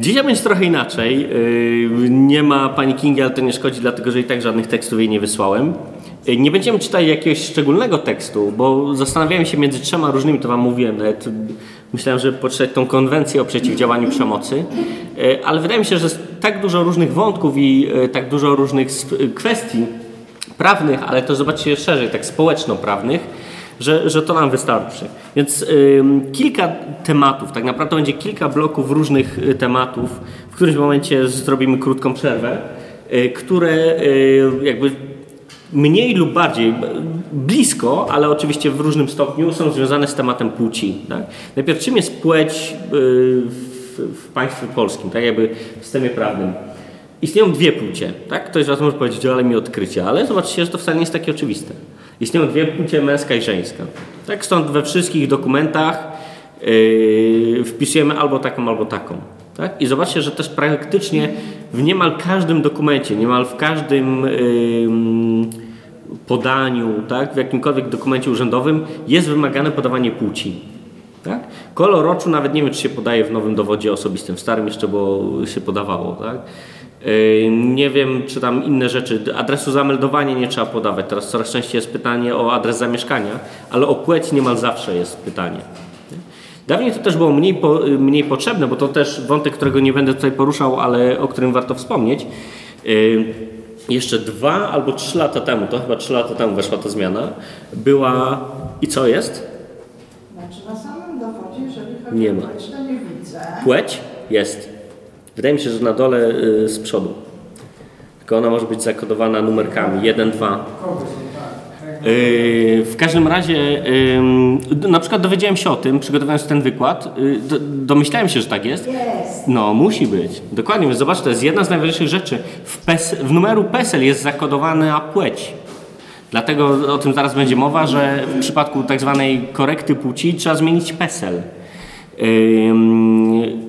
Dzisiaj będzie trochę inaczej. Nie ma pani Kingi, ale to nie szkodzi, dlatego że i tak żadnych tekstów jej nie wysłałem. Nie będziemy czytać jakiegoś szczególnego tekstu, bo zastanawiałem się między trzema różnymi, to wam mówiłem, nawet myślałem, żeby poczytać tą konwencję o przeciwdziałaniu przemocy, ale wydaje mi się, że tak dużo różnych wątków i tak dużo różnych kwestii prawnych, ale to zobaczcie szerzej, tak społeczno-prawnych, że, że to nam wystarczy. Więc kilka tematów, tak naprawdę będzie kilka bloków różnych y, tematów. W którymś momencie zrobimy krótką przerwę, y, które y, jakby mniej lub bardziej blisko, ale oczywiście w różnym stopniu są związane z tematem płci. Tak? Najpierw czym jest płeć w, w państwie polskim, tak jakby w systemie prawnym? Istnieją dwie płcie, tak? Ktoś z Was może powiedzieć, ale mi odkrycie, ale zobaczcie, że to wcale nie jest takie oczywiste. Istnieją dwie płcie, męska i żeńska. Tak, stąd we wszystkich dokumentach yy, wpisujemy albo taką, albo taką. Tak? I zobaczcie, że też praktycznie w niemal każdym dokumencie, niemal w każdym yy, podaniu, tak, w jakimkolwiek dokumencie urzędowym jest wymagane podawanie płci. Tak? Kolor oczu nawet nie wiem, czy się podaje w nowym dowodzie osobistym. W starym jeszcze bo się podawało. Tak? Yy, nie wiem, czy tam inne rzeczy. Adresu zameldowania nie trzeba podawać. Teraz coraz częściej jest pytanie o adres zamieszkania, ale o płeć niemal zawsze jest pytanie. Dawniej to też było mniej, po, mniej potrzebne, bo to też wątek, którego nie będę tutaj poruszał, ale o którym warto wspomnieć. Yy, jeszcze dwa albo trzy lata temu, to chyba trzy lata temu weszła ta zmiana, była i co jest? Znaczy na samym dowodzie, jeżeli chodzi Nie o ma. płeć, to nie widzę. Płeć jest. Wydaje mi się, że na dole y, z przodu. Tylko ona może być zakodowana numerkami 1, 2. Yy, w każdym razie, na przykład dowiedziałem się o tym, przygotowując ten wykład, do, domyślałem się, że tak jest. Jest. No, musi być. Dokładnie, więc zobacz, to jest jedna z najważniejszych rzeczy. W, PES, w numeru PESEL jest zakodowana płeć. Dlatego o tym zaraz będzie mowa, że w przypadku tak zwanej korekty płci trzeba zmienić PESEL.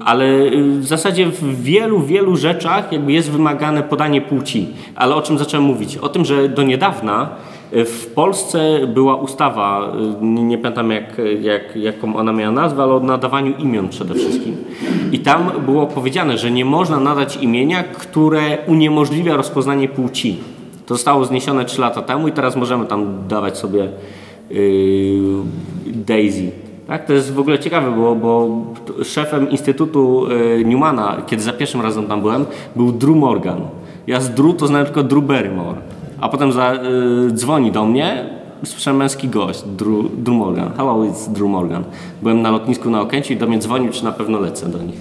Ale w zasadzie w wielu, wielu rzeczach jakby jest wymagane podanie płci. Ale o czym zacząłem mówić? O tym, że do niedawna y, w Polsce była ustawa, y, nie pamiętam jak, jak, jaką ona miała nazwę, ale o nadawaniu imion przede wszystkim. I tam było powiedziane, że nie można nadać imienia, które uniemożliwia rozpoznanie płci. To zostało zniesione 3 lata temu i teraz możemy tam dawać sobie yy, Daisy. Tak, to jest w ogóle ciekawe, bo, bo szefem Instytutu y, Newmana, kiedy za pierwszym razem tam byłem, był Drew Morgan. Ja z Drew to znam tylko Drew Barrymore. A potem za, y, dzwoni do mnie, męski gość, Drew, Drew Morgan. Hello, it's Drew Morgan. Byłem na lotnisku na Okęciu i do mnie dzwonił, czy na pewno lecę do nich.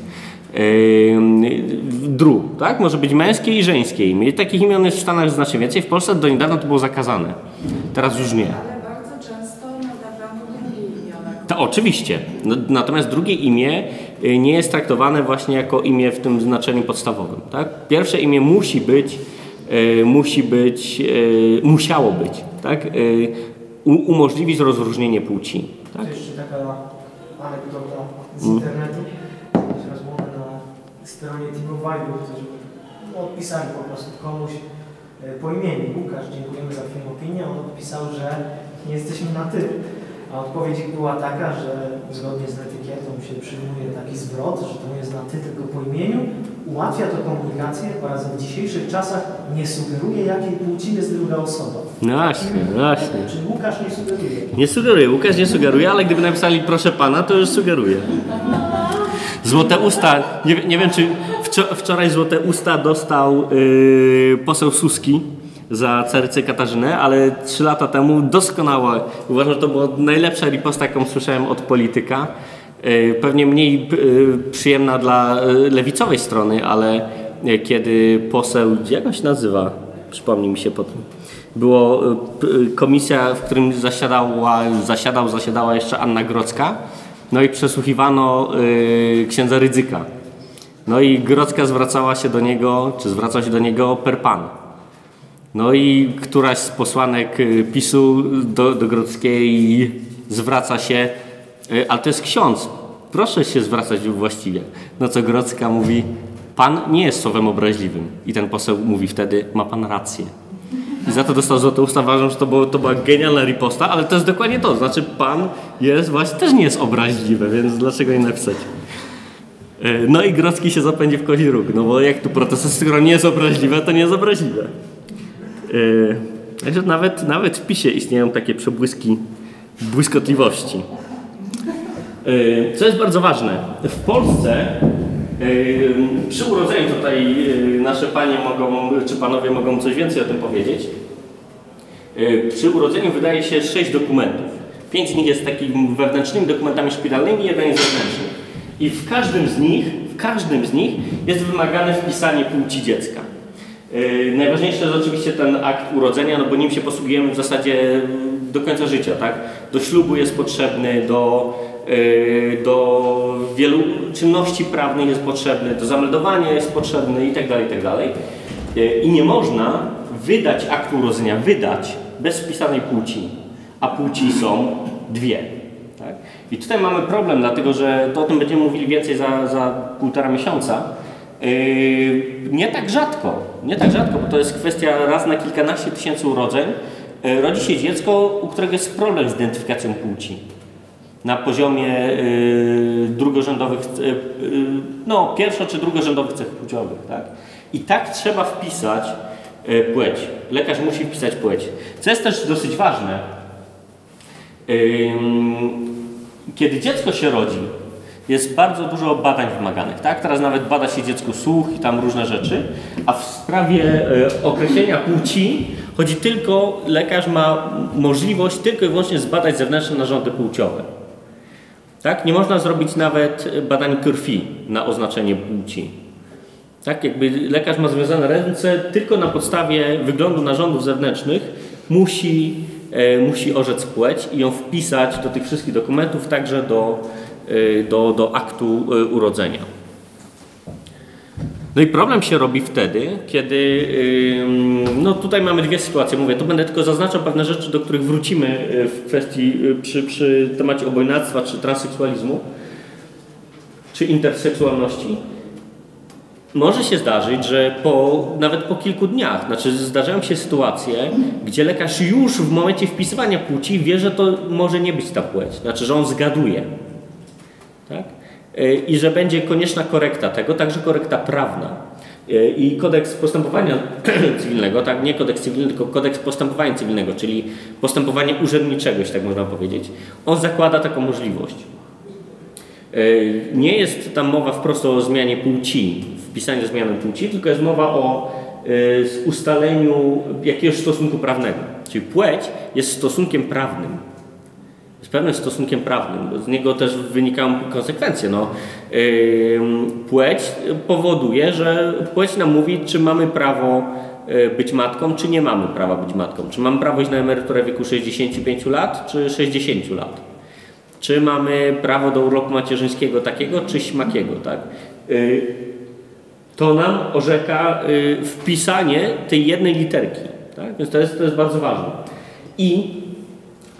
Yy, Drew, tak? Może być męskie i żeńskie imię. Takich imion jest w Stanach znacznie więcej. W Polsce do niedawna to było zakazane. Teraz już nie. Ale bardzo często nadawano drugie imiona. To oczywiście. No, Natomiast drugie imię y, nie jest traktowane właśnie jako imię w tym znaczeniu podstawowym. Tak? Pierwsze imię musi być, y, musi być, y, musiało być, tak? Umożliwić rozróżnienie płci. Tak? To jeszcze taka anegdota z internetu. Jest rozmowa na stronie Teamu Vibe, którzy odpisali po prostu komuś po imieniu. Łukasz, dziękujemy za Twoją opinię. On odpisał, że nie jesteśmy na ty. A odpowiedź była taka, że zgodnie z etykietą się przyjmuje taki zwrot, że to nie jest na ty, tylko po imieniu. Ułatwia to komunikację oraz w dzisiejszych czasach nie sugeruje, jakiej płci jest druga osoba. No właśnie, właśnie. Czyli Łukasz nie sugeruje. Nie sugeruje, Łukasz nie sugeruje, ale gdyby napisali proszę pana, to już sugeruje. Złote usta, nie, nie wiem czy wczor- wczoraj Złote Usta dostał yy, poseł Suski za carycę Katarzynę, ale trzy lata temu doskonałe, uważam, że to była najlepsza riposta, jaką słyszałem od polityka. Yy, pewnie mniej yy, przyjemna dla yy, lewicowej strony, ale kiedy poseł, jak się nazywa? Przypomnij mi się potem. Było komisja, w którym zasiadała, zasiadał, zasiadała jeszcze Anna Grodzka. No i przesłuchiwano księdza Rydzyka. No i Grodzka zwracała się do niego, czy zwracał się do niego per pan. No i któraś z posłanek y, PiSu do, do Grodzkiej zwraca się, y, ale to jest ksiądz, proszę się zwracać właściwie. No co Grodzka mówi, pan nie jest słowem obraźliwym. I ten poseł mówi wtedy, ma pan rację. I za to dostał złote usta. Uważam, że to, było, to była genialna riposta, ale to jest dokładnie to. Znaczy, pan jest właśnie też nie jest obraźliwy, więc dlaczego nie napisać? E, No i Grodzki się zapędzi w kozi róg, no bo jak tu protestosteron nie jest obraźliwe, to nie jest obraźliwe. Także nawet, nawet w PiSie istnieją takie przebłyski błyskotliwości. E, Co jest bardzo ważne, w Polsce e, przy urodzeniu tutaj nasze panie mogą, czy panowie mogą coś więcej o tym powiedzieć. Przy urodzeniu wydaje się sześć dokumentów. Pięć z nich jest takimi wewnętrznymi dokumentami szpitalnymi, jeden jest zewnętrzny. I w każdym z nich, w każdym z nich jest wymagane wpisanie płci dziecka. Yy, Najważniejszy jest oczywiście ten akt urodzenia, no bo nim się posługujemy w zasadzie mm, do końca życia, tak? Do ślubu jest potrzebny, do, yy, do wielu czynności prawnych jest potrzebny, do zameldowania jest potrzebny i tak dalej, i tak. Yy, I nie można wydać aktu urodzenia, wydać bez wpisanej płci, a płci są dwie. Tak? I tutaj mamy problem, dlatego że to o tym będziemy mówili więcej za, za półtora miesiąca. Yy, nie tak rzadko, nie tak rzadko, bo to jest kwestia raz na kilkanaście tysięcy urodzeń. Yy, rodzi się dziecko, u którego jest problem z identyfikacją płci. Na poziomie yy, drugorzędowych, yy, no pierwszo czy drugorzędowych cech płciowych. Tak? I tak trzeba wpisać płeć. Lekarz musi wpisać płeć. Co jest też dosyć ważne, Kiedy dziecko się rodzi, jest bardzo dużo badań wymaganych, tak? Teraz nawet bada się dziecku słuch i tam różne rzeczy, a w sprawie e, określenia płci chodzi tylko, lekarz ma możliwość tylko i wyłącznie zbadać zewnętrzne narządy płciowe. Tak? Nie można zrobić nawet badań krwi na oznaczenie płci. Tak, jakby lekarz ma związane ręce, tylko na podstawie wyglądu narządów zewnętrznych musi, e, musi orzec płeć i ją wpisać do tych wszystkich dokumentów, także do, do, do aktu e, urodzenia. No i problem się robi wtedy, kiedy, ym, no tutaj mamy dwie sytuacje, mówię, tu będę tylko zaznaczał pewne rzeczy, do których wrócimy y, w kwestii, y, przy, przy temacie obojnactwa, czy transseksualizmu, czy interseksualności. Może się zdarzyć, że po, nawet po kilku dniach, znaczy zdarzają się sytuacje, gdzie lekarz już w momencie wpisywania płci wie, że to może nie być ta płeć, znaczy, że on zgaduje. Tak? E, I że będzie konieczna korekta tego, także korekta prawna. E, I kodeks postępowania cywilnego, tak, nie kodeks cywilny, tylko kodeks postępowania cywilnego, czyli postępowanie urzędniczego, jeśli tak można powiedzieć, on zakłada taką możliwość. E, Nie jest tam mowa wprost o zmianie płci, wpisaniu zmiany płci, tylko jest mowa o ustaleniu jakiegoś stosunku prawnego. Czyli płeć jest stosunkiem prawnym. Jest pewnym stosunkiem prawnym, z niego też wynikają konsekwencje. No, yy, płeć powoduje, że płeć nam mówi, czy mamy prawo yy, być matką, czy nie mamy prawa być matką. Czy mamy prawo iść na emeryturę w wieku 65 lat, czy 60 lat. Czy mamy prawo do urlopu macierzyńskiego takiego, czy śmakiego. Tak? Yy, to nam orzeka yy, wpisanie tej jednej literki. Tak? Więc to jest, to jest bardzo ważne. I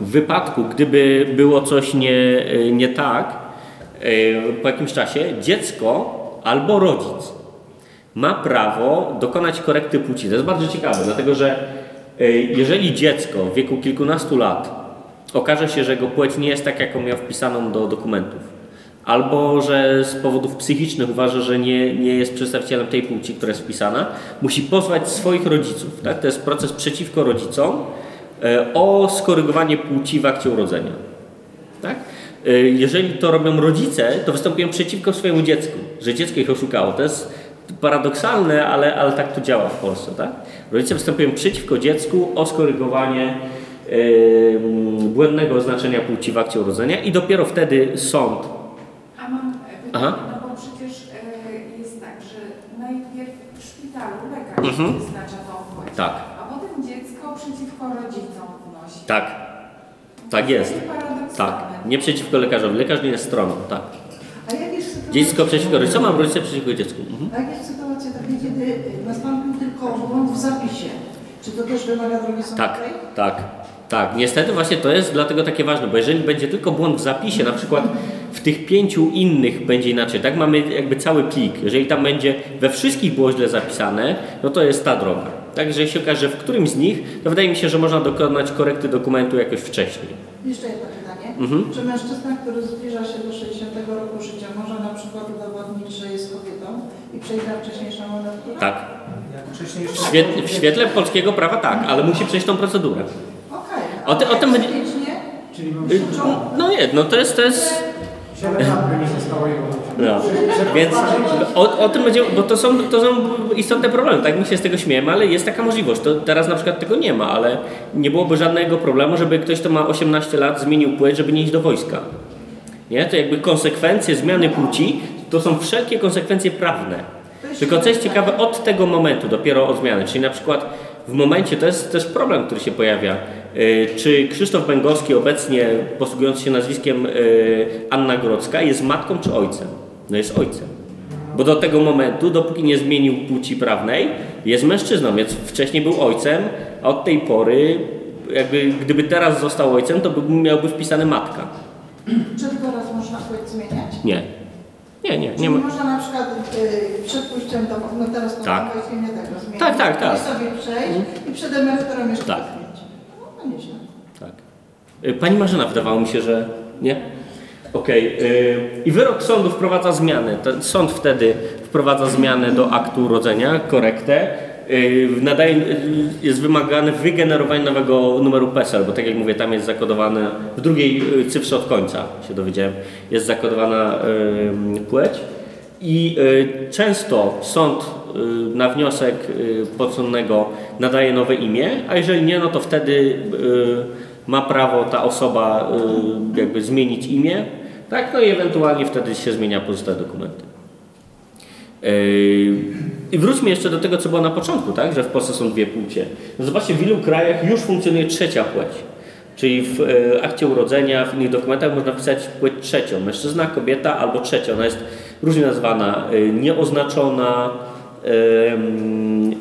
w wypadku, gdyby było coś nie, nie tak, e, po jakimś czasie dziecko albo rodzic ma prawo dokonać korekty płci. To jest bardzo ciekawe, dlatego że e, jeżeli dziecko w wieku kilkunastu lat okaże się, że jego płeć nie jest tak, jaką miał wpisaną do dokumentów, albo że z powodów psychicznych uważa, że nie, nie jest przedstawicielem tej płci, która jest wpisana, musi pozwać swoich rodziców. Tak? To jest proces przeciwko rodzicom, o skorygowanie płci w akcie urodzenia. Tak? E, Jeżeli to robią rodzice, to występują przeciwko swojemu dziecku, że dziecko ich oszukało. To jest paradoksalne, ale, ale tak to działa w Polsce. Tak? Rodzice występują przeciwko dziecku o skorygowanie e, błędnego oznaczenia płci w akcie urodzenia i dopiero wtedy sąd. A mam pytanie, Aha. no bo przecież e, jest tak, że najpierw w szpitalu lekarz Mhm. wyznacza tą płeć, Tak, a potem dziecko przeciwko rodzicom wnosi. Tak, tak jest. Tak, nie przeciwko lekarzowi. Lekarz nie jest stroną, tak. A jak jest sytuacja, Dziecko przeciwko rodzicom, a rodzice przeciwko dziecku. Mhm. a jak jest sytuacja taka, kiedy nastąpił tylko błąd w zapisie? Czy to też wymaga drogi Tak, sądowej? tak, tak. Niestety właśnie to jest dlatego takie ważne, bo jeżeli będzie tylko błąd w zapisie, na przykład w tych pięciu innych będzie inaczej, tak mamy jakby cały plik. Jeżeli tam będzie we wszystkich było źle zapisane, no to jest ta droga. Tak, jeżeli się okaże, że w którymś z nich, to wydaje mi się, że można dokonać korekty dokumentu jakoś wcześniej. Jeszcze jedno pytanie. Mhm. Czy mężczyzna, który zbliża się do 60 roku życia, może na przykład udowodnić, że przejść na wcześniejszą emeryturę? Tak. W świetle, w świetle polskiego prawa tak, ale musi przejść tą procedurę. Okej. O ty- o tym będzie-? Czyli bym Y, No nie, no to jest, to jest 7 lat by nie zostało jego No. Więc o, o tym będzie, bo to są, to są istotne problemy, tak my się z tego śmiejemy, ale jest taka możliwość. To teraz na przykład tego nie ma, ale nie byłoby żadnego problemu, żeby ktoś, kto ma 18 lat, zmienił płeć, żeby nie iść do wojska. Nie? To jakby konsekwencje zmiany płci to są wszelkie konsekwencje prawne. Tylko co jest ciekawe, od tego momentu dopiero od zmiany, czyli na przykład w momencie, to jest też problem, który się pojawia, y, czy Krzysztof Bęgowski obecnie posługujący się nazwiskiem y, Anna Grodzka jest matką czy ojcem? No jest ojcem. Bo do tego momentu, dopóki nie zmienił płci prawnej, jest mężczyzną, więc wcześniej był ojcem, a od tej pory, jakby gdyby teraz został ojcem, to by, miałby wpisane matka. Czy tylko raz można płeć zmieniać? Nie. Nie, nie, nie ma. można na przykład y, przed pójściem do, no teraz to Tak. wojskiem nie tego zmienić. Tak, tak, tak. I sobie przejść i przed emeryturą jeszcze Tak. tak. No, nieźle. Tak. Y, Pani Marzena, wydawało mi się, że nie? Okej. y, I wyrok sądu wprowadza zmianę. Ten sąd wtedy wprowadza zmianę do aktu urodzenia, korektę. Y, Nadaje, y, jest wymagane wygenerowanie nowego numeru PESEL, bo tak jak mówię, tam jest zakodowane, w drugiej y, cyfrze od końca się dowiedziałem, jest zakodowana płeć. I często sąd na wniosek podsądnego nadaje nowe imię, a jeżeli nie, no to wtedy ma prawo ta osoba jakby zmienić imię, tak? No i ewentualnie wtedy się zmienia pozostałe dokumenty. Yy, I wróćmy jeszcze do tego, co było na początku, tak? że w Polsce są dwie płcie. No zobaczcie, w ilu krajach już funkcjonuje trzecia płeć. Czyli w e, akcie urodzenia, w innych dokumentach można wpisać płeć trzecią. Mężczyzna, kobieta albo trzecia. Ona jest różnie nazwana. e, Nieoznaczona,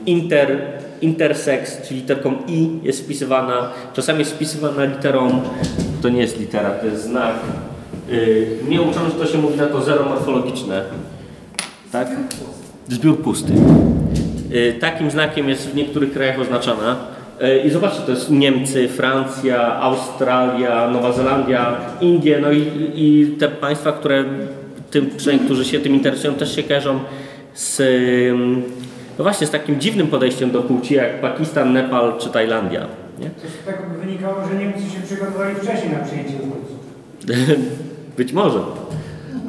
inter, intersex, czyli literką i jest wpisywana. Czasami jest wpisywana literą, to nie jest litera, to jest znak. Yy, Mnie uczono, że to się mówi na to zero morfologiczne. Tak? Zbiór pusty. Y, Takim znakiem jest w niektórych krajach oznaczona. Y, I zobaczcie, to jest Niemcy, Francja, Australia, Nowa Zelandia, Indie, no i, i te państwa, które tym, przynajmniej, którzy się tym interesują, też się kojarzą z, no właśnie, z takim dziwnym podejściem do płci, jak Pakistan, Nepal czy Tajlandia. Nie? To z tego by wynikało, że Niemcy się przygotowali wcześniej na przyjęcie uchodźców. Być może.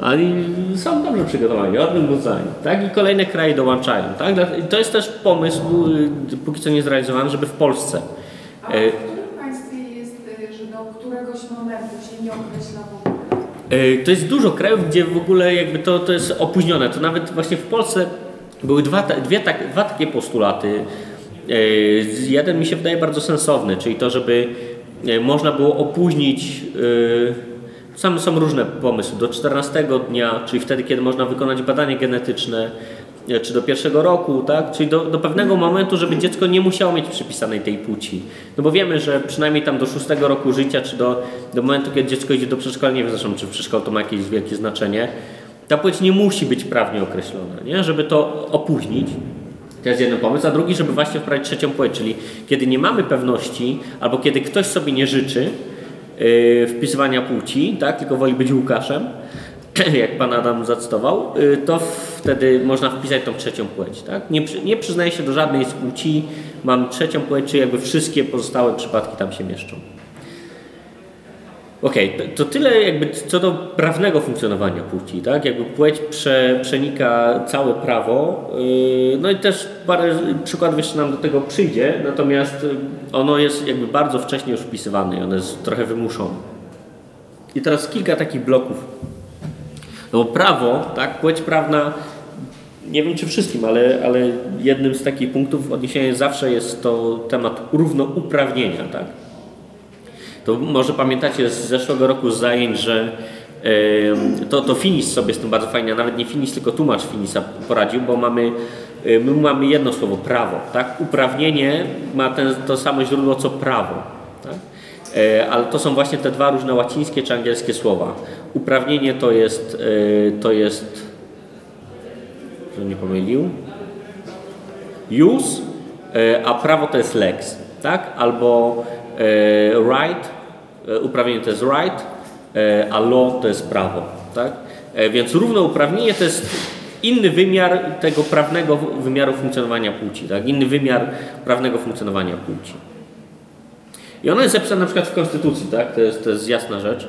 Oni są dobrze przygotowani, odwróceni. Tak? I kolejne kraje dołączają. Tak? To jest też pomysł, y, póki co nie zrealizowany, żeby w Polsce. A E, w którym państwie jest, y, że do któregoś momentu się nie określa w ogóle? y, To jest dużo krajów, gdzie w ogóle jakby to, to jest opóźnione. To nawet właśnie w Polsce były dwa, dwie, tak, dwa takie postulaty. Y, Jeden mi się wydaje bardzo sensowny, czyli to, żeby y, można było opóźnić Same są różne pomysły. Do 14 dnia, czyli wtedy, kiedy można wykonać badanie genetyczne, e, czy do pierwszego roku, tak? czyli do, do pewnego momentu, żeby dziecko nie musiało mieć przypisanej tej płci. No bo wiemy, że przynajmniej tam do 6 roku życia, czy do, do momentu, kiedy dziecko idzie do przedszkola, nie wiem zresztą, czy w przedszkolu to ma jakieś wielkie znaczenie, ta płeć nie musi być prawnie określona, nie? żeby to opóźnić. To jest jeden pomysł, a drugi, żeby właśnie wprowadzić trzecią płeć, czyli kiedy nie mamy pewności, albo kiedy ktoś sobie nie życzy, wpisywania płci, tak, tylko woli być Łukaszem, jak pan Adam zacytował, yy, to wtedy można wpisać tą trzecią płeć. Tak? Nie, nie przyznaję się do żadnej z płci, mam trzecią płeć, czy jakby wszystkie pozostałe przypadki tam się mieszczą. Okej, to, to tyle jakby co do prawnego funkcjonowania płci, tak? Jakby płeć prze, przenika całe prawo, yy, no i też parę przykładów jeszcze nam do tego przyjdzie, natomiast yy, ono jest jakby bardzo wcześnie już wpisywane i ono jest trochę wymuszone. I teraz kilka takich bloków. No bo prawo, tak, płeć prawna, nie wiem czy wszystkim, ale, ale jednym z takich punktów odniesienia zawsze jest to temat równouprawnienia, tak? To może pamiętacie z zeszłego roku z zajęć, że to, to Finis sobie z tym bardzo fajnie, nawet nie Finis, tylko tłumacz Finisa poradził, bo mamy, y, my mamy jedno słowo, prawo. Tak? Uprawnienie ma ten, to samo źródło co prawo. Tak? E, Ale to są właśnie te dwa różne łacińskie czy angielskie słowa. Uprawnienie to jest, e, to jest, że nie pomylił, use, e, a prawo to jest lex, tak? Albo right, e, uprawnienie to jest right, e, a law to jest prawo, tak? E, Więc równouprawnienie to jest inny wymiar tego prawnego wymiaru funkcjonowania płci, tak? inny wymiar prawnego funkcjonowania płci. I ono jest zapisane na przykład w Konstytucji, tak? to, jest, to jest jasna rzecz.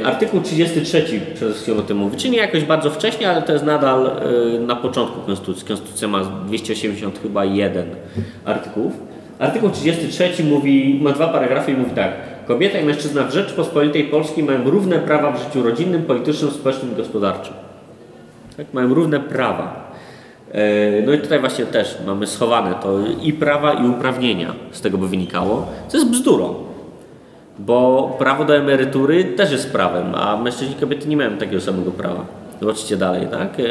E, Artykuł 33 przede wszystkim o tym mówi, czyli nie jakoś bardzo wcześnie, ale to jest nadal e, na początku Konstytucji. Konstytucja ma 280 chyba jeden artykułów. Artykuł 33 mówi, ma dwa paragrafy i mówi tak. Kobieta i mężczyzna w Rzeczypospolitej Polskiej mają równe prawa w życiu rodzinnym, politycznym, społecznym i gospodarczym. Tak? Mają równe prawa. E, No i tutaj właśnie też mamy schowane to i prawa, i uprawnienia z tego by wynikało, co jest bzdurą. Bo prawo do emerytury też jest prawem, a mężczyźni i kobiety nie mają takiego samego prawa. Zobaczcie dalej, tak? E,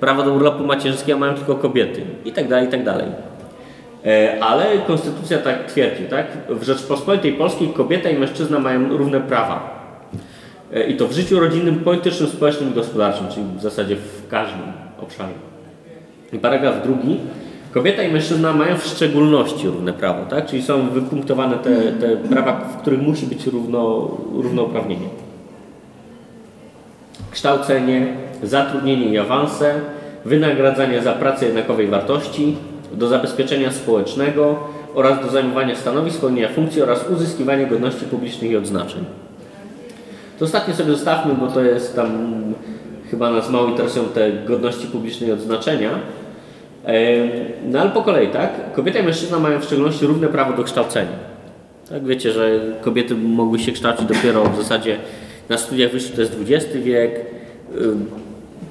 Prawo do urlopu macierzyńskiego mają tylko kobiety i tak dalej, i tak dalej. E, Ale konstytucja tak twierdzi, tak? W Rzeczpospolitej Polskiej kobieta i mężczyzna mają równe prawa. E, I to w życiu rodzinnym, politycznym, społecznym i gospodarczym, czyli w zasadzie w każdym obszarze. I paragraf drugi. Kobieta i mężczyzna mają w szczególności równe prawo, tak? Czyli są wypunktowane te, te prawa, w których musi być równo, równouprawnienie. Kształcenie, zatrudnienie i awanse, wynagradzanie za pracę jednakowej wartości, do zabezpieczenia społecznego oraz do zajmowania stanowisk, spełnienia funkcji oraz uzyskiwania godności publicznych i odznaczeń. To ostatnie sobie zostawmy, bo to jest tam chyba nas mało interesują te godności publiczne i odznaczenia. No ale po kolei, tak? Kobieta i mężczyzna mają w szczególności równe prawo do kształcenia. Tak, wiecie, że kobiety mogły się kształcić dopiero w zasadzie na studiach wyższych to jest XX wiek,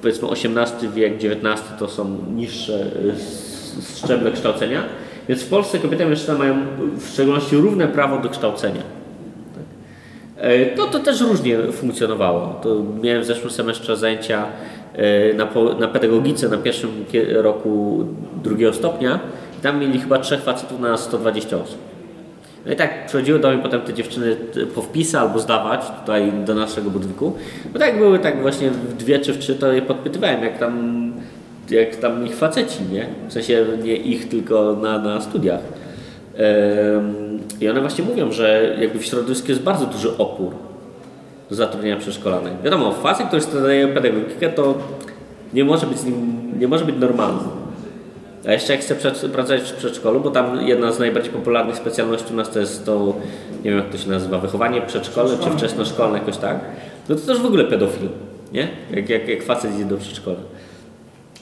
powiedzmy XVIII wiek, XIX to są niższe s- szczeble kształcenia. Więc w Polsce kobieta i mężczyzna mają w szczególności równe prawo do kształcenia. No to też różnie funkcjonowało. To miałem w zeszłym semestrze zajęcia e, na, na pedagogice na pierwszym roku drugiego stopnia i tam mieli chyba trzech facetów na 120 osób. No i tak przychodziły do mnie potem te dziewczyny po wpisy albo zdawać tutaj do naszego budynku. No tak były tak właśnie w dwie czy w trzy, to je podpytywałem jak tam, jak tam ich faceci, nie? W sensie nie ich, tylko na, na studiach. I one właśnie mówią, że jakby w środowisku jest bardzo duży opór do zatrudnienia przedszkolanek. Wiadomo, facet, który studiuje pedagogikę, to nie może być, nim, nie może być normalny. A jeszcze jak chce przed- pracować w przedszkolu, bo tam jedna z najbardziej popularnych specjalności u nas to jest to, nie wiem jak to się nazywa, wychowanie przedszkolne czy wczesnoszkolne jakoś tak, no to też w ogóle pedofil, nie? Jak, jak, jak facet idzie do przedszkola.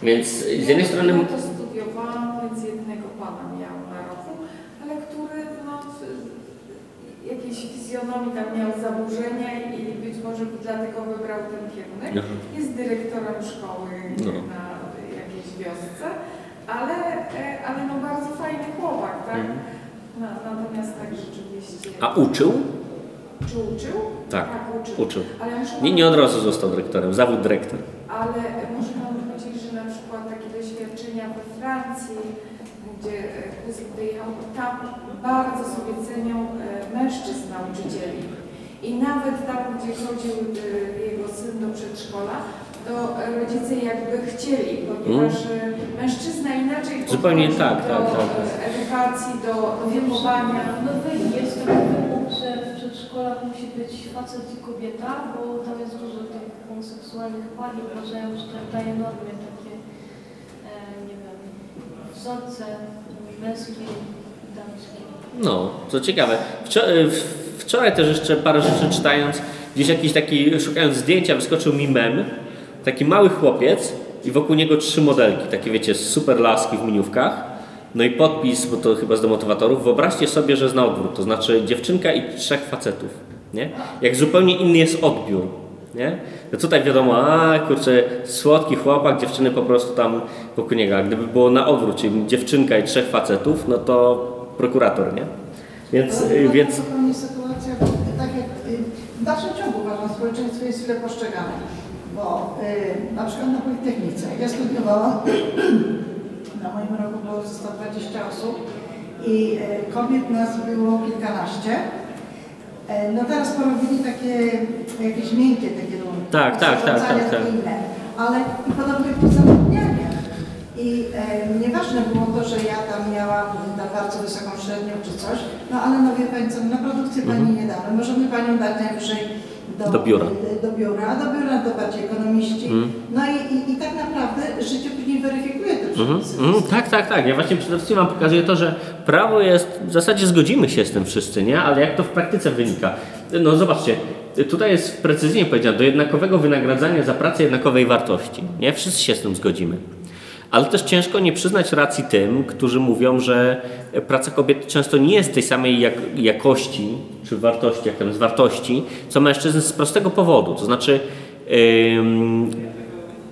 Więc z jednej strony... Ja to studiowałam, więc jednego pana miałam na roku, ale który no, jakieś fizjonomii tam miał zaburzenia i być może dlatego wybrał ten kierunek. Aha. Jest dyrektorem szkoły No. na jakiejś wiosce, ale, e, ale no bardzo fajny chłopak, tak? Mhm. Na, natomiast tak rzeczywiście. A uczył? Czy uczył? Tak, uczył. uczył. Ale muszę Nie, nie od razu został dyrektorem, zawód dyrektor. ale muszę Wam powiedzieć, że na przykład takie doświadczenia we Francji, gdzie e, kuzyn wyjechał, tam bardzo sobie cenią e, mężczyzn nauczycieli. I nawet tam, gdzie chodził e, jego syn do przedszkola, to rodzice jakby chcieli, ponieważ e, mężczyzna inaczej. Zupełnie tak, do tak, tak. edukacji, do, do wychowania. No wy- jest taki wymóg, że w przedszkolach musi być facet i kobieta, bo tam jest dużo tych homoseksualnych par i uważają, że to daje normy wiem, wzorce męskie i damskie. No, co ciekawe. Y, wczoraj też jeszcze parę rzeczy czytając, gdzieś jakiś taki, szukając zdjęcia, wyskoczył mi mem, taki mały chłopiec i wokół niego trzy modelki, takie wiecie, super laski w miniówkach. No i podpis, bo to chyba z demotywatorów. Wyobraźcie sobie, że jest na odwrót, to znaczy dziewczynka i trzech facetów, nie? Jak zupełnie inny jest odbiór, nie? No tutaj wiadomo, a kurczę, słodki chłopak, dziewczyny po prostu tam wokół niego. A gdyby było na odwrót, czyli dziewczynka i trzech facetów, no to prokurator, nie? Więc, to więc jest zupełnie sytuacja, tak jak y, w dalszym ciągu uważam, społeczeństwo jest źle postrzegane. Bo y, na przykład na Politechnice, ja studiowałam, na moim roku było 120 osób i y, kobiet nas było kilkanaście. E, No teraz porobili takie jakieś miękkie takie no, Tak, tak, tak, tak, tak. inne. Ale i podobnie było zatrudnianie. I e, nieważne było to, że ja tam miałam bardzo wysoką średnią czy coś, no ale no wie Pani co, na produkcję Pani Mhm. nie damy. Możemy Panią dać najwyżej Do biura. Do biura, do biura to bardziej ekonomiści. Mm. No i, i, i tak naprawdę życie później weryfikuje te przepisy. mhm, tak, tak, tak. Ja właśnie przede wszystkim Wam pokazuję to, że prawo jest, w zasadzie zgodzimy się z tym wszyscy, nie? Ale jak to w praktyce wynika? No zobaczcie, tutaj jest precyzyjnie powiedziane, do jednakowego wynagradzania za pracę jednakowej wartości, nie? Wszyscy się z tym zgodzimy. Ale też ciężko nie przyznać racji tym, którzy mówią, że praca kobiety często nie jest tej samej jak, jakości czy wartości, jak tam jest wartości, co mężczyzn z prostego powodu. To znaczy, ym,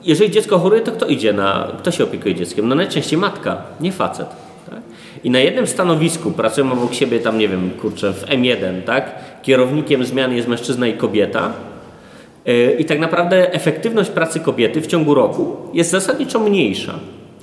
jeżeli dziecko choruje, to kto idzie na, kto się opiekuje dzieckiem? No najczęściej matka, nie facet. Tak? I na jednym stanowisku pracują obok siebie tam, nie wiem, kurczę, w M1, tak? Kierownikiem zmian jest mężczyzna i kobieta. Yy, I tak naprawdę efektywność pracy kobiety w ciągu roku jest zasadniczo mniejsza.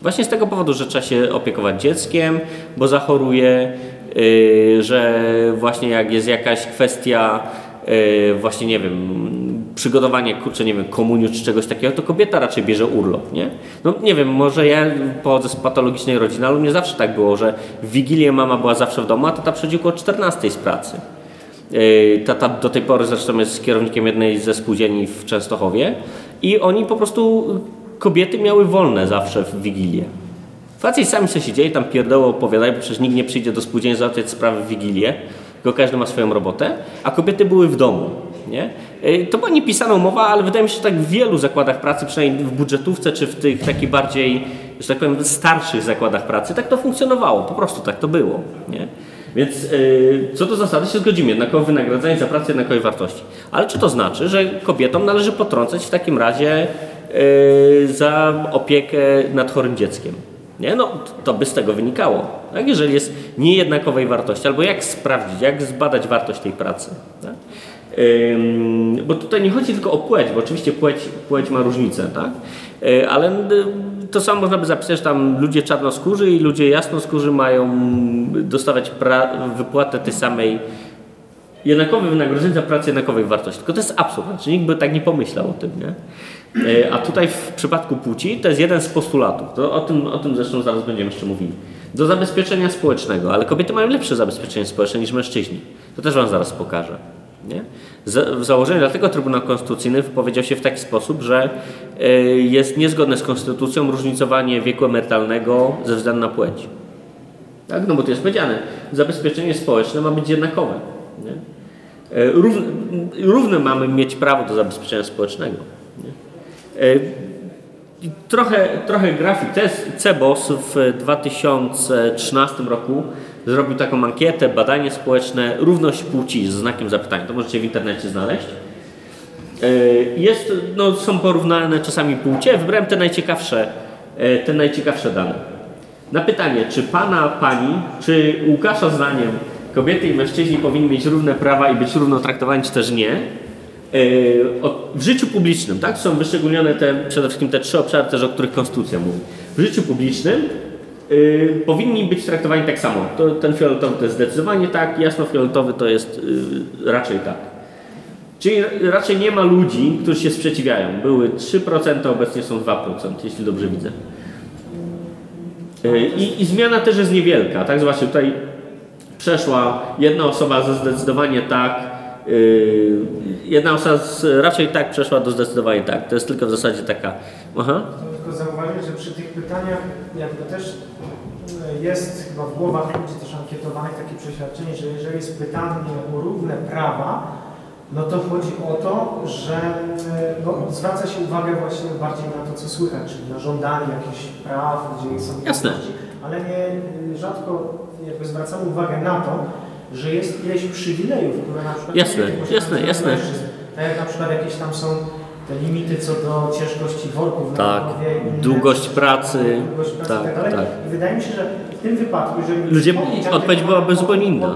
Właśnie z tego powodu, że trzeba się opiekować dzieckiem, bo zachoruje, yy, że właśnie jak jest jakaś kwestia yy, właśnie nie wiem, przygotowanie, kurczę, nie wiem, komunii czy czegoś takiego, to kobieta raczej bierze urlop, nie? No nie wiem, może ja pochodzę z patologicznej rodziny, ale u mnie zawsze tak było, że w Wigilię mama była zawsze w domu, a tata przychodził około 14 z pracy. Yy, Tata do tej pory zresztą jest kierownikiem jednej ze spółdzielni w Częstochowie i oni po prostu, kobiety miały wolne zawsze w Wigilię. Faceci sami sobie siedzieli, tam pierdoło opowiadają, bo przecież nikt nie przyjdzie do spółdzielni załatwiać sprawy w Wigilię, tylko każdy ma swoją robotę, a kobiety były w domu. Nie? Yy, To była niepisana umowa, ale wydaje mi się, że tak w wielu zakładach pracy, przynajmniej w budżetówce czy w tych takich bardziej, że tak powiem, starszych zakładach pracy, tak to funkcjonowało, po prostu tak to było. Nie? Więc yy, co do zasady się zgodzimy, jednakowe wynagrodzenie za pracę jednakowej wartości. Ale czy to znaczy, że kobietom należy potrącać w takim razie yy, za opiekę nad chorym dzieckiem? Nie? No, to by z tego wynikało. Tak? Jeżeli jest niejednakowej wartości, albo jak sprawdzić, jak zbadać wartość tej pracy. Tak? Bo tutaj nie chodzi tylko o płeć, bo oczywiście płeć, płeć ma różnicę, tak? Yy, ale y, to samo można by zapisać, że tam ludzie czarnoskórzy i ludzie jasnoskórzy mają dostawać wypłatę tej samej jednakowe wynagrodzenie za pracę jednakowej wartości. Tylko to jest absurd, znaczy nikt by tak nie pomyślał o tym, nie? Yy, A tutaj w przypadku płci to jest jeden z postulatów. To o, tym, o tym zresztą zaraz będziemy jeszcze mówili. Do zabezpieczenia społecznego, ale kobiety mają lepsze zabezpieczenie społeczne niż mężczyźni. To też Wam zaraz pokażę. Nie? W założeniu dlatego Trybunał Konstytucyjny wypowiedział się w taki sposób, że y, jest niezgodne z konstytucją różnicowanie wieku emerytalnego ze względu na płeć. Tak? No bo to jest powiedziane, zabezpieczenie społeczne ma być jednakowe. Nie? Równe mamy mieć prawo do zabezpieczenia społecznego. Nie? I Trochę, trochę grafik. CEBOS w 2013 roku zrobił taką ankietę, badanie społeczne, równość płci z znakiem zapytania. To możecie w internecie znaleźć. Yy, Jest, no, są porównane czasami płcie. Wybrałem te najciekawsze, yy, te najciekawsze dane. Na pytanie, czy pana, pani, czy Łukasza zdaniem kobiety i mężczyźni powinni mieć równe prawa i być równo traktowani, czy też nie, o- w życiu publicznym, tak? Są wyszczególnione te, przede wszystkim te trzy obszary też, o których Konstytucja mówi. W życiu publicznym yy, powinni być traktowani tak samo. To, ten fioletowy to jest zdecydowanie tak, jasno-fioletowy to jest yy, raczej tak. Czyli raczej nie ma ludzi, którzy się sprzeciwiają. Były 3%, obecnie są 2%, jeśli dobrze widzę. Yy, I, I zmiana też jest niewielka, tak? Zobaczcie, tutaj przeszła jedna osoba ze zdecydowanie tak, jedna osoba z, raczej tak przeszła do zdecydowanie tak. To jest tylko w zasadzie taka. Aha. Że przy tych pytaniach jakby też e, jest chyba w głowach ludzi też ankietowanych takie przeświadczenie, że jeżeli jest pytanie o równe prawa, no to chodzi o to, że e, no, zwraca się uwagę właśnie bardziej na to, co słychać, czyli na żądanie jakichś praw, gdzie są Jasne. wolności, ale nie rzadko jakby zwracamy uwagę na to, że jest ileś przywilejów, które na przykład Jasne, posiadają jasne, jasne. Tak jak na przykład jakieś tam są te limity co do ciężkości worków Tak, inne- długość pracy, długość pracy tak, i tak dalej. tak. I wydaje mi się, że w tym wypadku, jeżeli Ludzie, odpowiedź byłaby zupełnie inna.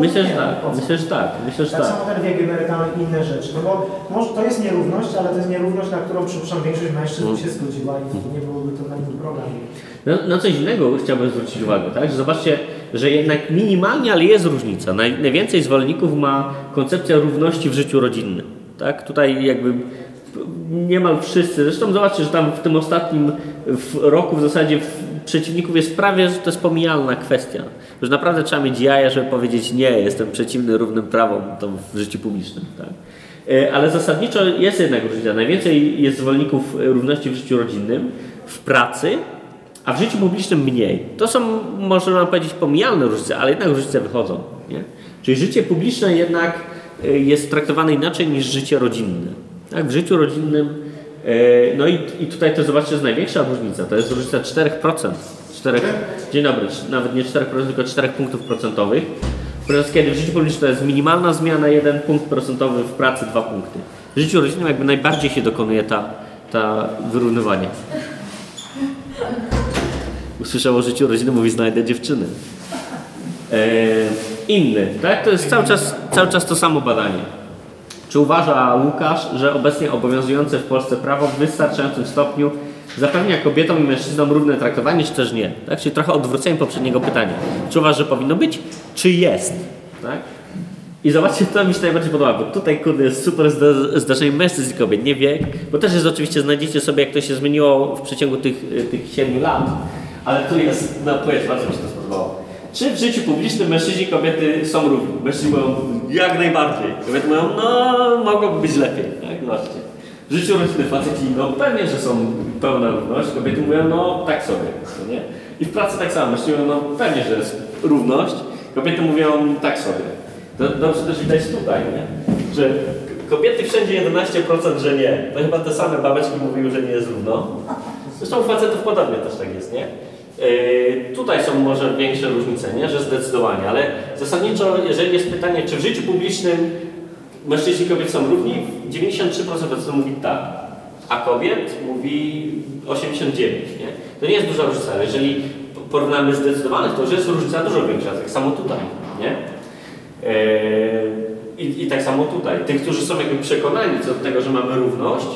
Myślę, że tak. Myślę, że tak. Myślę, że Tak tak. samo ten wiek emerytalny i inne rzeczy. No bo może to jest nierówność, ale to jest nierówność, na którą przypuszczam większość mężczyzn by się zgodziła i nie byłoby to dla nich problem. No, na coś innego chciałbym zwrócić uwagę, tak? Że zobaczcie, że jednak minimalnie, ale jest różnica. Naj, najwięcej zwolenników ma koncepcja równości w życiu rodzinnym. Tak? Tutaj jakby niemal wszyscy, zresztą zobaczcie, że tam w tym ostatnim roku w zasadzie przeciwników jest prawie, że to jest pomijalna kwestia. Że naprawdę trzeba mieć jaja, żeby powiedzieć nie, jestem przeciwny równym prawom w życiu publicznym. Tak? E, Ale zasadniczo jest jednak różnica. Najwięcej jest zwolenników równości w życiu rodzinnym, w pracy, a w życiu publicznym mniej. To są, można powiedzieć, pomijalne różnice, ale jednak różnice wychodzą. Nie? Czyli życie publiczne jednak e, jest traktowane inaczej niż życie rodzinne. Tak? W życiu rodzinnym, e, no i, i tutaj też zobaczcie, jest największa różnica. To jest różnica 4%. 4, dzień dobry, nawet nie 4%, tylko 4 punktów procentowych. Podczas kiedy w życiu publicznym to jest minimalna zmiana, 1 punkt procentowy, w pracy 2 punkty. W życiu rodzinnym jakby najbardziej się dokonuje ta, ta wyrównywanie. Usłyszał o życiu rodziny, mówi znajdę dziewczynę. E, inny, tak? To jest cały czas, cały czas to samo badanie. Czy uważa Łukasz, że obecnie obowiązujące w Polsce prawo w wystarczającym stopniu zapewnia kobietom i mężczyznom równe traktowanie, czy też nie? Tak? Czyli trochę odwrócenie poprzedniego pytania. Czy uważa, że powinno być, czy jest? Tak? I zobaczcie, to mi się najbardziej podoba, bo tutaj kurde jest super zda- zdarzenie mężczyzn i kobiet, nie wiek, bo też jest oczywiście, znajdziecie sobie jak to się zmieniło w przeciągu tych, y, tych 7 lat, ale tu jest, no powiedz, bardzo mi się to spodobało. Czy w życiu publicznym mężczyźni i kobiety są równi? Mężczyźni mówią, jak najbardziej. Kobiety mówią, no mogłoby być lepiej, tak? Zobaczcie. W życiu rodzinnym faceci, no pewnie, że są pełna równość, kobiety mówią, no tak sobie, no nie? I w pracy tak samo, mężczyźni mówią, no pewnie, że jest równość, kobiety mówią, tak sobie. To dobrze też widać tutaj, nie? Że kobiety wszędzie 11%, że nie. To chyba te same babeczki mówiły, że nie jest równo. Zresztą u facetów podobnie też tak jest, nie? Yy, tutaj są może większe różnice, nie? Że zdecydowanie, ale zasadniczo, jeżeli jest pytanie, czy w życiu publicznym mężczyźni i kobiety są równi, 93% facetów mówi tak, a kobiet mówi 89%, nie? To nie jest duża różnica, ale jeżeli porównamy zdecydowanych, to już jest różnica dużo większa, tak samo tutaj, nie? Eee, I, I tak samo tutaj. Tych, którzy są jakby przekonani co do tego, że mamy równość,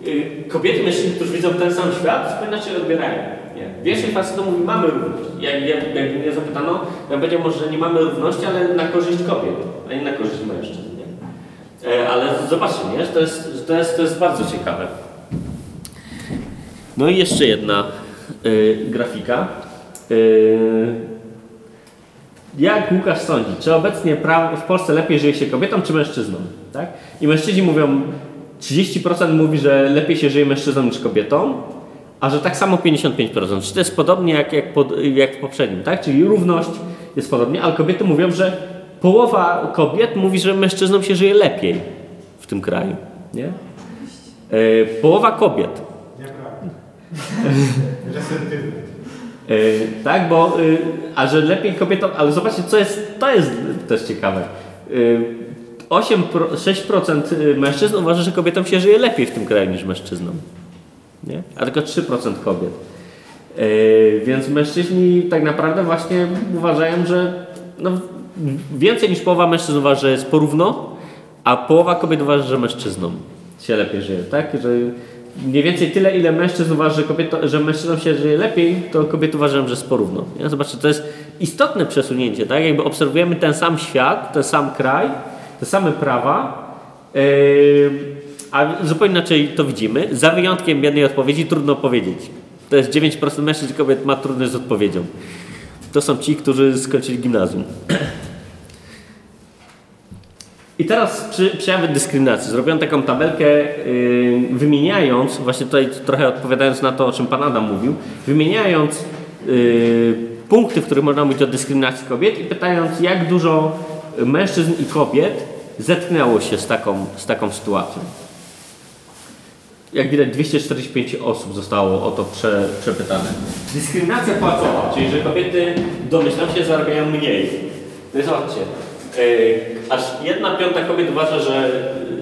yy, kobiety, mężczyźni, którzy widzą ten sam świat, inaczej odbierają. Nie. Większość facetów mówi, mamy równość. Jak, jak, jak mnie zapytano, ja powiedział może, że nie mamy równości, ale na korzyść kobiet, a nie na korzyść mężczyzn. Nie? E, ale zobaczcie, nie? To, jest, to, jest, to jest bardzo ciekawe. No i jeszcze jedna y, grafika. Y, jak Łukasz sądzi, czy obecnie w Polsce lepiej żyje się kobietom czy mężczyznom? Tak? I mężczyźni mówią, 30% mówi, że lepiej się żyje mężczyznom niż kobietom, a że tak samo 55%. Czy to jest podobnie jak, jak, pod, jak w poprzednim, tak? Czyli równość jest podobnie, ale kobiety mówią, że połowa kobiet mówi, że mężczyznom się żyje lepiej w tym kraju. Nie? E, połowa kobiet. Nieprawda. E, tak, bo, y, a że lepiej kobietom, ale zobaczcie, co jest, to jest też ciekawe. Y, 8, pro- 6% mężczyzn uważa, że kobietom się żyje lepiej w tym kraju niż mężczyznom. Nie? A tylko 3% kobiet. E, więc mężczyźni tak naprawdę właśnie uważają, że no, więcej niż połowa mężczyzn uważa, że jest porówno, a połowa kobiet uważa, że mężczyznom się lepiej żyje, tak? Że mniej więcej tyle, ile mężczyzn uważa, że, kobieto, że mężczyznom się żyje lepiej, to kobiety uważają, że jest porówno. Nie? Zobaczcie, to jest istotne przesunięcie, tak? Jakby obserwujemy ten sam świat, ten sam kraj, te same prawa, yy, a zupełnie inaczej to widzimy. Za wyjątkiem jednej odpowiedzi trudno powiedzieć. To jest 9% mężczyzn i kobiet ma trudność z odpowiedzią. To są ci, którzy skończyli gimnazjum. I teraz przejawy dyskryminacji. Zrobiłem taką tabelkę, yy, wymieniając, właśnie tutaj trochę odpowiadając na to, o czym Pan Adam mówił, wymieniając yy, punkty, w których można mówić o dyskryminacji kobiet i pytając, jak dużo mężczyzn i kobiet zetknęło się z taką, z taką sytuacją. Jak widać, 245 osób zostało o to prze, przepytane. Dyskryminacja płacowa, czyli że kobiety, domyślam się, zarabiają mniej. No zobaczcie, yy, aż jedna piąta kobiet uważa, że,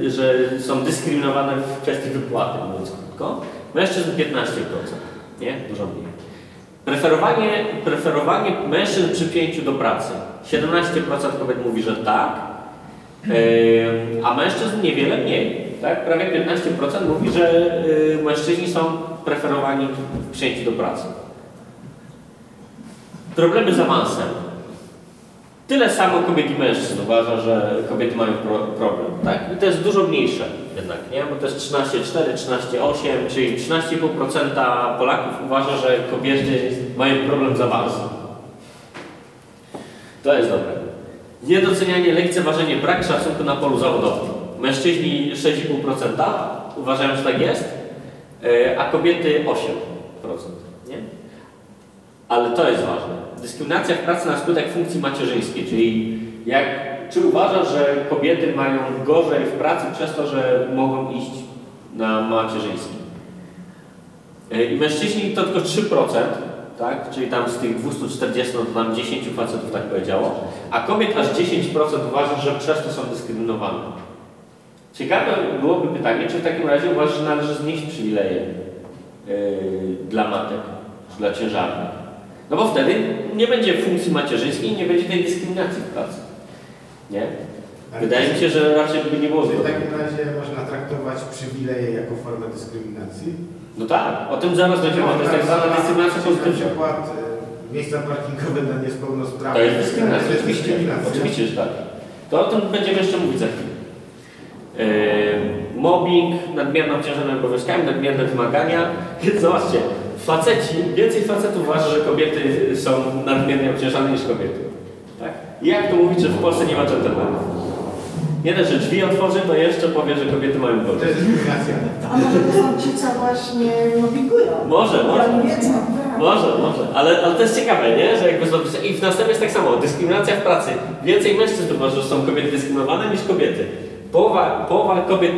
że są dyskryminowane w kwestii wypłaty, mówiąc krótko. Mężczyzn 15%, nie? Dużo mniej. Preferowanie, preferowanie mężczyzn przy przyjęciu do pracy. 17% kobiet mówi, że tak, yy, a mężczyzn niewiele mniej. Tak? Prawie 15% mówi, że yy, mężczyźni są preferowani w przyjęciu do pracy. Problemy z awansem. Tyle samo kobiet i mężczyzn uważa, że kobiety mają pro, problem, tak? I to jest dużo mniejsze jednak, nie? Bo to jest 13,4, 13,8, czyli 13,5% Polaków uważa, że kobiety mają problem z awansem. To jest dobre. Niedocenianie, lekceważenie, brak szacunku na polu zawodowym. Mężczyźni 6,5% uważają, że tak jest, e, a kobiety 8%. Nie? Ale to jest ważne. Dyskryminacja w pracy na skutek funkcji macierzyńskiej, czyli jak, czy uważasz, że kobiety mają gorzej w pracy przez to, że mogą iść na macierzyński? E, I mężczyźni to tylko 3%, tak? czyli tam z tych 240 no to tam 10 facetów tak powiedziało, a kobiet aż 10% uważa, że przez to są dyskryminowane. Ciekawe byłoby pytanie, czy w takim razie uważasz, że należy znieść przywileje yy, dla matek, czy dla ciężarnych? No bo wtedy nie będzie funkcji macierzyńskiej i nie będzie tej dyskryminacji w pracy. Nie? Wydaje mi się, że raczej by nie było Czy w zgody. takim razie można traktować przywileje jako formę dyskryminacji? No tak, o tym zaraz będziemy. To jest tak zwana dyskryminacja Na pozytywna. przykład e, miejsca parkingowe dla niepełnosprawnych. To jest dyskryminacja, To jest oczywiście. dyskryminacja. Oczywiście, że tak. To o tym będziemy jeszcze mówić za chwilę. Yy, mobbing, nadmierne obciążenie obowiązkami, nadmierne wymagania. Zobaczcie, faceci, więcej facetów uważa, że kobiety są nadmiernie obciążane niż kobiety. Tak? I jak to mówić, że w Polsce nie ma dżentelmenów? Nie dość, że drzwi otworzy, to jeszcze powie, że kobiety mają To gorzej. jest dyskryminacja. A może to są ci, co właśnie mobbingują? Może, może. Może, może, ale, ale to jest ciekawe, nie? Że jakby zobaczyć, i w następnie jest tak samo, dyskryminacja w pracy. Więcej mężczyzn uważa, że są kobiety dyskryminowane niż kobiety. Połowa, połowa kobiet,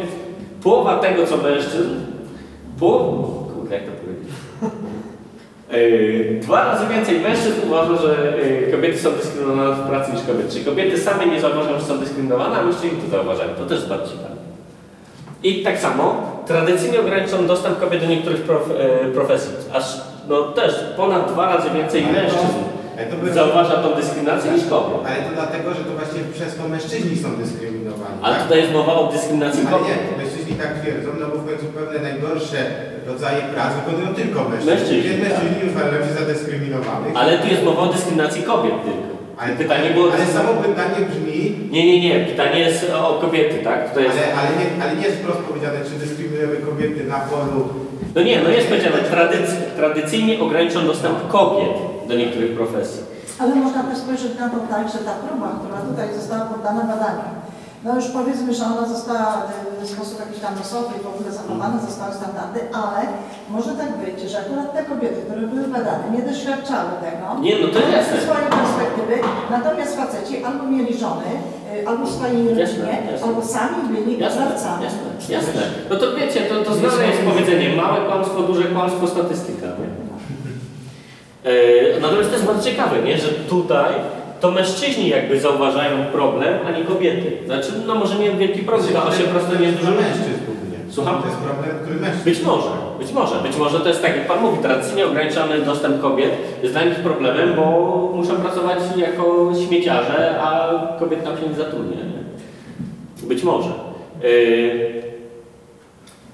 połowa tego co mężczyzn, połowa, kurde, jak to powiedzieć? Yy, dwa razy więcej mężczyzn uważa, że yy, kobiety są dyskryminowane w pracy niż kobiety. Czyli kobiety same nie zauważają, że są dyskryminowane, a mężczyźni to zauważają. To też jest bardzo ciekawe. I tak samo tradycyjnie ograniczono dostęp kobiet do niektórych prof, e, profesji. Aż no też ponad dwa razy więcej mężczyzn by- zauważa tą dyskryminację niż kobiet. Ale to dlatego, że to właśnie przez to mężczyźni są dyskryminowani. Ale tak? tutaj jest mowa o dyskryminacji Ale kobiet. nie, mężczyźni tak twierdzą, no bo w końcu pewne najgorsze rodzaje prac wykonują tylko mężczyźni. Mężczyźni, Więc tak. mężczyźni uważają się za dyskryminowanych. Ale tu jest mowa o dyskryminacji kobiet tylko. Ale, pytanie było... ale samo pytanie brzmi, Nie, nie, nie. Pytanie jest o kobiety, tak? Jest... ale, ale, nie, ale nie jest wprost powiedziane, czy dyskryminujemy kobiety na polu No nie, no jest powiedziane, tradyc tradycyjnie ograniczono dostęp kobiet do niektórych profesji. Ale można też spojrzeć na to tak, że ta próba, która tutaj została poddana badaniu, no już powiedzmy, że ona została y, w sposób jakiś tam losowy i w ogóle zachowane zostały standardy, ale może tak być, że akurat te kobiety, które były badane, nie doświadczały tego. Nie, no to ze jasne. swojej perspektywy, natomiast faceci albo mieli żony, y, albo w swojej Jasne, rodzinie, jasne. albo sami byli Jasne, oprawcami. jasne, jasne. No to wiecie, to, to znane jest powiedzenie, małe kłamstwo, duże kłamstwo, statystyka. Nie? E, natomiast to jest bardzo ciekawe, nie? że tutaj to mężczyźni jakby zauważają problem, a nie kobiety. Znaczy, no może nie wielki problem, a 8% nie jest dużo mężczyzn. Słucham? To jest problem, który mężczyzn. Być może, być może, być może to jest tak, jak Pan mówi, tradycyjnie ograniczony dostęp kobiet jest dla nich problemem, bo muszą pracować jako śmieciarze, a kobiet tam się nie zatrudnia. Nie? Być może. Yy,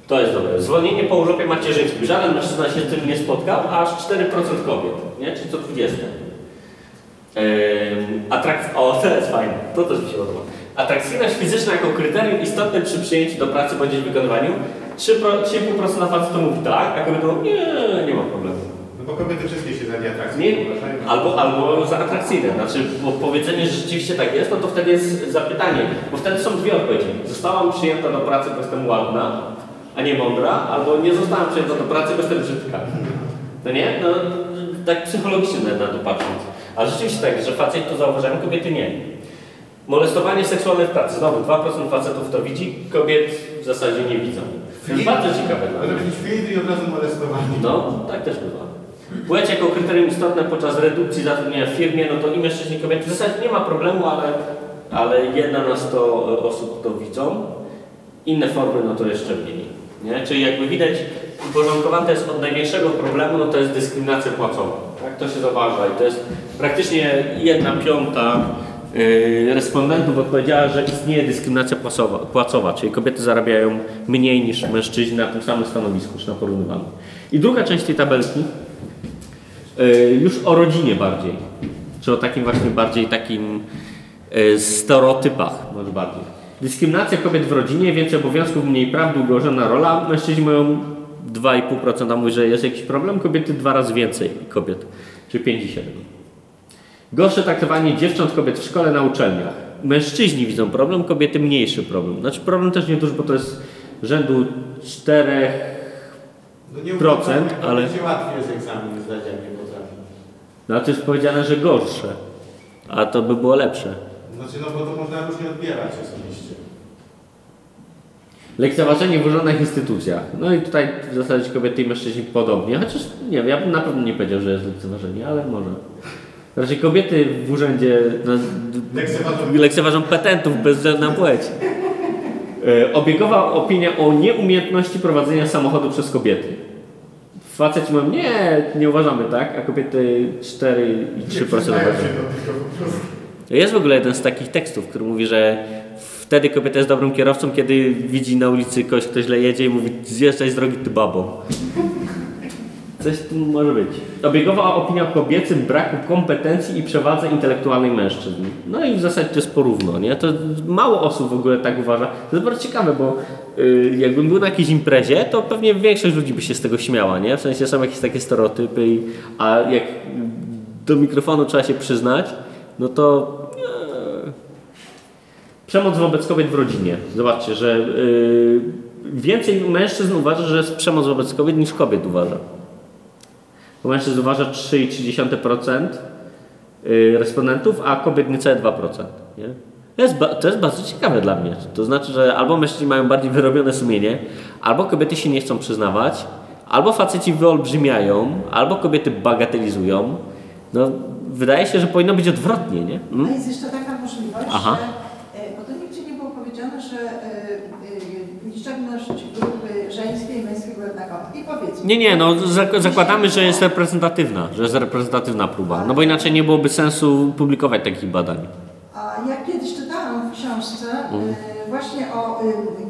to jest dobre. Zwolnienie po urlopie macierzyńskim. Żaden mężczyzna się z tym nie spotkał, aż 4% kobiet, nie? czyli co 20. Atrak... O, to jest fajne. To też mi się podoba. Atrakcyjność fizyczna jako kryterium istotne przy przyjęciu do pracy bądź jej wykonywaniu. 3 pro- 3,5% facetów mówi tak, a kobiety mówią nie, nie ma problemu. No bo kobiety wszystkie się za nieatrakcyjne Nie, uważają. albo, albo za atrakcyjne. Znaczy, bo powiedzenie, że rzeczywiście tak jest, no to wtedy jest zapytanie. Bo wtedy są dwie odpowiedzi. Zostałam przyjęta do pracy, bo jestem ładna, a nie mądra, albo nie zostałam przyjęta do pracy, bo jestem brzydka. No nie? No, tak psychologicznie na to patrząc. Ale rzeczywiście tak, że facet to zauważają, kobiety nie. Molestowanie seksualne w pracy. Znowu 2% facetów to widzi, kobiet w zasadzie nie widzą. To jest bardzo ciekawe. być filtr i od razu molestowani. No, tak też bywa. Płeć jako kryterium istotne podczas redukcji zatrudnienia w firmie, no to i mężczyźni, i kobiety. W zasadzie nie ma problemu, ale, ale jedna na 100 osób to widzą. Inne formy, no to jeszcze mniej. Nie? Czyli jakby widać, uporządkowane to jest od największego problemu, no to jest dyskryminacja płacowa. To się zauważa i to jest praktycznie jedna piąta yy, respondentów odpowiedziała, że istnieje dyskryminacja płacowa, płacowa, czyli kobiety zarabiają mniej niż mężczyźni na tym samym stanowisku, czy na porównywanym. I druga część tej tabelki yy, już o rodzinie bardziej, czy o takim właśnie bardziej takim yy, stereotypach może bardziej. Dyskryminacja kobiet w rodzinie, więcej obowiązków, mniej praw, długorzędna rola. Mężczyźni mają 2,5% mówi, że jest jakiś problem, kobiety dwa razy więcej kobiet, czyli 57. Gorsze traktowanie dziewcząt kobiet w szkole, na uczelniach. mężczyźni widzą problem, kobiety mniejszy problem. Znaczy problem też nie duży, bo to jest rzędu 4 No nie Procent, ale- łatwiej jest egzamin zdać, jak nie potrafi. No to jest powiedziane, że gorsze. A to by było lepsze. Znaczy, no bo to można różnie odbierać osobiście. Lekceważenie w urzędach instytucjach. No i tutaj w zasadzie kobiety i mężczyźni podobnie, chociaż nie wiem, ja bym na pewno nie powiedział, że jest lekceważenie, ale może. Raczej kobiety w urzędzie no, Lekceważą. lekceważą petentów bez względu na płeć. E, Obiegowa opinia o nieumiejętności prowadzenia samochodu przez kobiety. Faceci mówią, nie, nie uważamy tak, a kobiety 4 i 3% uważają. Jest w ogóle jeden z takich tekstów, który mówi, że wtedy kobieta jest dobrym kierowcą, kiedy widzi na ulicy kogoś, kto źle jedzie i mówi zjeżdżaj z drogi ty babo. Coś tu może być. Obiegowa opinia o kobiecym braku kompetencji i przewadze intelektualnej mężczyzn. No i w zasadzie to jest porówno, nie? To mało osób w ogóle tak uważa. To jest bardzo ciekawe, bo y, jakbym był na jakiejś imprezie, to pewnie większość ludzi by się z tego śmiała, nie? W sensie są jakieś takie stereotypy, i, a jak do mikrofonu trzeba się przyznać, no to. Przemoc wobec kobiet w rodzinie. Zobaczcie, że y, więcej mężczyzn uważa, że jest przemoc wobec kobiet niż kobiet uważa. Bo mężczyzn uważa 3,3% y, respondentów, a kobiet niecałe 2%. Nie? To, jest, to jest bardzo ciekawe dla mnie. To znaczy, że albo mężczyźni mają bardziej wyrobione sumienie, albo kobiety się nie chcą przyznawać, albo faceci wyolbrzymiają, albo kobiety bagatelizują. No, wydaje się, że powinno być odwrotnie, nie? A Mm? jest jeszcze taka możliwość, Aha. że, e, bo to nigdzie nie było powiedziane, że e, e, liczebność grupy żeńskiej i jednakowa. I powiedzmy. Nie, nie, no zak- zakładamy, że jest reprezentatywna, że jest reprezentatywna próba. No bo inaczej nie byłoby sensu publikować takich badań. A ja kiedyś czytałam w książce Mhm. właśnie o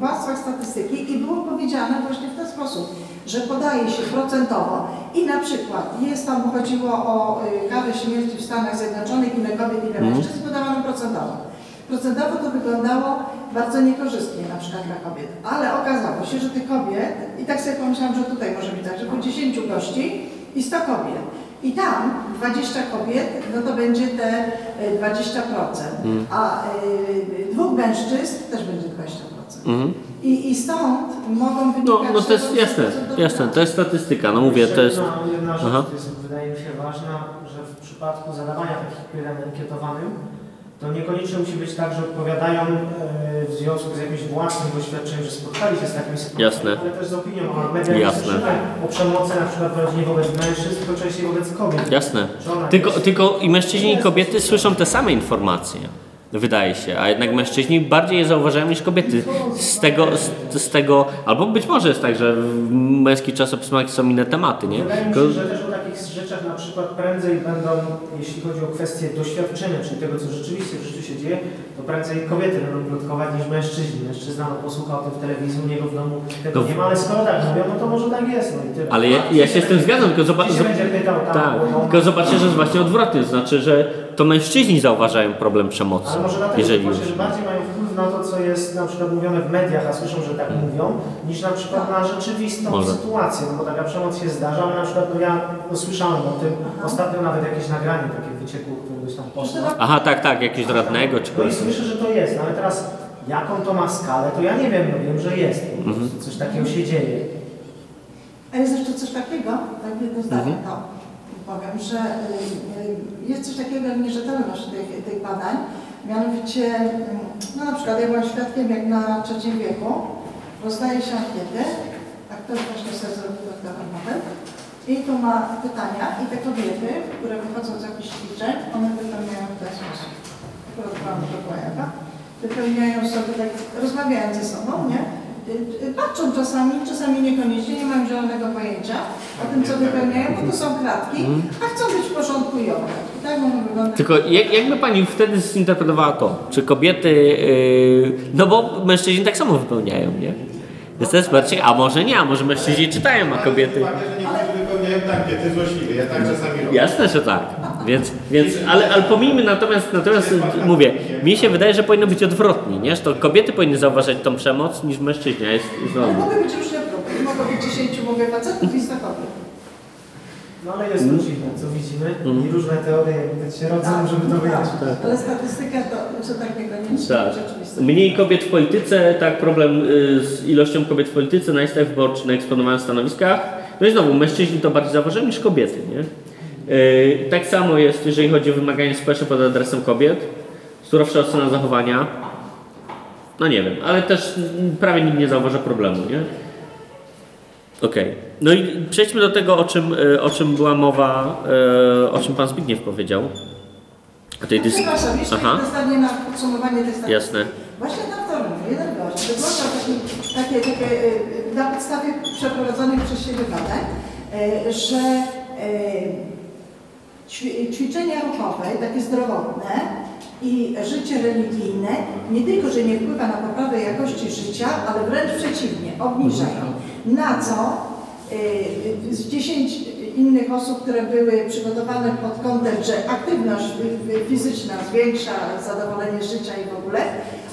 kłamstwach statystyki i było powiedziane właśnie w ten sposób, że podaje się procentowo i na przykład jest tam chodziło o karę śmierci w Stanach Zjednoczonych, ile kobiet, ile Mhm. mężczyzn, podawano procentowo. Procentowo to wyglądało bardzo niekorzystnie na przykład dla kobiet, ale okazało się, że tych kobiet, i tak sobie pomyślałam, że tutaj może być tak, że po 10 gości i 100 kobiet. I tam 20 kobiet, no to będzie te e, 20%, Mm. a y, dwóch mężczyzn też będzie 20%. Mhm. I, I stąd mogą No, wynikać... no to jest jasne, jasne, to jest statystyka, no mówię, to jest... Jedna, jedna rzecz, Aha. jest, wydaje mi się ważna, że w przypadku zadawania takich pytań ankietowanym, to niekoniecznie musi być tak, że odpowiadają e, w związku z jakimś własnym doświadczeniem, że spotkali się z taką sytuacją, ale też z opinią, a media Jasne. o przemocy na przykład w rodzinie wobec mężczyzn, tylko częściej wobec kobiet. Jasne. Tylko, jest- tylko i mężczyźni i kobiety słyszą te same informacje, wydaje się, a jednak mężczyźni bardziej je zauważają niż kobiety. Z tego, z, z tego albo być może jest tak, że w męskich czasopismach są inne tematy, nie? Wydaje mi się, że też przykład prędzej będą, jeśli chodzi o kwestię doświadczenia, czyli tego, co rzeczywiście w życiu się dzieje, to prędzej kobiety będą plotkować niż mężczyźni. Mężczyzna no, posłucha o tym w telewizji, u niego w domu tego No. nie ma, ale skoro tak mówią, no to może tak jest, no i tyle. Ale ja, ja się z tym zgadzam, tylko zobacz, Gdzie się będzie pytał tam, tak, bo- tylko zobaczcie, że jest właśnie odwrotnie, znaczy, że to mężczyźni zauważają problem przemocy, Ale może dlatego, jeżeli że bardziej mają wpływ na to, co jest na przykład mówione w mediach, a słyszą, że tak mówią, niż na przykład na rzeczywistą Może. sytuację, no bo taka przemoc się zdarza, ale na przykład no ja no, słyszałem o tym, ostatnio nawet jakieś nagranie takie wyciekło któregoś tam posła. Aha, tak, tak, jakiegoś radnego czy No i kogoś. słyszę, że to jest, no ale teraz jaką to ma skalę, to ja nie wiem, no wiem, że jest, po Mhm. prostu coś takiego się dzieje. A jest jeszcze coś takiego, tak jedno zdanie, Mhm. to powiem, że y, y, jest coś takiego jak nierzetelność tych, tych badań. Mianowicie, y, no na przykład ja byłam świadkiem, jak na trzecim wieku rozdaje się ankiety, a ktoś właśnie sobie zrobił Armowel, i tu ma pytania i te kobiety, które wychodzą z jakichś ćwiczeń, one wypełniają w ten sposób. Akurat to pojawia. Wypełniają sobie tak, rozmawiając ze sobą, nie? Patrzą czasami, czasami niekoniecznie, nie mają zielonego pojęcia o tym, co wypełniają, bo to są kratki, a chcą być w porządku i tak. Tylko jak, jakby pani wtedy zinterpretowała to? Czy kobiety. Yy, no bo mężczyźni tak samo wypełniają, nie? Jest bardziej. A może nie, a może mężczyźni czytają, a kobiety. Że niektórzy wypełniają tankiety złośliwie, ja tak czasami robię. Jasne, że tak. Więc, więc ale, ale pomijmy natomiast, natomiast mówię, mi się wydaje, że powinno być odwrotnie, nie? Że to kobiety powinny zauważać tą przemoc niż mężczyźni, a jest znowu. mogę być różne grupy. Mogą być 10 mówię facetów i 100 kobiet. No ale jest to dziwne, co widzimy i różne teorie jakby się rodzą, żeby to wyjaśnić. Ale statystyka to, że tak niekoniecznie Tak. Mniej kobiet w polityce, tak, problem y, z ilością kobiet w polityce, na listach wyborczych, na eksponowanych stanowiskach. No i znowu, mężczyźni to bardziej zauważają niż kobiety, nie? Y, tak samo jest, jeżeli chodzi o wymagania społeczne pod adresem kobiet. Surowsza ocena zachowania. No nie wiem, ale też prawie nikt nie zauważa problemu, nie? Okej. No i przejdźmy do tego, o czym, y, o czym była mowa, y, o czym pan Zbigniew powiedział. O tej dys- Przepraszam, jeszcze Aha. zdanie na podsumowanie tej. Jasne. Właśnie na wtorek, jeden gość wygłaszał taki, takie, takie, na podstawie przeprowadzonych przez siebie badań, że ćwiczenia ruchowe, takie zdrowotne i życie religijne nie tylko, że nie wpływa na poprawę jakości życia, ale wręcz przeciwnie, obniżają. Na co y, z 10 innych osób, które były przygotowane pod kątem, że aktywność fizyczna zwiększa zadowolenie życia i w ogóle,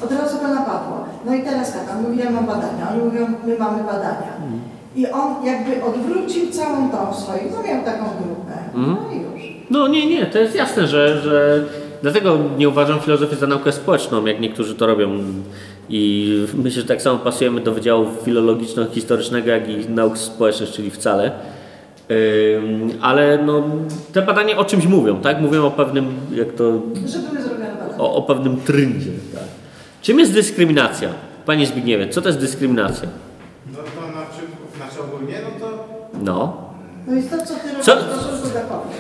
od razu go napadło. No i teraz tak, on mówi, ja mam badania, oni mówią, my mamy badania. I on jakby odwrócił całą tą swoją, no miał taką grupę, no i już. No nie, nie, to jest jasne, że, że dlatego nie uważam filozofii za naukę społeczną, jak niektórzy to robią. I myślę, że tak samo pasujemy do Wydziału Filologiczno-Historycznego, jak i nauk społecznych, czyli wcale. Ym, ale no, te badania o czymś mówią, tak? Mówią o pewnym, jak to, o, o pewnym trendzie. Tak? Czym jest dyskryminacja? Panie Zbigniewie, co to jest dyskryminacja? No to na przykład, znaczy ogólnie, no to... No. No i to, co ty robisz Co-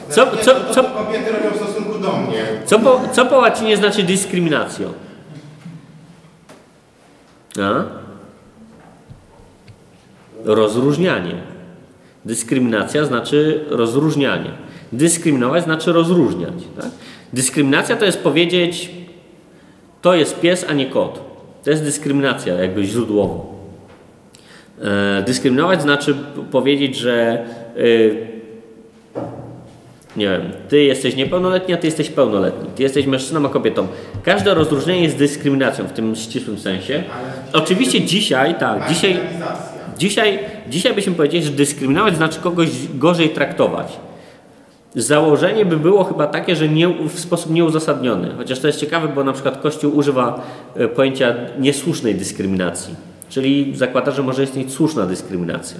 Co, co, co, kobiety robią w stosunku do mnie. co, po, co po łacinie znaczy dyskryminacją? A? Rozróżnianie. Dyskryminacja znaczy rozróżnianie. Dyskryminować znaczy rozróżniać. Tak? Dyskryminacja to jest powiedzieć, to jest pies, a nie kot. To jest dyskryminacja jakby źródłowo. E, dyskryminować znaczy powiedzieć, że y, nie wiem, ty jesteś niepełnoletni, a ty jesteś pełnoletni. Ty jesteś mężczyzną, a kobietą. Każde rozróżnienie jest dyskryminacją w tym ścisłym sensie. Oczywiście dzisiaj, tak, dzisiaj, dzisiaj, dzisiaj byśmy powiedzieli, że dyskryminować znaczy kogoś gorzej traktować. Założenie by było chyba takie, że nie, w sposób nieuzasadniony. Chociaż to jest ciekawe, bo na przykład Kościół używa e, pojęcia niesłusznej dyskryminacji. Czyli zakłada, że może istnieć słuszna dyskryminacja.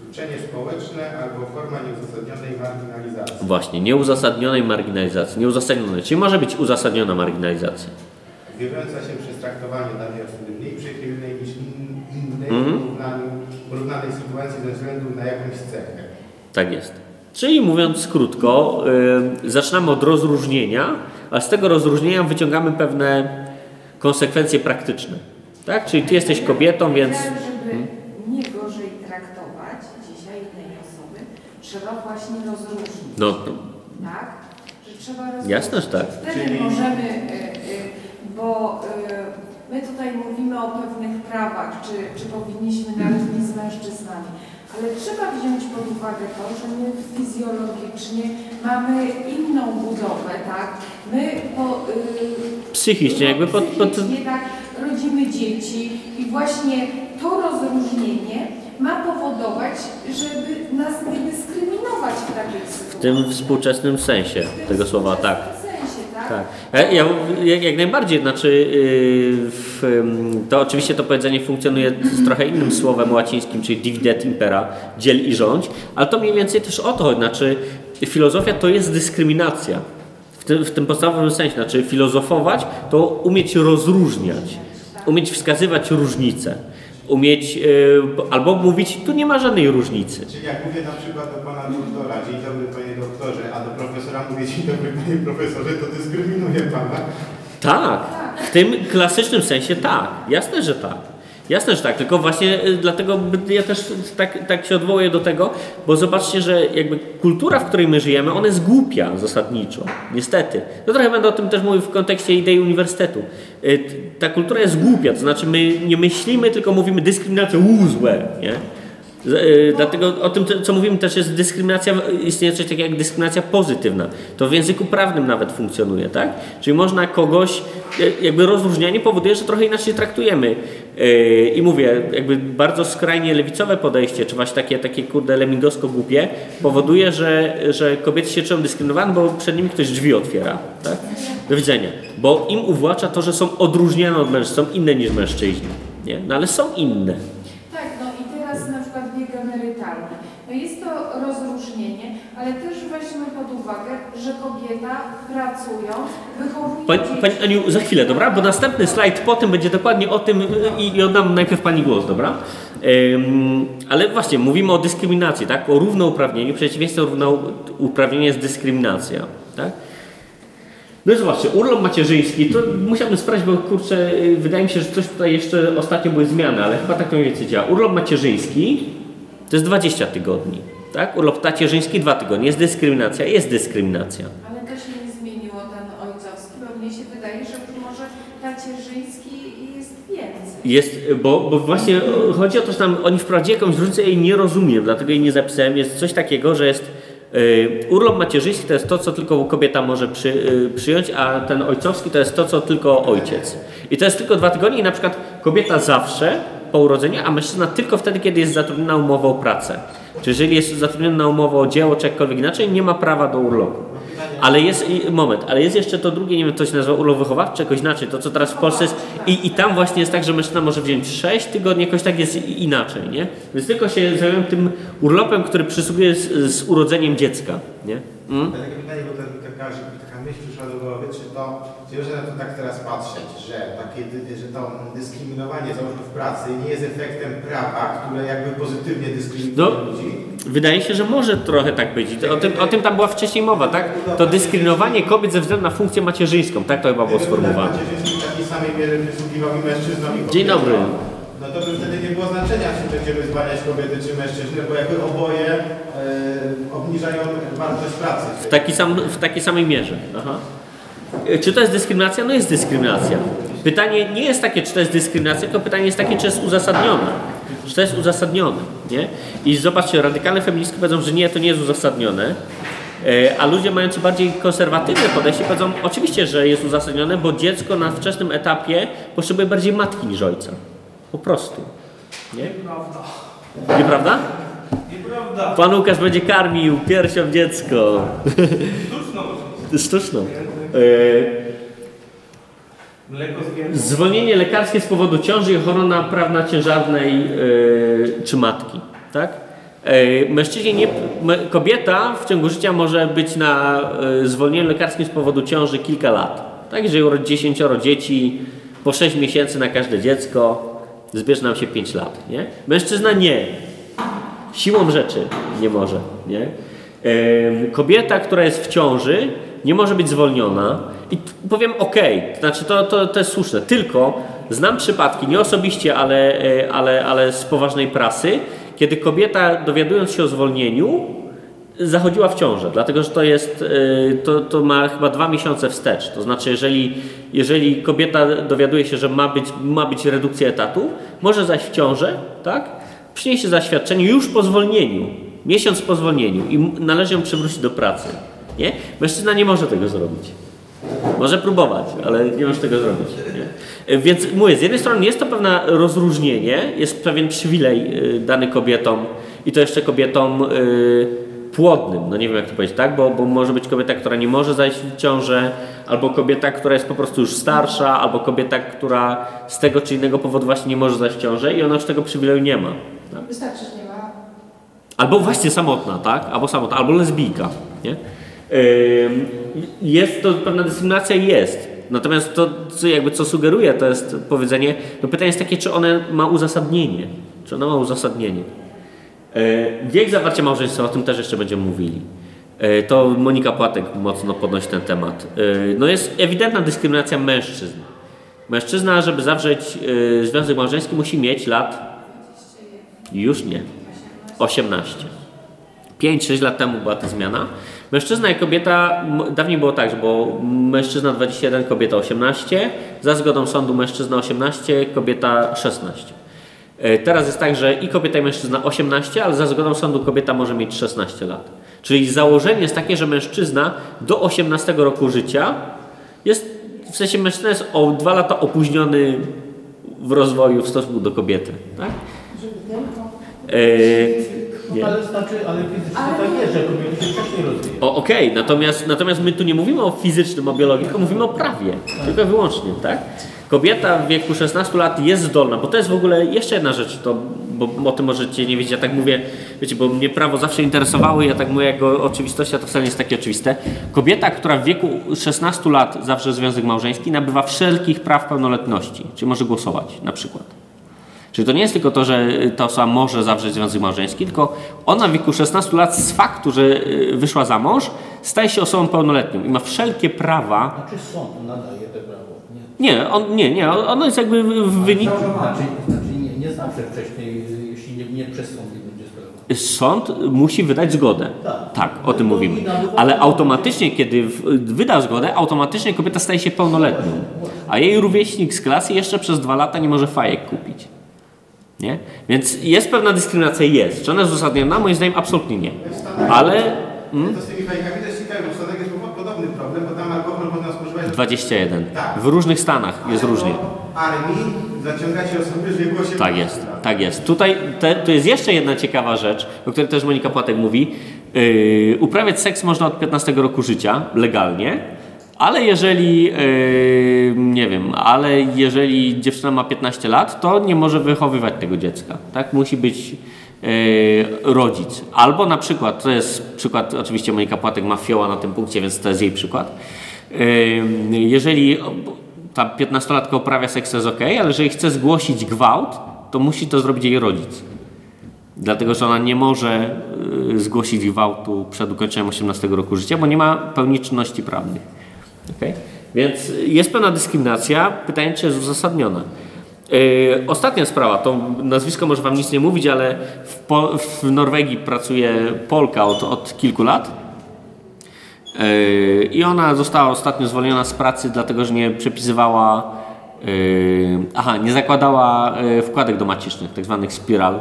Wykluczenie społeczne albo forma nieuzasadnionej marginalizacji. Właśnie, nieuzasadnionej marginalizacji. Nieuzasadnionej, czyli może być uzasadniona marginalizacja. Odbywająca się przez traktowanie danej osoby mniej przychylnej niż in, innej Mhm. w porównaniu, porównanej sytuacji ze względu na jakąś cechę. Tak jest. Czyli mówiąc krótko, y, zaczynamy od rozróżnienia, a z tego rozróżnienia wyciągamy pewne konsekwencje praktyczne. Tak? Czyli ty jesteś kobietą, więc. Żeby nie gorzej traktować dzisiaj innej osoby, trzeba właśnie rozróżnić. No, Tak? Że trzeba rozróżnić. Jasne, że tak. Wtedy Czyli- możemy, y, y, bo y, my tutaj mówimy o pewnych prawach, czy, czy powinniśmy na równi z mężczyznami, ale trzeba wziąć pod uwagę to, że my fizjologicznie mamy inną budowę, tak? My po, y, Psychicznie, jakby pod- pod- psychicznie, tak, rodzimy dzieci i właśnie to rozróżnienie ma powodować, żeby nas nie dyskryminować w takiej sytuacji. w tym współczesnym sensie tego słowa, tak. W sensie, tak? Tak. Ja, ja, jak, najbardziej, znaczy yy, w, to oczywiście to powiedzenie funkcjonuje z trochę innym słowem łacińskim, czyli dividet impera, dziel i rządź, ale to mniej więcej też o to chodzi, znaczy filozofia to jest dyskryminacja. W tym, w tym podstawowym sensie, znaczy filozofować to umieć rozróżniać, umieć wskazywać różnice, umieć yy, albo mówić, tu nie ma żadnej różnicy. Czyli jak mówię na przykład do pana doktora, dzień dobry panie doktorze, a do profesora mówię dzień dobry panie profesorze, to dyskryminuję pana. Tak, w tym klasycznym sensie tak. Jasne, że tak. Jasne, że tak, tylko właśnie y, dlatego ja też tak, tak się odwołuję do tego, bo zobaczcie, że jakby kultura, w której my żyjemy, ona jest głupia zasadniczo, niestety. No trochę będę o tym też mówił w kontekście idei uniwersytetu. Y, Ta kultura jest głupia, to znaczy my nie myślimy, tylko mówimy dyskryminacja, uuu, złe, nie? Y, Dlatego o tym, co mówimy, też jest dyskryminacja, istnieje coś takiego jak dyskryminacja pozytywna. To w języku prawnym nawet funkcjonuje, tak? Czyli można kogoś, y, jakby rozróżnianie powoduje, że trochę inaczej traktujemy. Y, I mówię, jakby bardzo skrajnie lewicowe podejście, czy właśnie takie, takie kurde lemingowsko głupie, powoduje, że, że kobiety się czują dyskryminowane, bo przed nimi ktoś drzwi otwiera, tak? Do widzenia. Bo im uwłacza to, że są odróżniane od mężczyzn, są inne niż mężczyźni. Nie? No ale są inne. Tak, no i teraz na przykład wiek emerytalny. No jest to rozróżnienie, ale też weźmy pod uwagę, że kobieta pracując wychowuje Pani, dzieci. pani Aniu, za chwilę, dobra? Bo następny slajd potem będzie dokładnie o tym y, i, i oddam najpierw Pani głos, dobra? Ym, ale właśnie, mówimy o dyskryminacji, tak? O równouprawnieniu. Przeciwieństwem równouprawnienia jest dyskryminacja, tak? No i zobaczcie, urlop macierzyński, to musiałbym sprawdzić, bo kurczę, y, wydaje mi się, że coś tutaj jeszcze ostatnio były zmiany, ale chyba tak to mniej więcej działa. Urlop macierzyński to jest 20 tygodni, tak? Urlop tacierzyński 2 tygodnie. Jest dyskryminacja? Jest dyskryminacja. Ale to się nie zmieniło ten ojcowski, bo mnie się wydaje, że może tacierzyński jest więcej. Jest, bo, bo właśnie chodzi o to, że tam oni wprowadzili jakąś różnicę, ja jej nie rozumiem, dlatego jej nie zapisałem. Jest coś takiego, że jest y, urlop macierzyński to jest to, co tylko kobieta może przy, y, przyjąć, a ten ojcowski to jest to, co tylko ojciec. I to jest tylko dwa tygodnie i na przykład kobieta zawsze po urodzeniu, a mężczyzna tylko wtedy, kiedy jest zatrudniona umową o pracę. Czy jeżeli jest zatrudniona na o dzieło, czy jakkolwiek inaczej, nie ma prawa do urlopu. Ale jest, moment, ale jest jeszcze to drugie, nie wiem, to się nazywa urlop wychowawczy, czy jakoś inaczej, to co teraz w Polsce jest i, i tam właśnie jest tak, że mężczyzna może wziąć 6 tygodni, jakoś tak jest inaczej, nie? Więc tylko się zajmują tym urlopem, który przysługuje z, z urodzeniem dziecka, nie? Mm? Takie pytanie, bo to taka, taka czy to, czy można na to tak teraz patrzeć, że takie, że to dyskryminowanie załóżmy w pracy nie jest efektem prawa, które jakby pozytywnie dyskryminuje No. ludzi? Wydaje się, że może trochę tak być. O tym, o tym tam była wcześniej mowa, tak? To dyskryminowanie kobiet ze względu na funkcję macierzyńską, tak to chyba było sformułowane. Dzień dobry. No to by wtedy nie było znaczenia, czy będziemy zwalniać kobiety czy mężczyzny, bo jakby oboje e, obniżają wartość pracy. W, taki sam, w takiej samej mierze. Aha. E, Czy to jest dyskryminacja? No jest dyskryminacja. Pytanie nie jest takie, czy to jest dyskryminacja, tylko pytanie jest takie, czy jest uzasadnione. Czy to jest uzasadnione, nie? I zobaczcie, radykalne feministki powiedzą, że nie, to nie jest uzasadnione. E, A ludzie mający bardziej konserwatywne podejście powiedzą, oczywiście, że jest uzasadnione, bo dziecko na wczesnym etapie potrzebuje bardziej matki niż ojca. Po prostu. Nie? Nieprawda. Nieprawda? Nieprawda. Pan Łukasz będzie karmił piersią dziecko. Oczywiście. Sztuczną. E. Zwolnienie lekarskie z powodu ciąży i ochrona prawna ciężarnej yy, czy matki, tak? Yy, mężczyźnie nie, kobieta w ciągu życia może być na yy, zwolnieniu lekarskim z powodu ciąży kilka lat. Tak, jeżeli urodzi 10 dzieci, po 6 miesięcy na każde dziecko, zbierze nam się 5 lat, nie? Mężczyzna nie. Siłą rzeczy nie może, nie? Kobieta, która jest w ciąży, nie może być zwolniona. I powiem ok, to znaczy to, to, to jest słuszne. Tylko znam przypadki, nie osobiście, ale, e, ale, ale z poważnej prasy, kiedy kobieta, dowiadując się o zwolnieniu, zachodziła w ciążę, dlatego że to jest, e, to, to ma chyba dwa miesiące wstecz. To znaczy, jeżeli, jeżeli kobieta dowiaduje się, że ma być, ma być redukcja etatu, może zaś w ciążę, tak? Przyniesie zaświadczenie już po zwolnieniu, miesiąc po zwolnieniu i należy ją przywrócić do pracy. Nie? Mężczyzna nie może tego zrobić. Może próbować, ale nie może tego zrobić. Nie? Więc mówię, z jednej strony jest to pewne rozróżnienie, jest pewien przywilej y, dany kobietom i to jeszcze kobietom y, płodnym, no nie wiem jak to powiedzieć, tak? Bo, bo może być kobieta, która nie może zajść w ciążę, albo kobieta, która jest po prostu już starsza, albo kobieta, która z tego czy innego powodu właśnie nie może zajść w ciążę i ona już tego przywileju nie ma. Tak? Wystarczy, że nie ma Albo właśnie samotna, tak? Albo samotna, albo lesbijka, nie? Jest to pewna dyskryminacja, jest. Natomiast to, co jakby co sugeruje, to jest powiedzenie, no pytanie jest takie, czy one ma uzasadnienie. Czy ona ma uzasadnienie. Yy, Wiek zawarcia małżeństwa, o tym też jeszcze będziemy mówili. Yy, To Monika Płatek mocno podnosi ten temat. Yy, No jest ewidentna dyskryminacja mężczyzn. Mężczyzna, żeby zawrzeć związek małżeński, musi mieć lat już nie. 18. 5-6 lat temu była ta zmiana. Mężczyzna i kobieta, dawniej było tak, że było mężczyzna 21, kobieta 18, za zgodą sądu mężczyzna 18, kobieta 16. E, Teraz jest tak, że i kobieta i mężczyzna 18, ale za zgodą sądu kobieta może mieć 16 lat. Czyli założenie jest takie, że mężczyzna do 18 roku życia jest, w sensie mężczyzna jest o 2 lata opóźniony w rozwoju w stosunku do kobiety. Tak? E, nie. Ale znaczy, ale fizycznie Ale tak to- jest, że kobiety się wcześniej rozwijają. Okej, natomiast, natomiast my tu nie mówimy o fizycznym, o biologii, tylko mówimy o prawie. Tylko wyłącznie, tak? Kobieta w wieku 16 lat jest zdolna, bo to jest w ogóle jeszcze jedna rzecz, to, bo o tym możecie nie wiedzieć, ja tak mówię, wiecie, bo mnie prawo zawsze interesowało i ja tak mówię jako oczywistość, a to wcale nie jest takie oczywiste. Kobieta, która w wieku 16 lat zawrze związek małżeński, nabywa wszelkich praw pełnoletności, czyli może głosować na przykład. Czyli to nie jest tylko to, że ta osoba może zawrzeć związek małżeński, tylko ona w wieku 16 lat z faktu, że y, wyszła za mąż, staje się osobą pełnoletnią i ma wszelkie prawa. Znaczy sąd nadaje te prawo. Nie. Nie, on, nie, nie, ono jest jakby w wyniku. Znaczy, znaczy nie, nie zawsze wcześniej, jeśli nie, nie przez sąd nie będzie sprawa. Sąd musi wydać zgodę. Tak. Tak, o tym mówimy. Ale automatycznie, kiedy wyda zgodę, automatycznie kobieta staje się pełnoletnią. A jej rówieśnik z klasy jeszcze przez dwa lata nie może fajek kupić. Nie? Więc jest pewna dyskryminacja, jest. Czy ona jest uzasadniona? Moim zdaniem absolutnie nie. Ale Hmm? To z tymi fajkami też ciekawe, bo w Stanach jest podobny problem, bo tam alkohol można spożywać 21. Tak. W różnych stanach jest różnie. do armii, zaciągacie osoby w wieku 18 Tak jest, tak jest. Tutaj te, to jest jeszcze jedna ciekawa rzecz, o której też Monika Płatek mówi. Yy, uprawiać seks można od 15 roku życia, legalnie, ale jeżeli, yy, nie wiem, ale jeżeli dziewczyna ma 15 lat, to nie może wychowywać tego dziecka. Tak? Musi być yy, rodzic. Albo na przykład, to jest przykład, oczywiście Monika Płatek ma fioła na tym punkcie, więc to jest jej przykład. Jeżeli ta 15-latka uprawia seks, to jest ok, ale jeżeli chce zgłosić gwałt, to musi to zrobić jej rodzic. Dlatego, że ona nie może y, zgłosić gwałtu przed ukończeniem 18 roku życia, bo nie ma pełni czynności prawnych. Okay? Więc jest pewna dyskryminacja. Pytanie, czy jest uzasadniona. Yy, ostatnia sprawa, to nazwisko może Wam nic nie mówić, ale w, w Norwegii pracuje Polka od, od kilku lat. Yy, I ona została ostatnio zwolniona z pracy, dlatego że nie przepisywała, yy, aha, nie zakładała yy, wkładek domacicznych, tak zwanych spiral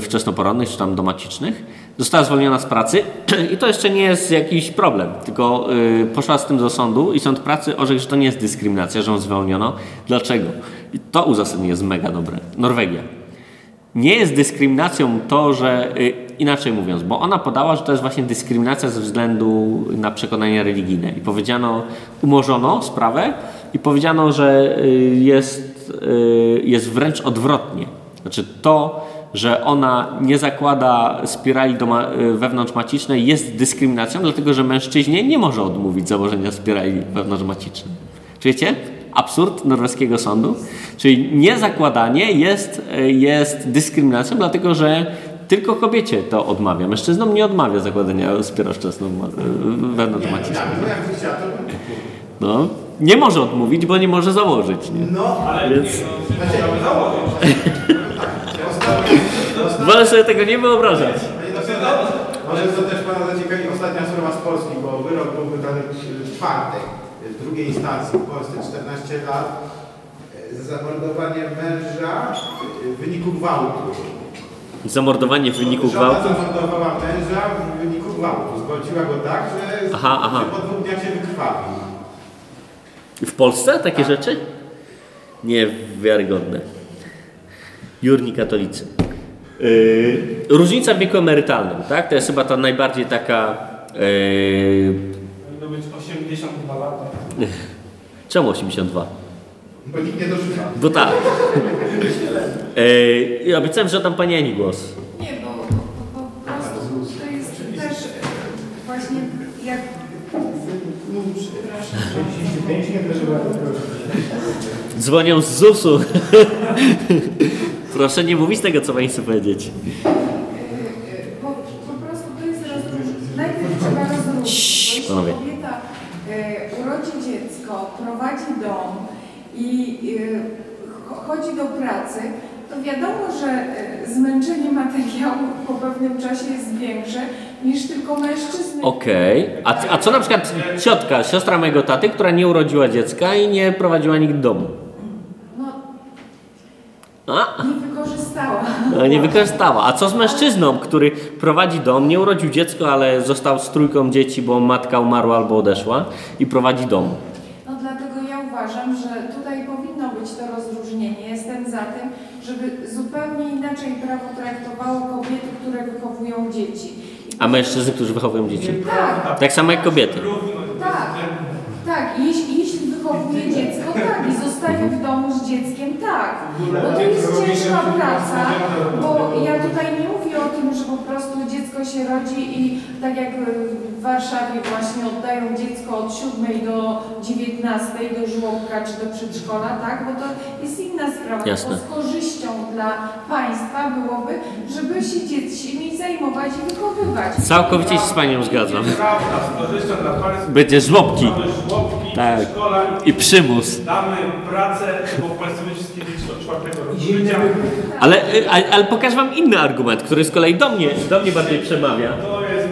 wczesnoporonnych czy tam domacicznych. Została zwolniona z pracy i to jeszcze nie jest jakiś problem, tylko poszła z tym do sądu i sąd pracy orzekł, że to nie jest dyskryminacja, że ją zwolniono. Dlaczego? I to uzasadnienie jest mega dobre. Norwegia. Nie jest dyskryminacją to, że y, inaczej mówiąc, bo ona podała, że to jest właśnie dyskryminacja ze względu na przekonania religijne. I powiedziano, umorzono sprawę i powiedziano, że y, jest, y, jest wręcz odwrotnie. Znaczy to, że ona nie zakłada spirali doma, y, wewnątrzmacicznej jest dyskryminacją, dlatego że mężczyźnie nie może odmówić założenia spirali wewnątrzmacicznej. Czujecie? Absurd norweskiego sądu. Czyli niezakładanie jest, jest dyskryminacją, dlatego że tylko kobiecie to odmawia. Mężczyznom nie odmawia zakładania spirali wewnątrzmacicznej. Tak, no. No, nie może odmówić, bo nie może założyć. Nie? No, ale Więc znaczy, założyć. Ostatnio, wolę sobie tego nie wyobrażać. Może to też Pana zaciekawi ostatnia sprawa z Polski, bo wyrok był wydany w czwartek drugiej instancji w Polsce 14 lat e, za zamordowanie męża w wyniku gwałtu. Zamordowanie w wyniku Żona gwałtu? zamordowała męża w wyniku gwałtu. Zgwałciła go tak, że, Aha, aha. że po dwóch dniach się wykrwawił. W Polsce takie rzeczy? Niewiarygodne. Jurni katolicy. Yy, różnica w wieku emerytalnym, tak? To jest chyba ta najbardziej taka. Yy, Powinno być 82 lata. Czemu 82? Bo nikt nie dorzuca. Bo tak. Yy, obiecałem, że oddam pani Ani głos. Nie, bo, bo po prostu to jest też e, właśnie jak... Przepraszam. 35 nie też bardzo proszę. Dzwonią z ZUS-u. Proszę nie mówić tego, co pani chce powiedzieć. Bo po prostu to jest rozróżnienie. Najpierw trzeba rozróżnić. Bo panowie. kobieta e, urodzi dziecko, prowadzi dom i e, cho- chodzi do pracy, to wiadomo, że e, zmęczenie materiału po pewnym czasie jest większe niż tylko mężczyzny. Okej. A, a co na przykład ciotka, siostra mojego taty, która nie urodziła dziecka i nie prowadziła nigdy domu? No, A? nie wykorzystała wykorzystała. No, nie wykorzystała. A co z mężczyzną, który prowadzi dom, nie urodził dziecko, ale został z trójką dzieci, bo matka umarła albo odeszła i prowadzi dom? No dlatego ja uważam, że tutaj powinno być to rozróżnienie. Jestem za tym, żeby zupełnie inaczej prawo traktowało kobiety, które wychowują dzieci. A mężczyzny, którzy wychowują dzieci? Tak, Tak samo jak kobiety. tak, tak. Jeśli, jeśli wychowuje dziecko, tak. I zostaje w domu z dzieckiem, tak. Bo to jest ciężka praca, bo ja tutaj nie mówię o tym, że po prostu dziecko się rodzi i tak jak w Warszawie właśnie oddają dziecko od 7 do 19 do żłobka czy do przedszkola, tak? Bo to jest inna sprawa. Jasne. Tylko z korzyścią dla państwa byłoby, żeby się dziećmi zajmować i wychowywać. Całkowicie się z Panią zgadzam. Prawda, z korzyścią dla Państwa. Będzie żłobki Mamy żłobki, Tak. szkola i przymus. damy pracę, bo Państwo czwartego roku życia. Ale, y, ale, ale pokażę Wam inny argument, który z kolei do mnie, do mnie bardziej przemawia. To jest.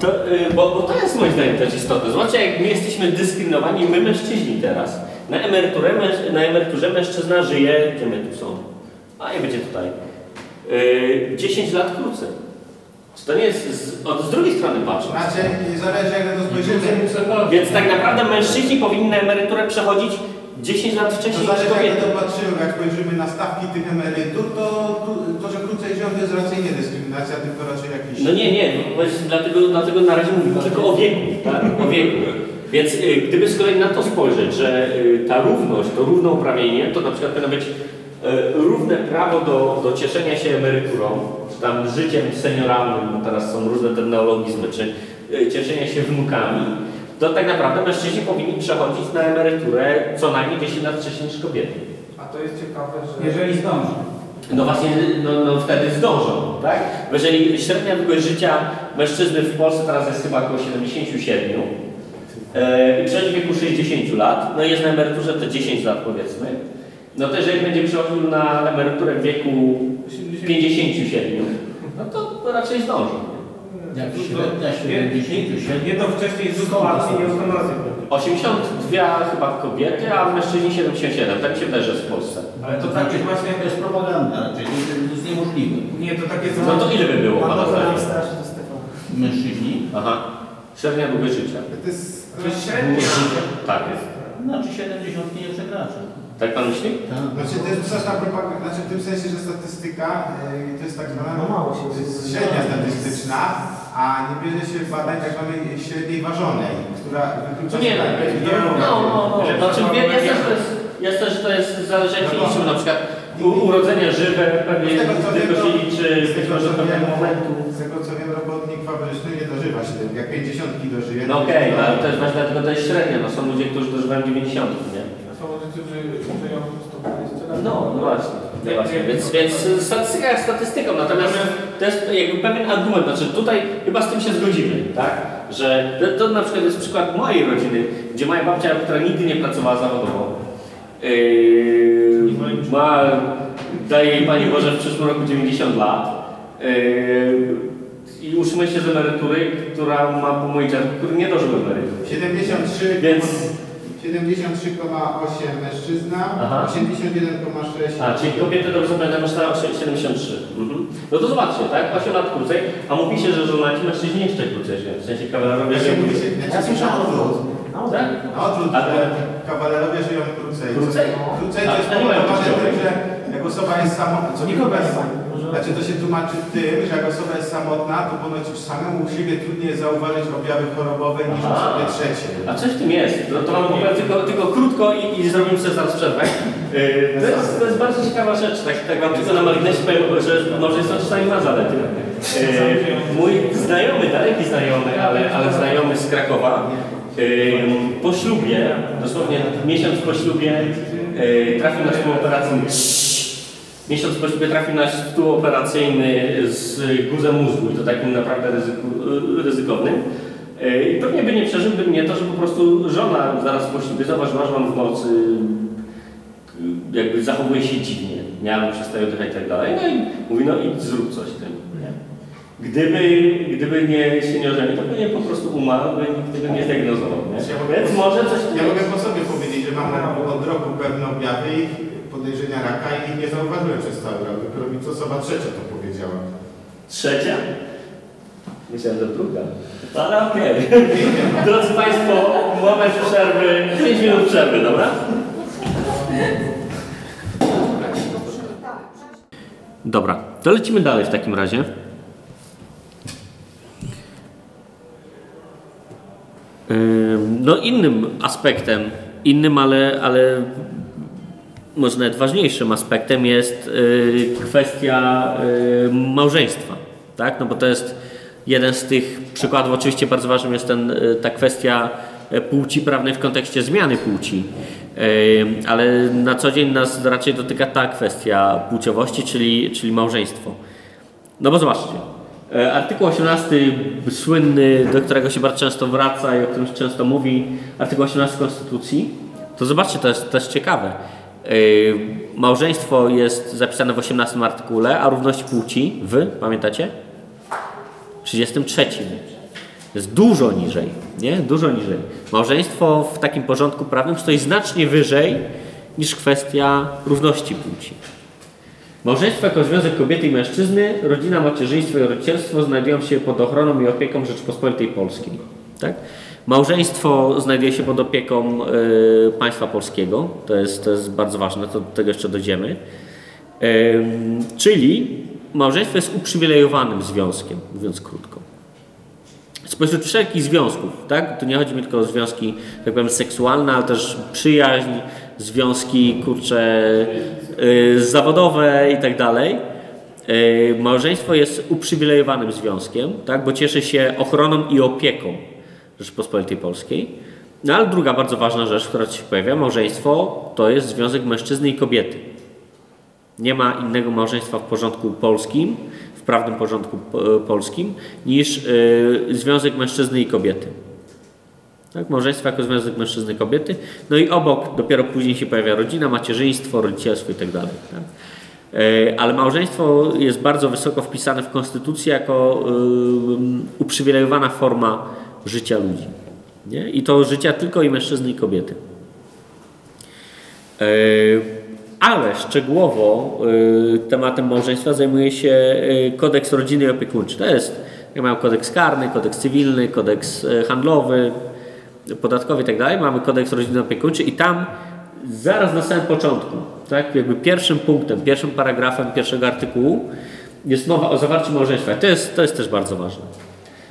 To, y, bo, bo to jest moim zdaniem też istotne. Zobaczcie, jak my jesteśmy dyskryminowani, my mężczyźni teraz. Na, emeryturę, męż- na emeryturze mężczyzna żyje, gdzie my tu są? A nie będzie tutaj. Y, 10 lat krócej. Czy to nie jest z, od, z drugiej strony patrząc? Znaczy, zależy jak na to spojrzymy. Więc tak naprawdę mężczyźni powinni na emeryturę przechodzić 10 lat To wcześniej niż zależy jak kobiety. to patrzymy, jak spojrzymy na stawki tych emerytur, to, to że krócej rząd jest raczej nie dyskryminacja, tylko raczej jakiś... No nie, nie, no właśnie dlatego, dlatego na razie mówimy tylko o wieku, tak? o wieku. Więc y, gdyby z kolei na to spojrzeć, że y, ta równość, to równouprawnienie, to na przykład powinno być równe prawo do, do cieszenia się emeryturą, czy tam życiem senioralnym, bo teraz są różne te neologizmy, czy y, cieszenia się wnukami, to tak naprawdę mężczyźni powinni przechodzić na emeryturę co najmniej 10 lat wcześniej niż kobiety. A to jest ciekawe, że... Jeżeli zdąży. No właśnie, no, no wtedy zdążą, tak? Jeżeli średnia długość życia mężczyzny w Polsce teraz jest chyba około 77 e, i przechodzi w wieku 60 lat, no i jest na emeryturze te 10 lat powiedzmy, no to jeżeli będzie przechodził na emeryturę w wieku 57, no to, raczej zdąży. Jak średnia 77. Nie to wcześniej z upadnie i eutanazję. 82 chyba kobiety, a mężczyźni 77, tak mi się wydaje, że jest w Polsce. Ale to To takie właśnie... to jest propaganda raczej, to jest- niemożliwe. Nie, to takie... No to ile by było? Pan Pana zdaniem? Mężczyźni, Aha. Średnia długość życia. To jest... To jest średnia. Tak jest. znaczy 70 nie przekracza. Tak pan myśli? Tak. Znaczy to jest straszna propaganda, znaczy w tym sensie, że statystyka y, to jest tak zwana No mało się to jest uzyskuje. średnia statystyczna, a nie bierze się badań tak zwanej średniej ważonej, która wyklucza To nie wiem. wielu No, no, no. Znaczy, wie- jest też, to jest, jest też, to jest zależy jak się liczy, na przykład u- urodzenia żywe pewnie Z tego co wiem, tylko się liczy z być tego może pewnego wiem, momentu. z tego co wiem, robotnik fabryczny nie dożywa się, jak 50 dożyje. No to okej, jest no, ale to jest właśnie dlatego to jest średnia, no są ludzie, którzy dożywają 90, nie? Którzy żyją 120 lat. No, no właśnie. No właśnie. Więc, więc statystyka jest statystyką, natomiast to jest jakby pewien argument, znaczy tutaj chyba z tym się zgodzimy, tak? Że to, to na przykład jest przykład mojej rodziny, gdzie moja babcia, która nigdy nie pracowała zawodowo, yy, ma, daje jej Pani Boże w przyszłym roku 90 lat yy, i utrzymuje się z emerytury, która ma po mojej dziadku, który nie dożył emerytury. 73, Więc 73,8 mężczyzna, Aha. 81,6 A, czyli kobiety dobrze pamiętam, stała 73. Mhm. No to zobaczcie, tak? 8 lat krócej, a mówi się, że żonaci mężczyźni jeszcze krócej żyją. W sensie kawalerowie Ja się żyją krócej. Ja słyszałem odwrót. Tak? Na odwrót, Ale- że kawalerowie żyją krócej. Krócej? Krócej A, to jest a nie mają spowodowane kościołów? tym, że jak osoba jest samotna, co Nikogo ma. Może... Znaczy to się tłumaczy tym, że jak osoba jest samotna, to ponoć samemu u siebie trudniej jest zauważyć objawy chorobowe niż Aha. osobie trzeciej. A coś w tym jest. No to wam powiem tylko, tylko krótko i, i zrobimy sobie zaraz przerwę. Yy, to, jest, to jest bardzo ciekawa rzecz. Tak, tak wam tylko na marginesie powiem, że małżeństwo czasami ma zalety. Yy, mój znajomy, daleki znajomy, ale, ale znajomy z Krakowa, yy, po ślubie, dosłownie miesiąc po ślubie, trafił na stół operacyjny. Miesiąc po ślubie trafił na stół operacyjny z guzem mózgu i to takim naprawdę ryzyku, ryzykownym. Yy, I pewnie by nie przeżył, gdyby nie to, że po prostu żona zaraz po ślubie zauważyła, że on w nocy yy, jakby zachowuje się dziwnie, nie przestaje oddychać i tak dalej. No i mówi, no i zrób coś tym. Nie? Gdyby, gdyby nie się nie ożenił, to by nie po prostu umarł, by nikt tego nie zdiagnozował. Nie? Ja mogę Więc po- może coś Ja mogę po sobie powiedzieć, że mam od roku pewne objawy i podejrzenia raka i nie zauważyłem przez cały rok. Dopiero mi osoba trzecia to powiedziała. Trzecia? Myślałem, że druga. Ale okej. Drodzy Państwo, moment przerwy, 5 minut przerwy, dobra? Dobra, to lecimy dalej w takim razie. No innym aspektem, innym, ale, ale może nawet ważniejszym aspektem jest y, kwestia y, małżeństwa, tak? No bo to jest jeden z tych przykładów, oczywiście bardzo ważnym jest ten, y, ta kwestia płci prawnej w kontekście zmiany płci, ale na co dzień nas raczej dotyka ta kwestia płciowości, czyli, czyli małżeństwo. No bo zobaczcie, artykuł 18 słynny, do którego się bardzo często wraca i o którym się często mówi, artykuł 18 Konstytucji, to zobaczcie, to jest też ciekawe. E, Małżeństwo jest zapisane w 18 artykule, a równość płci w, pamiętacie? 33. Jest dużo niżej, nie? Dużo niżej. Małżeństwo w takim porządku prawnym stoi znacznie wyżej niż kwestia równości płci. Małżeństwo jako związek kobiety i mężczyzny, rodzina, macierzyństwo i rodzicielstwo znajdują się pod ochroną i opieką Rzeczpospolitej Polskiej. Tak? Małżeństwo znajduje się pod opieką y, państwa polskiego, to jest, to jest bardzo ważne, to do tego jeszcze dojdziemy. Czyli małżeństwo jest uprzywilejowanym związkiem, mówiąc krótko. Spośród wszelkich związków, tak? Tu nie chodzi mi tylko o związki, tak powiem, seksualne, ale też przyjaźń, związki, kurcze, yy, zawodowe i tak dalej. Yy, małżeństwo jest uprzywilejowanym związkiem, tak? Bo cieszy się ochroną i opieką Rzeczypospolitej Polskiej. No ale druga bardzo ważna rzecz, która się pojawia, małżeństwo to jest związek mężczyzny i kobiety. Nie ma innego małżeństwa w porządku polskim, w prawnym porządku po- polskim, niż y, związek mężczyzny i kobiety. Tak? Małżeństwo jako związek mężczyzny i kobiety. No i obok dopiero później się pojawia rodzina, macierzyństwo, rodzicielstwo i tak dalej. Tak? Y, Ale małżeństwo jest bardzo wysoko wpisane w konstytucję jako uprzywilejowana forma życia ludzi. Nie? I to życia tylko i mężczyzny i kobiety. E, Ale szczegółowo e, tematem małżeństwa zajmuje się e, kodeks rodziny i opiekuńczy. To jest, jak mają kodeks karny, kodeks cywilny, kodeks handlowy, podatkowy tak dalej. Mamy kodeks rodziny i opiekuńczy i tam zaraz na samym początku, tak, jakby pierwszym punktem, pierwszym paragrafem pierwszego artykułu jest mowa o zawarciu małżeństwa. To jest, to jest też bardzo ważne.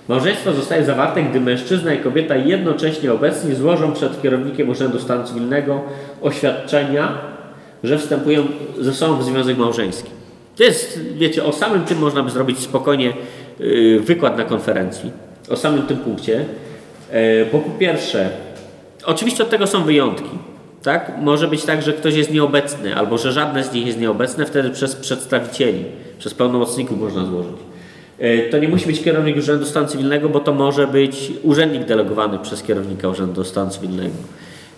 Małżeństwo zostaje zawarte, gdy mężczyzna i kobieta jednocześnie obecni złożą przed kierownikiem Urzędu Stanu Cywilnego oświadczenia, że wstępują ze sobą w związek małżeński. To jest, wiecie, o samym tym można by zrobić spokojnie yy, wykład na konferencji, o samym tym punkcie, yy, bo po pierwsze, oczywiście od tego są wyjątki. Tak? Może być tak, że ktoś jest nieobecny, albo że żadne z nich jest nieobecne, wtedy przez przedstawicieli, przez pełnomocników można złożyć. E, To nie musi być kierownik Urzędu Stanu Cywilnego, bo to może być urzędnik delegowany przez kierownika Urzędu Stanu Cywilnego.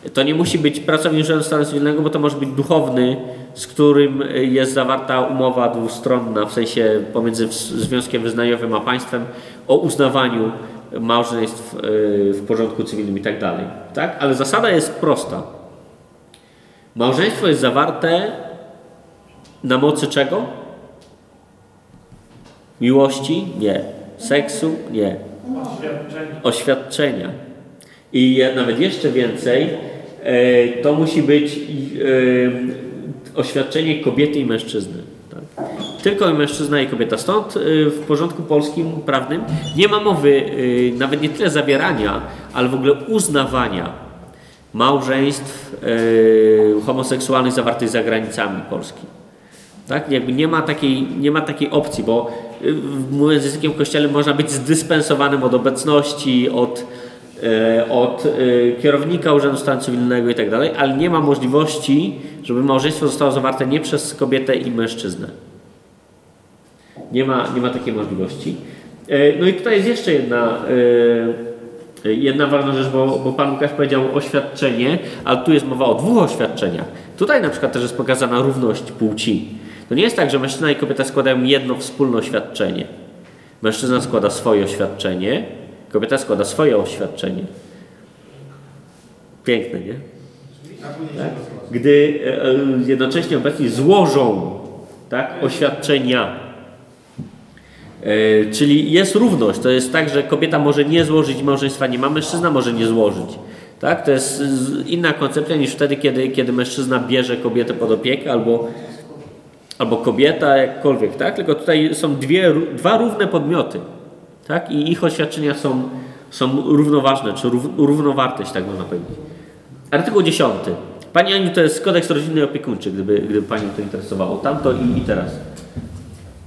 E, To nie musi być pracownik Urzędu Stanu Cywilnego, bo to może być duchowny, z którym e, jest zawarta umowa dwustronna, w sensie pomiędzy związkiem wyznaniowym a państwem o uznawaniu małżeństw w porządku cywilnym i tak dalej. Tak? Ale zasada jest prosta. Małżeństwo jest zawarte na mocy czego? Miłości? Nie. Seksu? Nie. Oświadczenia. I nawet jeszcze więcej, e, to musi być e, oświadczenie kobiety i mężczyzny. Tak? Tylko mężczyzna i kobieta. Stąd e, w porządku polskim prawnym nie ma mowy nawet nie tyle zawierania, ale w ogóle uznawania małżeństw homoseksualnych zawartych za granicami Polski. Tak? Jakby nie ma takiej, nie ma takiej opcji, bo mówiąc językiem kościelnym można być zdyspensowanym od obecności, od, e, od e, kierownika Urzędu Stanu Cywilnego i tak ale nie ma możliwości, żeby małżeństwo zostało zawarte nie przez kobietę i mężczyznę. Nie ma, nie ma takiej możliwości. E, No i tutaj jest jeszcze jedna, jedna ważna rzecz, bo, bo Pan Łukasz powiedział oświadczenie, ale tu jest mowa o dwóch oświadczeniach. Tutaj na przykład też jest pokazana równość płci. To nie jest tak, że mężczyzna i kobieta składają jedno wspólne oświadczenie. Mężczyzna składa swoje oświadczenie, kobieta składa swoje oświadczenie. Piękne, nie? Tak? gdy e, e, jednocześnie obecni złożą tak, oświadczenia. E, czyli jest równość. To jest tak, że kobieta może nie złożyć małżeństwa nie ma, mężczyzna może nie złożyć. Tak? To jest inna koncepcja niż wtedy, kiedy, kiedy mężczyzna bierze kobietę pod opiekę albo, albo kobieta, jakkolwiek. Tak? Tylko tutaj są dwie, dwa równe podmioty. Tak? I ich oświadczenia są, są równoważne, czy rów, równowartość, tak można powiedzieć. Artykuł 10. Pani Aniu, to jest kodeks rodzinny i opiekuńczy, gdyby, gdyby Pani to interesowało. Tamto i, i teraz.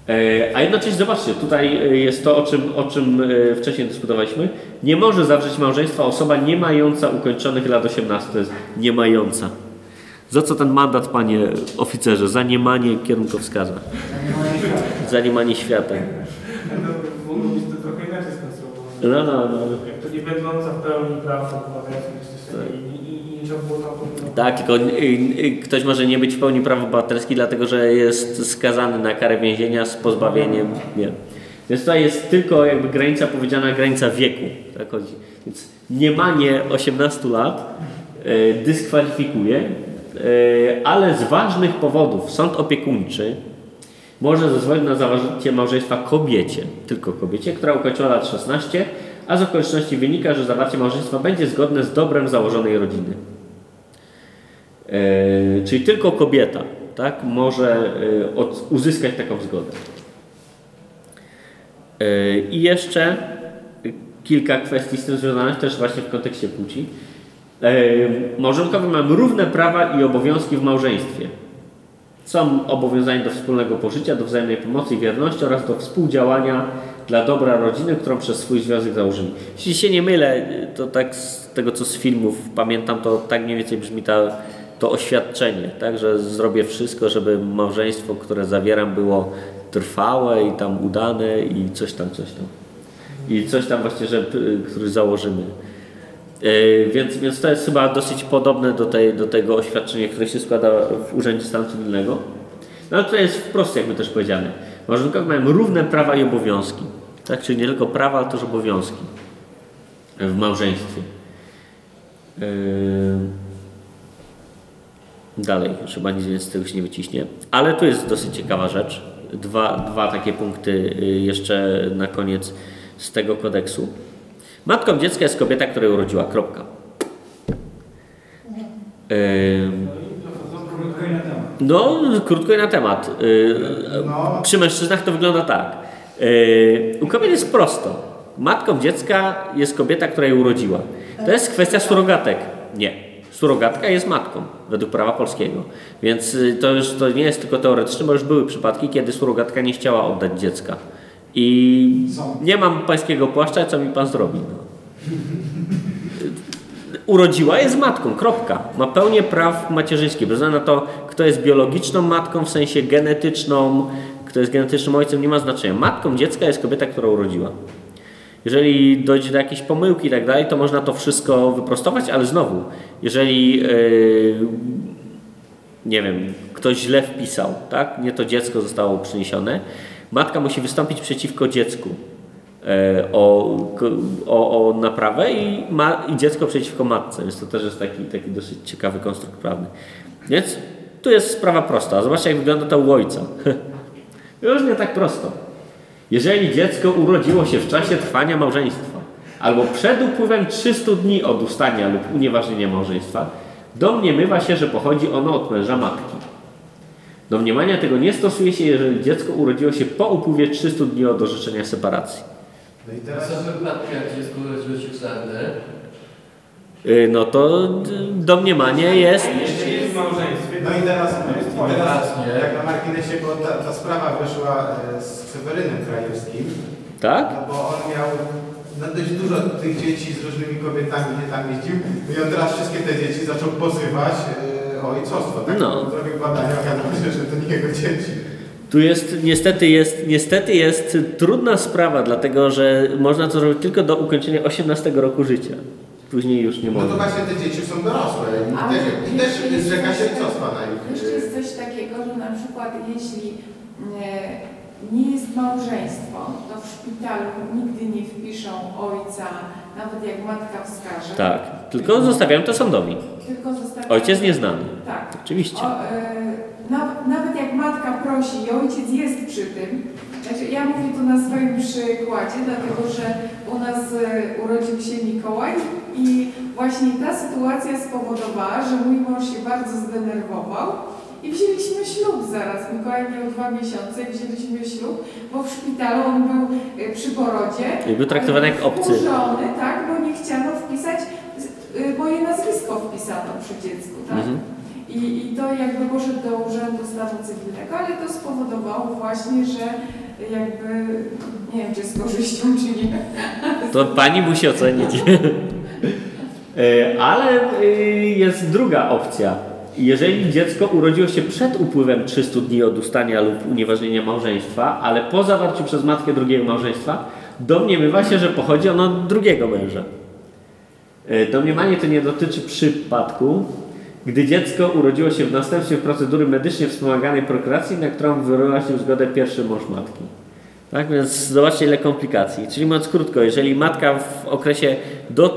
E, A jednocześnie zobaczcie, tutaj e, jest to, o czym, o czym e, wcześniej dyskutowaliśmy. Nie może zawrzeć małżeństwa osoba nie mająca ukończonych lat 18. To jest nie mająca. Za co ten mandat, panie oficerze? Za niemanie kierunkowskaza. Za niemanie świata. No. No, no, to nie będąca w pełni praw obywatelskich Tak, tylko y, y, ktoś może nie być w pełni praw obywatelskich, dlatego że jest skazany na karę więzienia z pozbawieniem. Nie. Więc tutaj jest tylko jakby granica powiedziana, granica wieku. Tak chodzi. Więc nie manie 18 lat y, dyskwalifikuje, ale z ważnych powodów sąd opiekuńczy może zezwolić na zawarcie małżeństwa kobiecie, tylko kobiecie, która ukończyła lat 16, a z okoliczności wynika, że zawarcie małżeństwa będzie zgodne z dobrem założonej rodziny. E, czyli tylko kobieta tak, może e, od, uzyskać taką zgodę. E, I jeszcze kilka kwestii z tym związanych też właśnie w kontekście płci. E, małżonkowie mają równe prawa i obowiązki w małżeństwie. Są obowiązani do wspólnego pożycia, do wzajemnej pomocy i wierności oraz do współdziałania dla dobra rodziny, którą przez swój związek założyli. Jeśli się nie mylę, to tak z tego co z filmów pamiętam, to tak mniej więcej brzmi ta, to oświadczenie, tak, że zrobię wszystko, żeby małżeństwo, które zawieram było trwałe i tam udane i coś tam, coś tam. I coś tam właśnie, że, który założymy. Yy, Więc, więc to jest chyba dosyć podobne do, tej, do tego oświadczenia, które się składa w Urzędzie Stanu Cywilnego. No ale to jest wprost jakby też powiedziane. Małżonkowie mają równe prawa i obowiązki. Tak? Czyli nie tylko prawa, ale też obowiązki w małżeństwie. Yy, Dalej, chyba nic z tego się nie wyciśnie. Ale tu jest dosyć ciekawa rzecz. Dwa, dwa takie punkty y, jeszcze na koniec z tego kodeksu. Matką dziecka jest kobieta, która urodziła. Kropka. No, krótko i na temat. No. Przy mężczyznach to wygląda tak. U kobiet jest prosto. Matką dziecka jest kobieta, która je urodziła. To jest kwestia surogatek. Nie. Surogatka jest matką, według prawa polskiego. Więc y, to już to nie jest tylko teoretyczne, bo już były przypadki, kiedy surogatka nie chciała oddać dziecka. I nie mam pańskiego płaszcza, co mi pan zrobi. No. Urodziła jest matką, kropka. Ma pełnię praw macierzyńskich. Bez na to, kto jest biologiczną matką, w sensie genetyczną, kto jest genetycznym ojcem, nie ma znaczenia. Matką dziecka jest kobieta, która urodziła. Jeżeli dojdzie do jakiejś pomyłki i tak dalej, to można to wszystko wyprostować, ale znowu, jeżeli yy, nie wiem, ktoś źle wpisał, tak? Nie to dziecko zostało przyniesione, matka musi wystąpić przeciwko dziecku e, o, o, o naprawę i, ma, i dziecko przeciwko matce, więc to też jest taki, taki dosyć ciekawy konstrukt prawny. Więc tu jest sprawa prosta. Zobaczcie, jak wygląda to u ojca. Już nie tak prosto. Jeżeli dziecko urodziło się w czasie trwania małżeństwa albo przed upływem 300 dni od ustania lub unieważnienia małżeństwa, domniemywa się, że pochodzi ono od męża matki. Domniemania tego nie stosuje się, jeżeli dziecko urodziło się po upływie 300 dni od orzeczenia separacji. No i teraz są wypadki, jak dziecko urodziło się w Sardę? Yy, No to d- domniemanie jest. Jeśli jest w małżeństwie, No i teraz, i teraz jak na marginesie, bo ta, ta sprawa wyszła e, z Sewerynem Krajewskim, Tak? no bo on miał no dość dużo tych dzieci z różnymi kobietami, gdzie tam jeździł i on teraz wszystkie te dzieci zaczął pozywać e, ojcostwo. Tak? No. Zrobił badania, okazało się, że to nie jego dzieci. Tu jest niestety, jest niestety jest trudna sprawa, dlatego że można to zrobić tylko do ukończenia 18 roku życia. Później już nie No to można. właśnie te dzieci są dorosłe i też, i też jeszcze jest zrzeka się coś tak- ojcostwa na nich. Jeszcze jest coś takiego, że na przykład jeśli e, nie jest małżeństwo, to w szpitalu nigdy nie wpiszą ojca, nawet jak matka wskaże. Tak, tylko zostawiam to sądowi. Tylko zostawiają... Ojciec nieznany. Tak. Oczywiście. O, e, na, nawet jak matka prosi i ojciec jest przy tym, znaczy ja mówię to na swoim przykładzie, dlatego że u nas e, urodził się Mikołaj i właśnie ta sytuacja spowodowała, że mój mąż się bardzo zdenerwował i wzięliśmy ślub zaraz. Mikołaj miał dwa miesiące i wzięliśmy ślub, bo w szpitalu on był e, przy porodzie. I był traktowany jak obcy. Wkurzony, tak, bo nie chciano wpisać, moje nazwisko wpisano przy dziecku, tak. Mhm. I, I to jakby poszedł do Urzędu Stanu Cywilnego, ale to spowodowało właśnie, że jakby, nie wiem czy z korzyścią, czy nie. To pani musi ocenić. E, Ale e, jest druga opcja. Jeżeli dziecko urodziło się przed upływem 300 dni od ustania lub unieważnienia małżeństwa, ale po zawarciu przez matkę drugiego małżeństwa, domniemywa się, że pochodzi ono od drugiego męża. E, Domniemanie to nie dotyczy przypadku, gdy dziecko urodziło się w następstwie procedury medycznie wspomaganej prokreacji, na którą wyraził zgodę pierwszy mąż matki. Tak więc zobaczcie ile komplikacji. Czyli mówiąc krótko, jeżeli matka w okresie do,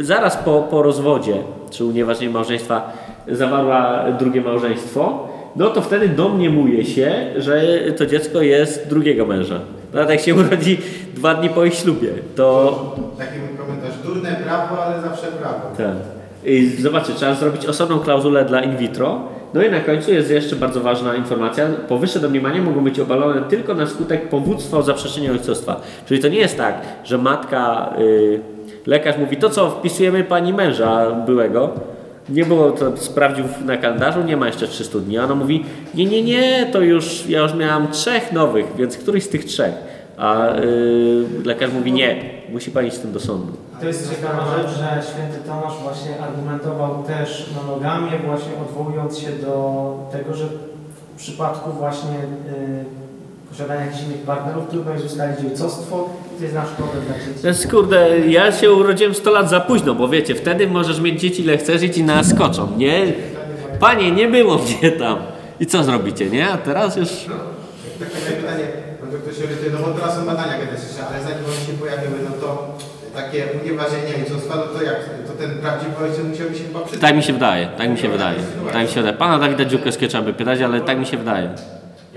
zaraz po, po rozwodzie czy unieważnieniu małżeństwa zawarła drugie małżeństwo, no to wtedy domniemuje się, że to dziecko jest drugiego męża. Jak się urodzi dwa dni po ich ślubie, to Taki mój komentarz. Durne prawo, ale zawsze prawo. tak. I zobaczcie, trzeba zrobić osobną klauzulę dla in vitro. No i na końcu jest jeszcze bardzo ważna informacja. Powyższe domniemania mogą być obalone tylko na skutek powództwa o zaprzeczenie ojcostwa. Czyli to nie jest tak, że matka, y, lekarz mówi, to co, wpisujemy pani męża byłego. Nie było to, sprawdził na kalendarzu, nie ma jeszcze 300 dni. Ona mówi, nie, nie, nie, to już, ja już miałam trzech nowych, więc któryś z tych trzech? A y, lekarz mówi, nie, musi pani z tym do sądu. To jest ciekawa rzecz, że święty Tomasz właśnie argumentował też monogamie, właśnie odwołując się do tego, że w przypadku właśnie y, posiadania jakichś innych partnerów trudno jest ustalić ojcostwo i to jest nasz problem dla dzieci. To jest kurde, ja się urodziłem 100 lat za późno, bo wiecie, wtedy możesz mieć dzieci ile chcesz i ci naskoczą, nie? Panie, nie było mnie tam. I co zrobicie, nie? A teraz już... Takie moje pytanie, no to ktoś orientuje, no bo teraz są badania genetyczne, ale zanim one się pojawiły, no to takie unieważnienie ojcostwa, no to jak, to ten prawdziwy ojciec musiałby się chyba przyznać. Tak mi się wydaje, tak mi się wydaje. Tak mi się wydaje. Pana Dawida Dziukowskiego trzeba by pytać, ale tak mi się wydaje.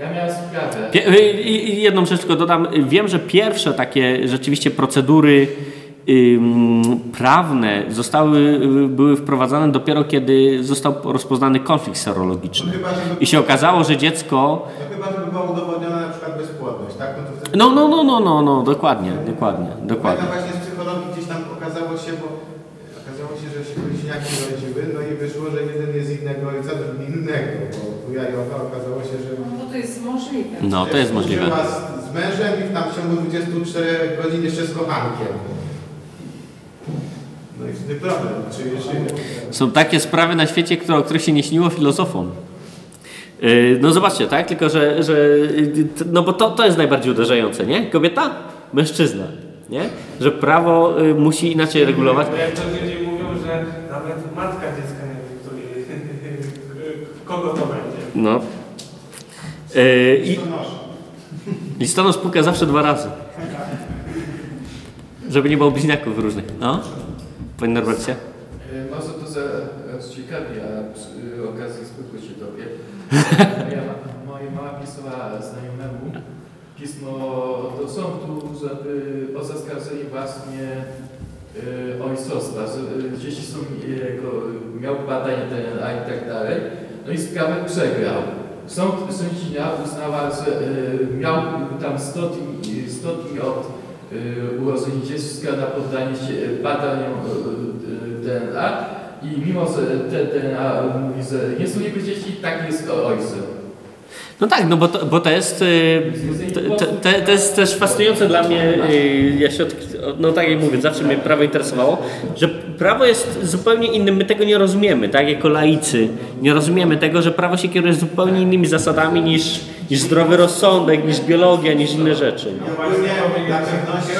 Ja miałem sprawę. Y, I i jedną rzecz tylko dodam. Wiem, że pierwsze takie rzeczywiście procedury prawne zostały, y, były wprowadzane dopiero kiedy został rozpoznany konflikt serologiczny. No chyba, I się okazało, że dziecko no chyba, żeby była udowodniona na przykład bezpłodność, tak? No to wtedy... No, no, no, no, no, no, dokładnie, dokładnie, dokładnie. Pamiętam właśnie z psychologii gdzieś tam okazało się, bo okazało się, że się bliźniaki rodziły, no i wyszło, że jeden jest z innego ojca, drugi innego, bo u jajowa okazało się, że No bo to jest możliwe. No, to jest możliwe. Z, z mężem i tam w ciągu 24 godzin jeszcze z kochankiem. No i wtedy problem, czy. Są takie sprawy na świecie, które, o których się nie śniło filozofom. Yy, No zobaczcie, tak? Tylko, że, że yy, no bo to, to jest najbardziej uderzające, nie? Kobieta, mężczyzna, nie? Że prawo yy, musi inaczej regulować. Bo jak to ludzie mówią, że nawet matka dziecka nie wie, kogo to będzie. No. Yy, I listonosz puka zawsze dwa razy. Żeby nie było bliźniaków różnych. No? Panie Norbercie? E, Może to zaraz ciekawi, a przy okazji spytły się tobie. Moja, ma- moja mama pisała znajomemu pismo do sądu, żeby o zaskarżenie właśnie e, ojcostwa, że e, dzieci są jego, miał badania DNA i tak dalej. No i sprawę przegrał. Sąd, sądzina uznała, że e, miał tam 100 dni, 100 dni od y, urodzenia dziecka na poddanie się badaniom y, y, DNA i mimo, że te DNA mówi, że nie są jego dzieci, tak jest ojcem. No tak, no bo to, bo to jest. y, To, to, to jest też fascynujące dla mnie. y, Ja się od, no tak jak mówię, zawsze mnie prawo interesowało, że prawo jest zupełnie innym. My tego nie rozumiemy, tak? Jako laicy. Nie rozumiemy tego, że prawo się kieruje zupełnie innymi zasadami niż, niż zdrowy rozsądek, niż biologia, niż inne rzeczy. I ogólnie dla pewności,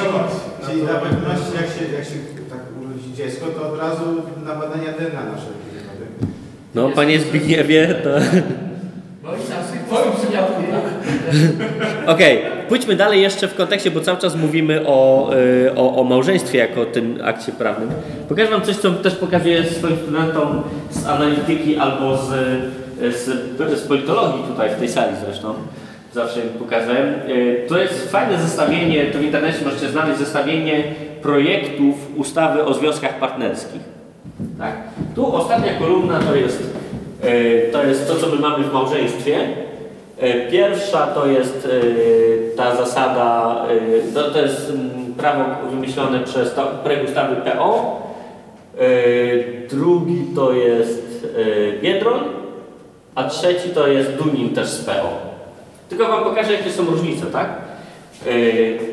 czyli dla pewności jak się, jak się tak urodzi dziecko, to od razu na badania DNA na wszelki wypadek. No, panie Zbigniewie, to. Okej, pójdźmy dalej jeszcze w kontekście, bo cały czas mówimy o, y, o, o małżeństwie jako tym akcie prawnym. Pokażę Wam coś, co też pokazuję swoim studentom z analityki albo z, z, z politologii tutaj w tej sali zresztą. Zawsze pokazałem. Y, To jest fajne zestawienie, to w internecie możecie znaleźć zestawienie projektów ustawy o związkach partnerskich. Tak? Tu ostatnia kolumna to jest, y, to jest to, co my mamy w małżeństwie. E, Pierwsza to jest e, ta zasada, e, to, to jest prawo wymyślone przez projekt ustawy PO. Drugi to jest Biedroń, a trzeci to jest Dunin też z PO. Tylko Wam pokażę, jakie są różnice, tak?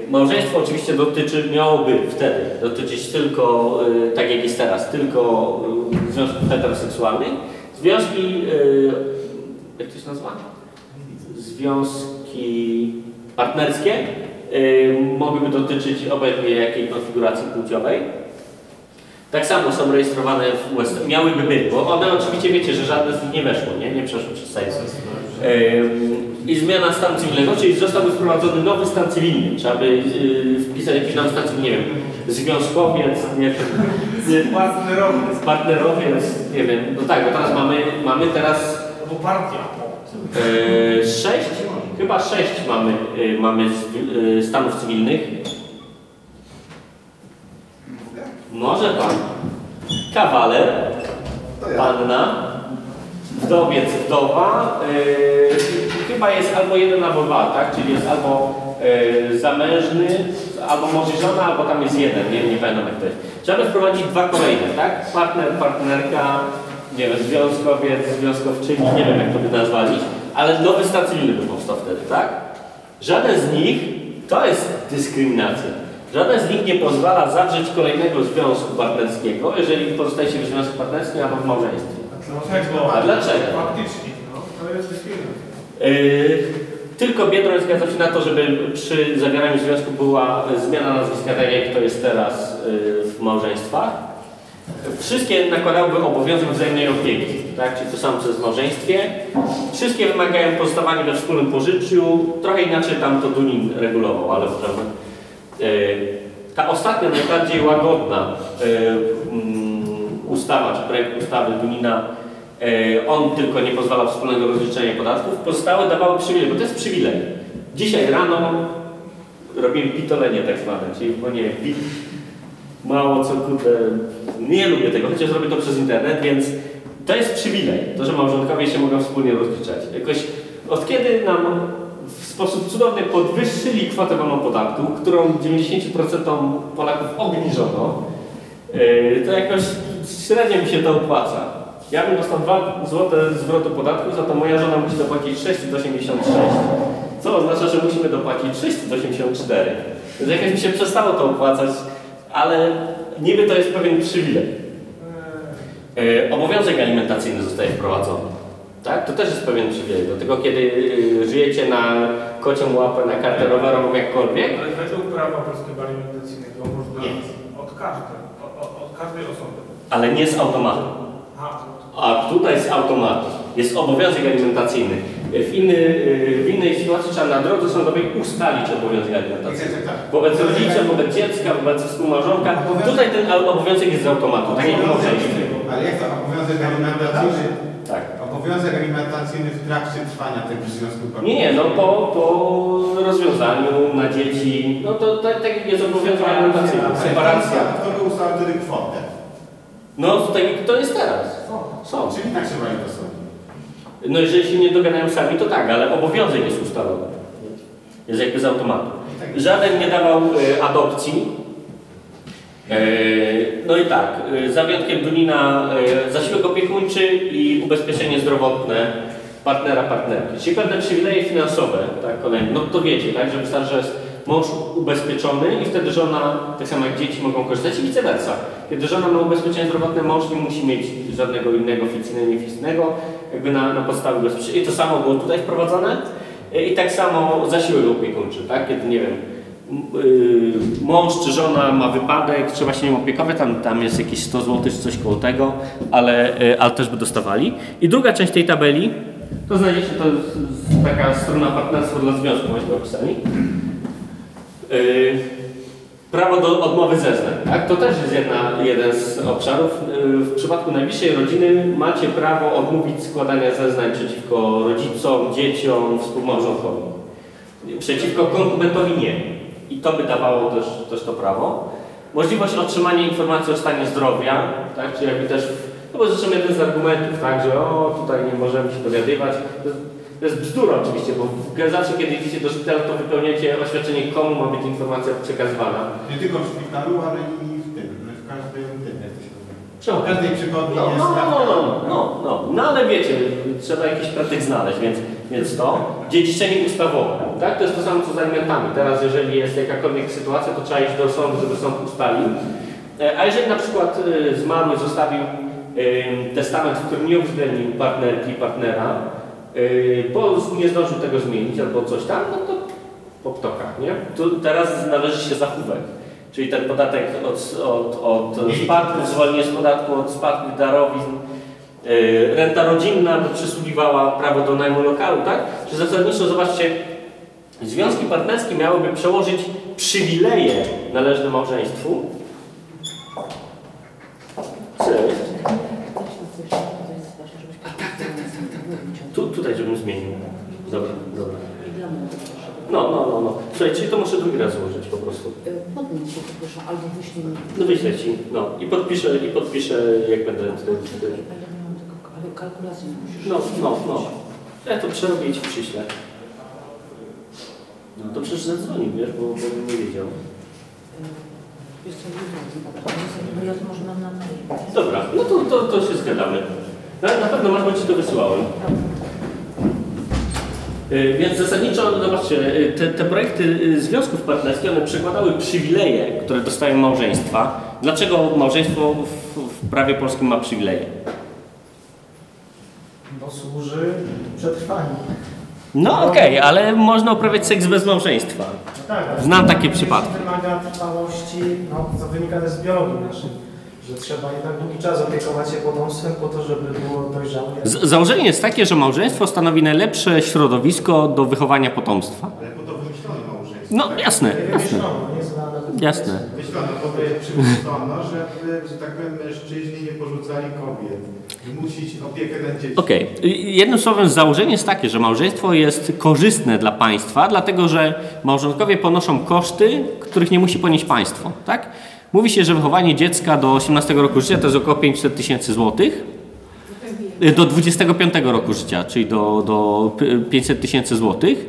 Małżeństwo oczywiście dotyczy, miałoby wtedy dotyczyć tylko, tak jak jest teraz, tylko związków heteroseksualnych. Związki, jak to się nazywa? Związki partnerskie y, mogłyby dotyczyć obecnie jakiej konfiguracji płciowej. Tak samo są rejestrowane w USA. Miałyby być, bo one oczywiście wiecie, że żadne z nich nie weszło, nie, nie przeszło przez Sejm. Ym, I zmiana stanu cywilnego, czyli zostałby wprowadzony nowy stan cywilny. Trzeba by y, wpisać jakiś nowy stan cywilny, nie wiem, związkowiec, nie wiem, Partnerowy. partnerowiec, nie wiem. No tak, bo teraz mamy, mamy teraz Albo partia. E, sześć, chyba sześć mamy, e, mamy z- e, stanów cywilnych. Może pan. Kawaler, panna, wdowiec, wdowa. chyba jest albo jeden, albo dwa, tak? Czyli jest albo zamężny, albo może żona, albo tam jest jeden, nie, nie pamiętam jak to jest. Trzeba wprowadzić dwa kolejne, tak? Partner, partnerka, nie wiem, związkowiec, związkowczyni, nie wiem jak to by nazwali, ale nowy stan cywilny by powstał wtedy, tak? Żaden z nich, to jest dyskryminacja. Żaden z nich nie pozwala zawrzeć kolejnego związku partnerskiego, jeżeli pozostaje się w związku partnerskim albo w małżeństwie. Dlaczego? A dlaczego? Faktycznie, no. To jest dyskryminacja. Yy, tylko Biedroń zgadza się na to, żeby przy zawieraniu związku była zmiana nazwiska, tak jak to jest teraz yy, w małżeństwach. Wszystkie nakładałyby obowiązek wzajemnej opieki, tak? czyli to samo co jest w małżeństwie. Wszystkie wymagają pozostawania we wspólnym pożyciu. Trochę inaczej tam to Dunin regulował, ale możemy. Yy, ta ostatnia, najbardziej łagodna yy, mm, ustawa, czy projekt ustawy Dunina E, On tylko nie pozwala wspólnego rozliczenia podatków, pozostałe dawały przywilej, bo to jest przywilej. Dzisiaj rano robimy pitolenie tak zwane, czyli bo nie mało co kurde, nie lubię tego, chociaż robię to przez internet, więc to jest przywilej, to, że małżonkowie się mogą wspólnie rozliczać. Jakoś od kiedy nam w sposób cudowny podwyższyli kwotę wolną podatku, którą 90% Polaków obniżono, e, to jakoś średnio mi się to opłaca. Ja bym dostał 2 zł zwrotu podatku, za to moja żona musi dopłacić 686. Co oznacza, że musimy dopłacić 684. Więc jakoś mi się przestało to opłacać, ale niby to jest pewien przywilej. E, obowiązek alimentacyjny zostaje wprowadzony. Tak? To też jest pewien przywilej. Do tego, kiedy e, żyjecie na kocią łapę, na kartę rowerową, jakkolwiek, Ale według prawa polskiego alimentacyjnego można Nie. od każdej, od, od, każdej osoby. ale nie z automatu. A tutaj z automatu jest obowiązek alimentacyjny. W, inny, y, w innej sytuacji trzeba na drodze sądowej ustalić obowiązek alimentacyjny. Tak. Wobec rodzica, wobec dziecka, wobec współmałżonka. Tutaj ten obowiązek jest z automatu, tak jak. Ale jak to obowiązek alimentacyjny? Tak. Obowiązek alimentacyjny w trakcie trwania tego związku Nie, nie, no po, po rozwiązaniu na dzieci, no to tak, tak jest obowiązek alimentacyjny. Separacja. Kto by ustalał wtedy kwotę? No tak to jest teraz. Są. Czyli tak się mają to sądzić. No jeżeli się nie dogadają sami, to tak, ale obowiązek jest ustalony. Jest jakby z automatu. Żaden nie dawał e, adopcji. E, no i tak, e, za wyjątkiem Dunina zasiłek opiekuńczy i ubezpieczenie zdrowotne partnera, partnerki. Czyli pewne przywileje finansowe, tak, kolejne. no to wiecie, tak, że wystarczy, że jest mąż ubezpieczony i wtedy żona, tak samo jak dzieci mogą korzystać i vice versa. Kiedy żona ma ubezpieczenie zdrowotne, mąż nie musi mieć żadnego innego fikcyjnego, jakby na, na podstawie. I to samo było tutaj wprowadzone. E, I tak samo zasiłek opiekuńczy, tak? Kiedy, nie wiem, y, mąż czy żona ma wypadek, trzeba się nim opiekować, tam, tam jest jakieś 100 zł coś koło tego, ale, y, ale też by dostawali. I druga część tej tabeli, to znajdziecie, to jest taka strona partnerstwo dla związku, właśnie opisani. Yy, prawo do odmowy zeznań, tak? To też jest jedna, jeden z obszarów. Yy, w przypadku najbliższej rodziny macie prawo odmówić składania zeznań przeciwko rodzicom, dzieciom, współmałżonkowi. Przeciwko konkubentowi nie. I to by dawało też, też to prawo. Możliwość otrzymania informacji o stanie zdrowia, tak? Czy jakby też, no bo zresztą jeden z argumentów, tak, że o, tutaj nie możemy się dowiadywać. To, jest bzdura oczywiście, bo w- zawsze kiedy idziecie do szpitala, to wypełniacie oświadczenie, komu ma być informacja przekazywana. Nie tylko w szpitalu, ale i w tym, w każdym tym. Czemu? W każdej przychodni No, jest no, tak. no, no, no, no, no, ale wiecie, trzeba jakiś pretekst znaleźć, więc, więc to. Dziedziczenie ustawowe, tak? To jest to samo co z alimentami. Teraz, jeżeli jest jakakolwiek sytuacja, to trzeba iść do sądu, żeby sąd ustalił. E, A jeżeli na przykład e, zmarły zostawił e, testament, w którym nie uwzględnił partnerki, partnera, bo nie zdążył tego zmienić albo coś tam, no to po ptokach, nie? Tu teraz należy się zachówek. Czyli ten podatek od, od, od spadków, zwolnienie z podatku od spadków, darowizn, yy, renta rodzinna przysługiwała prawo do najmu lokalu, tak? Czy zasadniczo, zobaczcie, związki partnerskie miałyby przełożyć przywileje należne małżeństwu. Co jest? Tu, tutaj, żebym zmienił. Dobra, dobra. No, no, no, no. Słuchaj, czyli to muszę drugi raz złożyć po prostu. Podmień się proszę, albo wyślij mi. No wyślę ci, no. I podpiszę, i podpiszę, jak będę... Czekaj, a ja nie mam tego, ale kalkulacji nie musisz. No, no, no. Ja to przerobię i ci przyślę. No to przecież zadzwonił, wiesz, bo, bo bym nie wiedział. Wiesz co, nie wiem, bo ja to może mam na mail. Dobra, no to, to, to się zgadamy. Na, na pewno masz, bo ci to wysyłałem. Y, Więc zasadniczo, zobaczcie, y, te, te projekty y, związków partnerskich, one przekładały przywileje, które dostają małżeństwa. Dlaczego małżeństwo w, w prawie polskim ma przywileje? Bo służy przetrwaniu. No okej, ale można uprawiać seks bez małżeństwa. No tak, Znam takie to przypadki. wymaga trwałości, no to wynika też z biologii naszej, że trzeba jednak długi czas opiekować się potomstwem po to, żeby było dojrzałe. Z- Założenie jest takie, że małżeństwo stanowi najlepsze środowisko do wychowania potomstwa. Ale po to wymyślono małżeństwo. No jasne, Nie jasne, nie nawet jasne. Wymyślono, po to jest przymyślono, żeby, że tak powiem, mężczyźni nie porzucali kobiet. Wymusić opiekę nad dziećmi. Okej, y, jednym słowem założenie jest takie, że małżeństwo jest korzystne dla państwa, dlatego że małżonkowie ponoszą koszty, których nie musi ponieść państwo, tak? Mówi się, że wychowanie dziecka do 18 roku życia to jest około 500 tysięcy złotych. Y, Do 25 roku życia, czyli do, do p- 500 tysięcy złotych.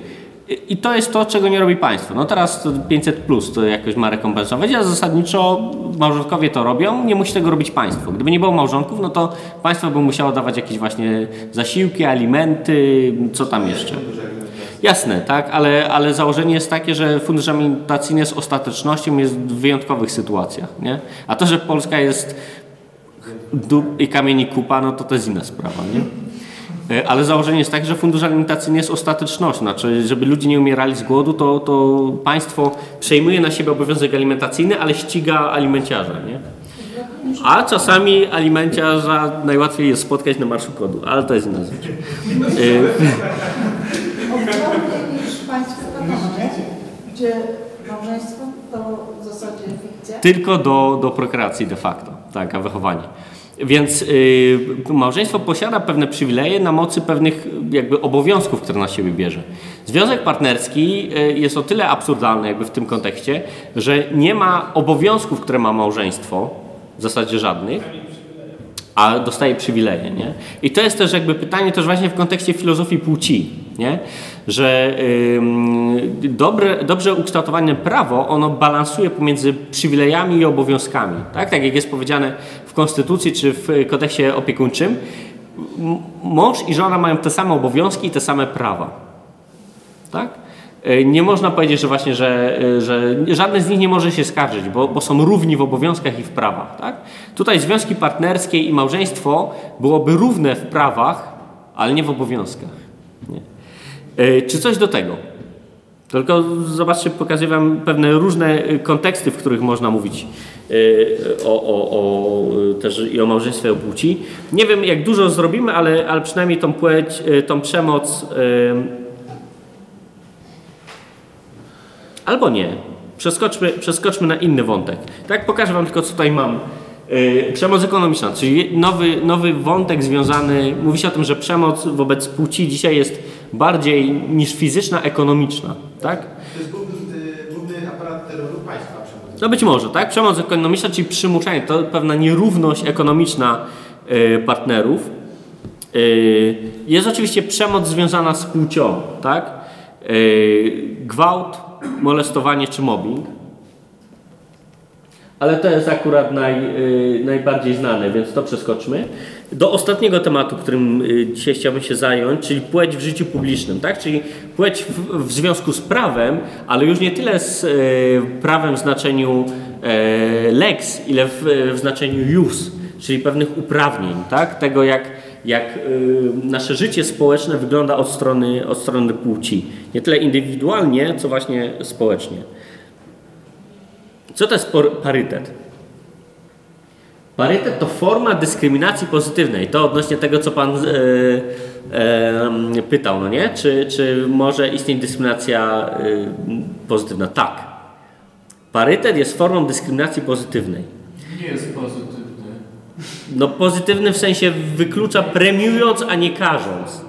I- I to jest to, czego nie robi państwo. No teraz to 500 plus to jakoś ma rekompensować, a zasadniczo małżonkowie to robią, nie musi tego robić państwo. Gdyby nie było małżonków, no to państwo by musiało dawać jakieś właśnie zasiłki, alimenty, co tam jeszcze. Jasne, tak, ale, ale założenie jest takie, że fundusz alimentacyjny jest ostatecznością jest w wyjątkowych sytuacjach, nie? A to, że Polska jest dób i kamieni kupa, no to to jest inna sprawa, nie? E, Ale założenie jest takie, że fundusz alimentacyjny jest ostatecznością, znaczy, żeby ludzie nie umierali z głodu, to, to państwo przejmuje na siebie obowiązek alimentacyjny, ale ściga alimenciarza, nie? A czasami alimenciarza najłatwiej jest spotkać na Marszu Kodu, ale to jest inna rzecz. Gdzie małżeństwo to w zasadzie fikcja. Tylko do, do prokreacji de facto, tak, a wychowanie. Więc y, małżeństwo posiada pewne przywileje na mocy pewnych jakby obowiązków, które na siebie bierze. Związek partnerski y, jest o tyle absurdalny jakby w tym kontekście, że nie ma obowiązków, które ma małżeństwo, w zasadzie żadnych, a dostaje przywileje, nie? I to jest też jakby pytanie też właśnie w kontekście filozofii płci, nie? Że ym, dobre, dobrze ukształtowane prawo, ono balansuje pomiędzy przywilejami i obowiązkami, tak? Tak jak jest powiedziane w Konstytucji czy w kodeksie opiekuńczym, mąż i żona mają te same obowiązki i te same prawa, tak? Y, Nie można powiedzieć, że właśnie, że, y, że żadne z nich nie może się skarżyć, bo, bo są równi w obowiązkach i w prawach. Tak? Tutaj związki partnerskie i małżeństwo byłoby równe w prawach, ale nie w obowiązkach. Nie. Y, Czy coś do tego? Tylko zobaczcie, pokazuję Wam pewne różne konteksty, w których można mówić o, o, o, też i o małżeństwie, o płci. Nie wiem, jak dużo zrobimy, ale, ale przynajmniej tą płeć, tą przemoc y, Albo nie. Przeskoczmy, przeskoczmy na inny wątek. Tak, pokażę Wam tylko, co tutaj mam. Yy, przemoc ekonomiczna, czyli nowy, nowy wątek związany, mówi się o tym, że przemoc wobec płci dzisiaj jest bardziej niż fizyczna, ekonomiczna, tak? To jest główny, y, aparat terroru państwa przemocy. No być może, tak? Przemoc ekonomiczna, czyli przymuszanie, to pewna nierówność ekonomiczna y, partnerów. Y, Jest oczywiście przemoc związana z płcią, tak? Y, Gwałt, molestowanie czy mobbing. Ale to jest akurat naj, y, najbardziej znane, więc to przeskoczmy. Do ostatniego tematu, którym y, dzisiaj chciałbym się zająć, czyli płeć w życiu publicznym, tak? Czyli płeć w, w związku z prawem, ale już nie tyle z y, prawem w znaczeniu e, lex, ile w, w znaczeniu jus, czyli pewnych uprawnień, tak? Tego jak, jak y, nasze życie społeczne wygląda od strony, od strony płci. Nie tyle indywidualnie, co właśnie społecznie. Co to jest parytet? Parytet to forma dyskryminacji pozytywnej. To odnośnie tego, co Pan e, e, pytał, no nie? Czy, czy może istnieć dyskryminacja e, pozytywna? Tak. Parytet jest formą dyskryminacji pozytywnej. Nie jest pozytywny. No pozytywny w sensie wyklucza premiując, a nie karząc.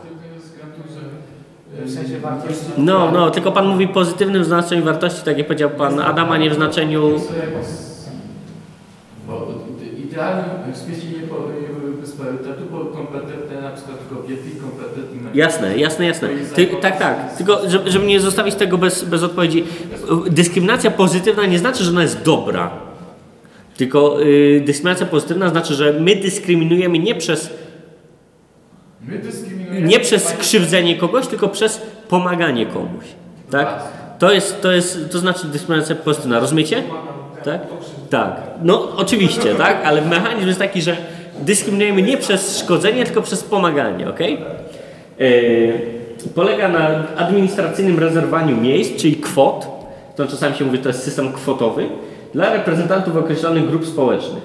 W sensie wartości. No, no, tylko Pan mówi pozytywnym w znaczeniu wartości, tak jak powiedział Pan Adam, a nie w znaczeniu... Bo zmieścienie bez parytetu było kompetentne na przykład kobiety i kompetentni mężczyźni. Jasne, jasne, jasne. Ty, tak, tak. Tylko, żeby, żeby nie zostawić tego bez, bez odpowiedzi. Dyskryminacja pozytywna nie znaczy, że ona jest dobra. Tylko y, dyskryminacja pozytywna znaczy, że my dyskryminujemy nie przez, My dyskryminujemy... nie przez krzywdzenie kogoś, tylko przez pomaganie komuś. Tak? To jest, to jest, to znaczy dyskryminacja pozytywna. Rozumiecie? Tak? Tak. No oczywiście, tak? Ale mechanizm jest taki, że dyskryminujemy nie przez szkodzenie, tylko przez pomaganie, ok? polega na administracyjnym rezerwowaniu miejsc, czyli kwot. To czasami się mówi, to jest system kwotowy dla reprezentantów określonych grup społecznych.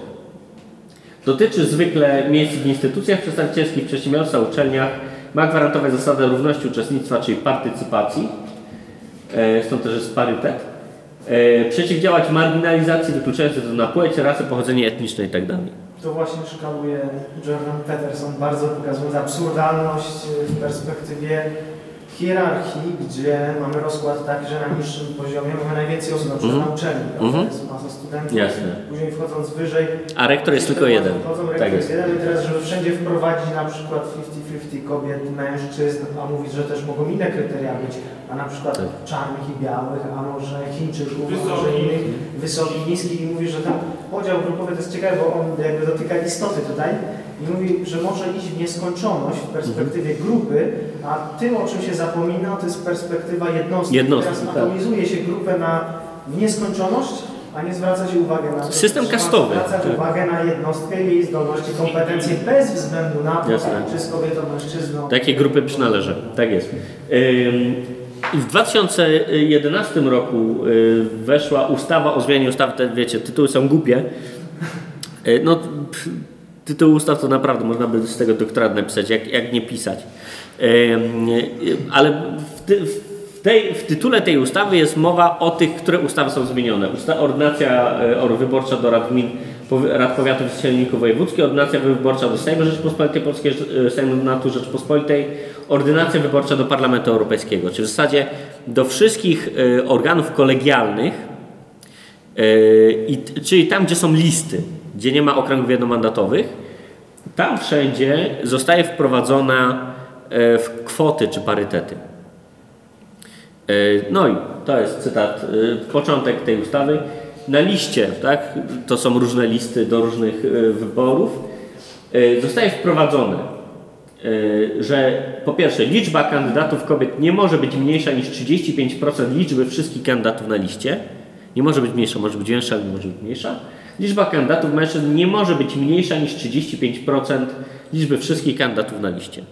Dotyczy zwykle miejsc w instytucjach przedstawicielskich, przedsiębiorstwach, uczelniach. Ma gwarantować zasadę równości uczestnictwa, czyli partycypacji. E, Stąd też jest parytet. E, Przeciwdziałać marginalizacji wykluczającej to na płeć, rasę, pochodzenie etniczne itd. To właśnie szkaluje Jordan Peterson, bardzo pokazując absurdalność y, w perspektywie hierarchii, gdzie mamy rozkład taki, że na niższym poziomie mamy najwięcej osób, na przykład Mhm. na uczelni, Mhm. prawda? jest masa studentów, Jasne. później wchodząc wyżej, A rektor jest tylko jeden. Wchodzą, Tak rektor jest. jest jeden i teraz, żeby wszędzie wprowadzić na przykład 50-50 kobiet, mężczyzn, a mówić, że też mogą inne kryteria być, a na przykład Tak. czarnych i białych, a może Chińczyków, a może innych, wysokich, niskich i mówi, że ten podział grupowy to jest ciekawe, bo on jakby dotyka istoty tutaj i mówi, że może iść w nieskończoność w perspektywie Mhm. grupy, a tym, o czym się zapomina, to jest perspektywa jednostki. Jednostki, Teraz tak. atomizuje się grupę na nieskończoność, a nie zwraca się uwagę na to. System kastowy. Zwracać Tak. uwagę na jednostkę, jej zdolności, kompetencje bez względu na to, Jasne. czy z kobietą, mężczyzną. Takie grupy przynależy. Tak jest. Ym, W 2011 roku y, weszła ustawa o zmianie ustawy, te wiecie, tytuły są głupie. Y, No, tytuł ustaw to naprawdę można by z tego doktorat napisać, jak, jak nie pisać. Ale w, ty, w, tej, w tytule tej ustawy jest mowa o tych, które ustawy są zmienione. Usta, ordynacja y, or- wyborcza do rad gmin, rad powiatów i celników wojewódzkich, ordynacja wyborcza do Sejmu Rzeczypospolitej Polskiej, y, Sejmu Rzeczypospolitej, ordynacja wyborcza do Parlamentu Europejskiego. Czyli w zasadzie do wszystkich y, organów kolegialnych, czyli tam, gdzie są listy, gdzie nie ma okręgów jednomandatowych, tam wszędzie zostaje wprowadzona y, w kwoty czy parytety. Y, No i to jest cytat, y, początek tej ustawy. Na liście, tak, to są różne listy do różnych wyborów, zostaje wprowadzone, że po pierwsze liczba kandydatów kobiet nie może być mniejsza niż 35% liczby wszystkich kandydatów na liście. Nie może być mniejsza, może być większa, ale nie może być mniejsza. Liczba kandydatów mężczyzn nie może być mniejsza niż 35% liczby wszystkich kandydatów na liście.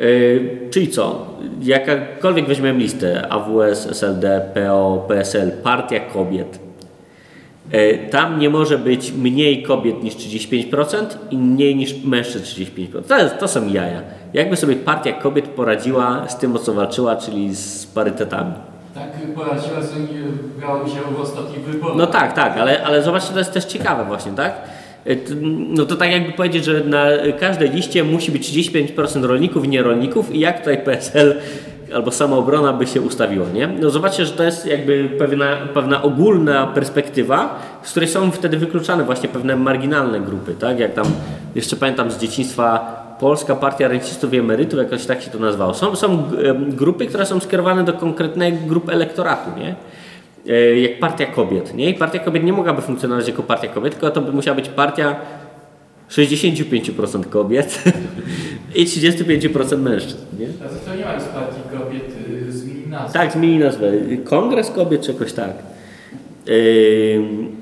Yy, czyli co? Jakakolwiek weźmiemy listę AWS, SLD, PO, PSL, Partia Kobiet, yy, tam nie może być mniej kobiet niż 35% i mniej niż mężczyzn 35%. To, jest, to są jaja. Jakby sobie Partia Kobiet poradziła z tym, o co walczyła, czyli z parytetami. Tak że nie brała udział w ostatnich wyborach. No tak, tak, ale, ale zobaczcie, to jest też ciekawe właśnie, tak? T- No to tak jakby powiedzieć, że na każdej liście musi być 35% rolników i nierolników i jak tutaj PSL albo samoobrona by się ustawiło, nie? No zobaczcie, że to jest jakby pewna, pewna ogólna perspektywa, z której są wtedy wykluczane właśnie pewne marginalne grupy, tak? Jak tam, jeszcze pamiętam z dzieciństwa Polska Partia Rencistów i Emerytów, jakoś tak się to nazywało. Są, są grupy, które są skierowane do konkretnej grupy elektoratu, nie? E, jak partia kobiet. Nie? I partia kobiet nie mogłaby funkcjonować jako partia kobiet, tylko to by musiała być partia 65% kobiet i 35% mężczyzn. Nie? A to nie ma z partii kobiet, y, zmieni nazwę. Tak, zmieni nazwę. Kongres kobiet czy jakoś tak. Ym,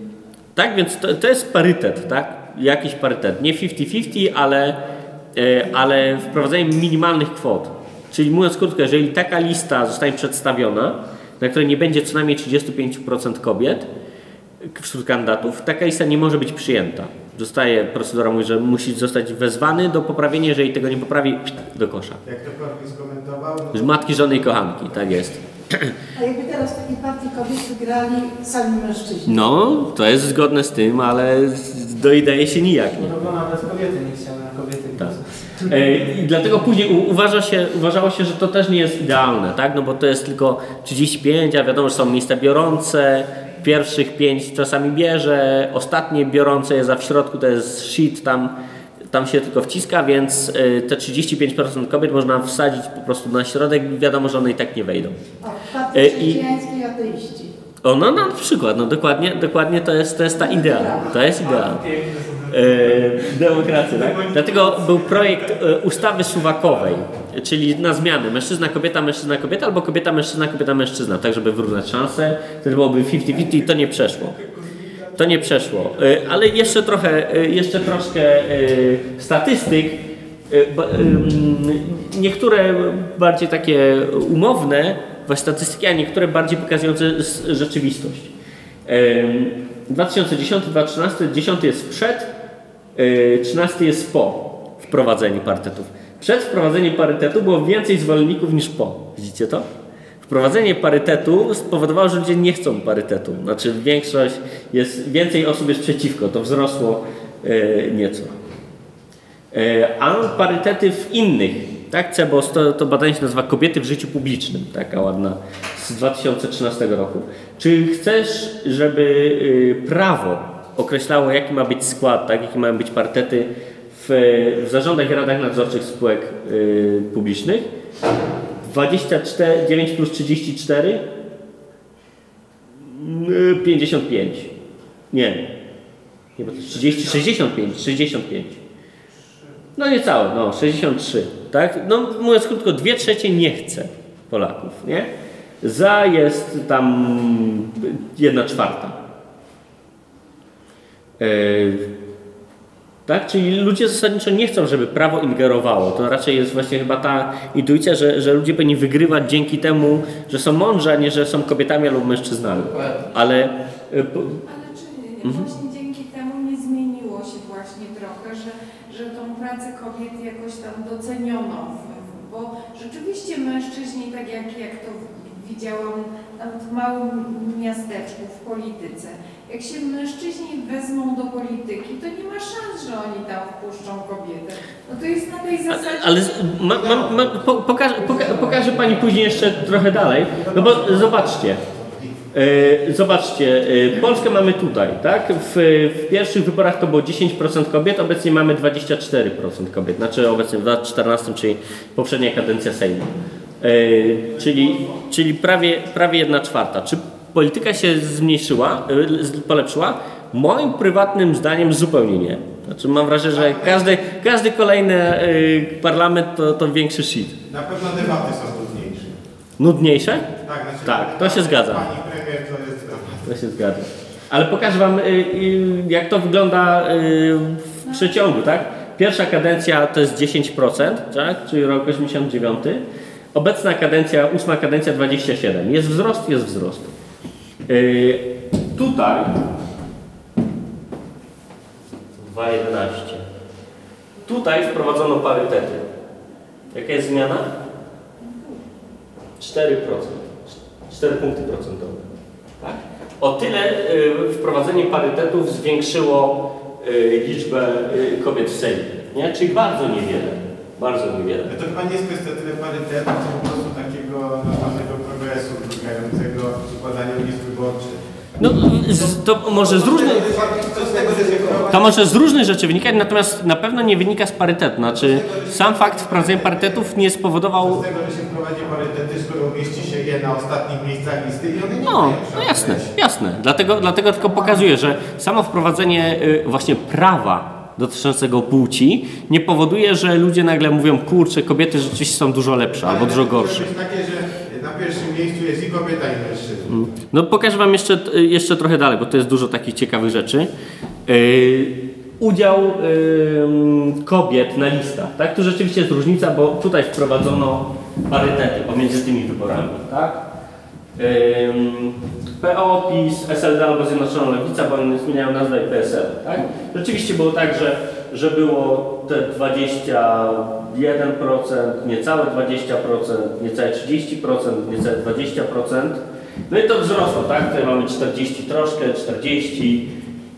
tak, więc to, to jest parytet, tak? Jakiś parytet. Nie 50-50, ale, ale wprowadzenie minimalnych kwot. Czyli mówiąc krótko, jeżeli taka lista zostanie przedstawiona, na której nie będzie co najmniej 35% kobiet wśród kandydatów, taka lista nie może być przyjęta. Zostaje, procedura mówi, że musi zostać wezwany do poprawienia, jeżeli tego nie poprawi, do kosza. Jak to Korwin skomentował, Z matki, żony i kochanki, tak jest. A jakby teraz w takiej partii kobiet wygrali sami mężczyźni. No, to jest zgodne z tym, ale z- do idei się nijak nie. No to nawet kobiety nie chciały na kobiety. Tak. E, I dlatego później uważa się, uważało się, że to też nie jest idealne, tak? No bo to jest tylko 35, a wiadomo, że są miejsca biorące, pierwszych pięć czasami bierze, ostatnie biorące jest, a w środku to jest shit, tam, tam się tylko wciska, więc e, te 35% kobiet można wsadzić po prostu na środek i wiadomo, że one i tak nie wejdą. O, partii E, i- ateiści. O, no, no na przykład, no dokładnie, dokładnie to jest, to jest ta idea, to jest idea. E, demokracja, tak? Dlatego był projekt ustawy suwakowej, czyli na zmianę mężczyzna, kobieta, mężczyzna, kobieta, albo kobieta, mężczyzna, kobieta, mężczyzna, tak żeby wyrównać szanse. Wtedy byłoby 50-50 i to nie przeszło. To nie przeszło. E, Ale jeszcze trochę, e, jeszcze troszkę e, statystyk. Niektóre bardziej takie umowne właśnie statystyki, a niektóre bardziej pokazujące rzeczywistość. Ym, 2010, 2013, 10 jest przed, yy, 13 jest po wprowadzeniu parytetów. Przed wprowadzeniem parytetu było więcej zwolenników niż po. Widzicie to? Wprowadzenie parytetu spowodowało, że ludzie nie chcą parytetu. Znaczy większość jest, więcej osób jest przeciwko. To wzrosło yy, nieco. E, a parytety w innych, tak? CEBOS to, to badanie się nazywa Kobiety w życiu publicznym, taka ładna, z 2013 roku. Czy chcesz, żeby y, prawo określało, jaki ma być skład, tak? jakie mają być parytety w, w zarządach i radach nadzorczych spółek y, publicznych? 24, 9 plus 34? Y, 55. Nie. Nie, bo to jest 30, 65, 65. No niecałe, no 63, tak? No mówiąc krótko, dwie trzecie nie chce Polaków, nie? Za jest tam jedna czwarta. Yy, tak? Czyli ludzie zasadniczo nie chcą, żeby prawo ingerowało. To raczej jest właśnie chyba ta intuicja, że, że ludzie powinni wygrywać dzięki temu, że są mądrzy, a nie że są kobietami albo mężczyznami. Ale po- Ale czy Mhm. właśnie dzięki temu nie zmieniło się właśnie trochę, że, że tą pracę kobiet jakoś tam doceniono? Bo rzeczywiście mężczyźni, tak jak, jak to widziałam nawet w małym miasteczku w polityce, jak się mężczyźni wezmą do polityki, to nie ma szans, że oni tam wpuszczą kobietę. No to jest na tej zasadzie... Ale ma, ma, ma, po, pokaże, poka, pokażę Pani później jeszcze trochę dalej. No bo zobaczcie. E, zobaczcie, e, Polskę mamy tutaj, tak? W, w pierwszych wyborach to było 10% kobiet, obecnie mamy 24% kobiet. Znaczy obecnie w 2014, czyli poprzednia kadencja Sejmu. E, czyli czyli prawie, prawie 1 czwarta. Czy polityka się zmniejszyła, z- polepszyła? Moim prywatnym zdaniem zupełnie nie. Znaczy mam wrażenie, że każdy, każdy kolejny e, parlament to, to większy shit. na pewno debaty są trudniejsze. Nudniejsze? Tak, znaczy, Tak, to się zgadza. Pani premier to jest dramat. To się zgadza. Ale pokażę Wam, y, y, jak to wygląda y, w przeciągu, tak? Pierwsza kadencja to jest 10%, tak? czyli rok 89. Obecna kadencja, ósma kadencja 27. Jest wzrost, jest wzrost. Y, tutaj 2,11. Tutaj wprowadzono parytety. Jaka jest zmiana? 4%. 4 punkty procentowe. Tak? O tyle y, wprowadzenie parytetów zwiększyło y, liczbę y, kobiet w Sejmie. Nie? Czyli bardzo niewiele. Bardzo niewiele. To chyba nie jest kwestia tyle parytetu, co po prostu takiego normalnego progresu wynikającego z układania. No, z, to może z różnych... Z? To może z różnych rzeczy wynikać, natomiast na pewno nie wynika z parytetu. Znaczy, sam fakt wprowadzenia parytetów nie spowodował. Z tego, że się wprowadzi parytety, skoro umieści się je na ostatnich miejscach listy i one nie No, no jasne, jasne. Dlatego, dlatego tylko pokazuję, że samo wprowadzenie y, właśnie prawa dotyczącego płci nie powoduje, że ludzie nagle mówią, kurczę, kobiety rzeczywiście są dużo lepsze albo dużo gorsze. To jest takie, że na pierwszym miejscu jest i kobieta, i mężczyzna. No pokażę Wam jeszcze, jeszcze trochę dalej, bo to jest dużo takich ciekawych rzeczy. Yy, udział yy, kobiet na listach, tak? Tu rzeczywiście jest różnica, bo tutaj wprowadzono parytety pomiędzy tymi wyborami, tak? PO, PiS, SLD albo Zjednoczona Lewica, bo one zmieniają nazwę i PSL, tak? Rzeczywiście było tak, że, że było te 21%, niecałe 20%, niecałe 30%, niecałe 20%. No i to wzrosło, tak? Tutaj mamy 40 troszkę, 40.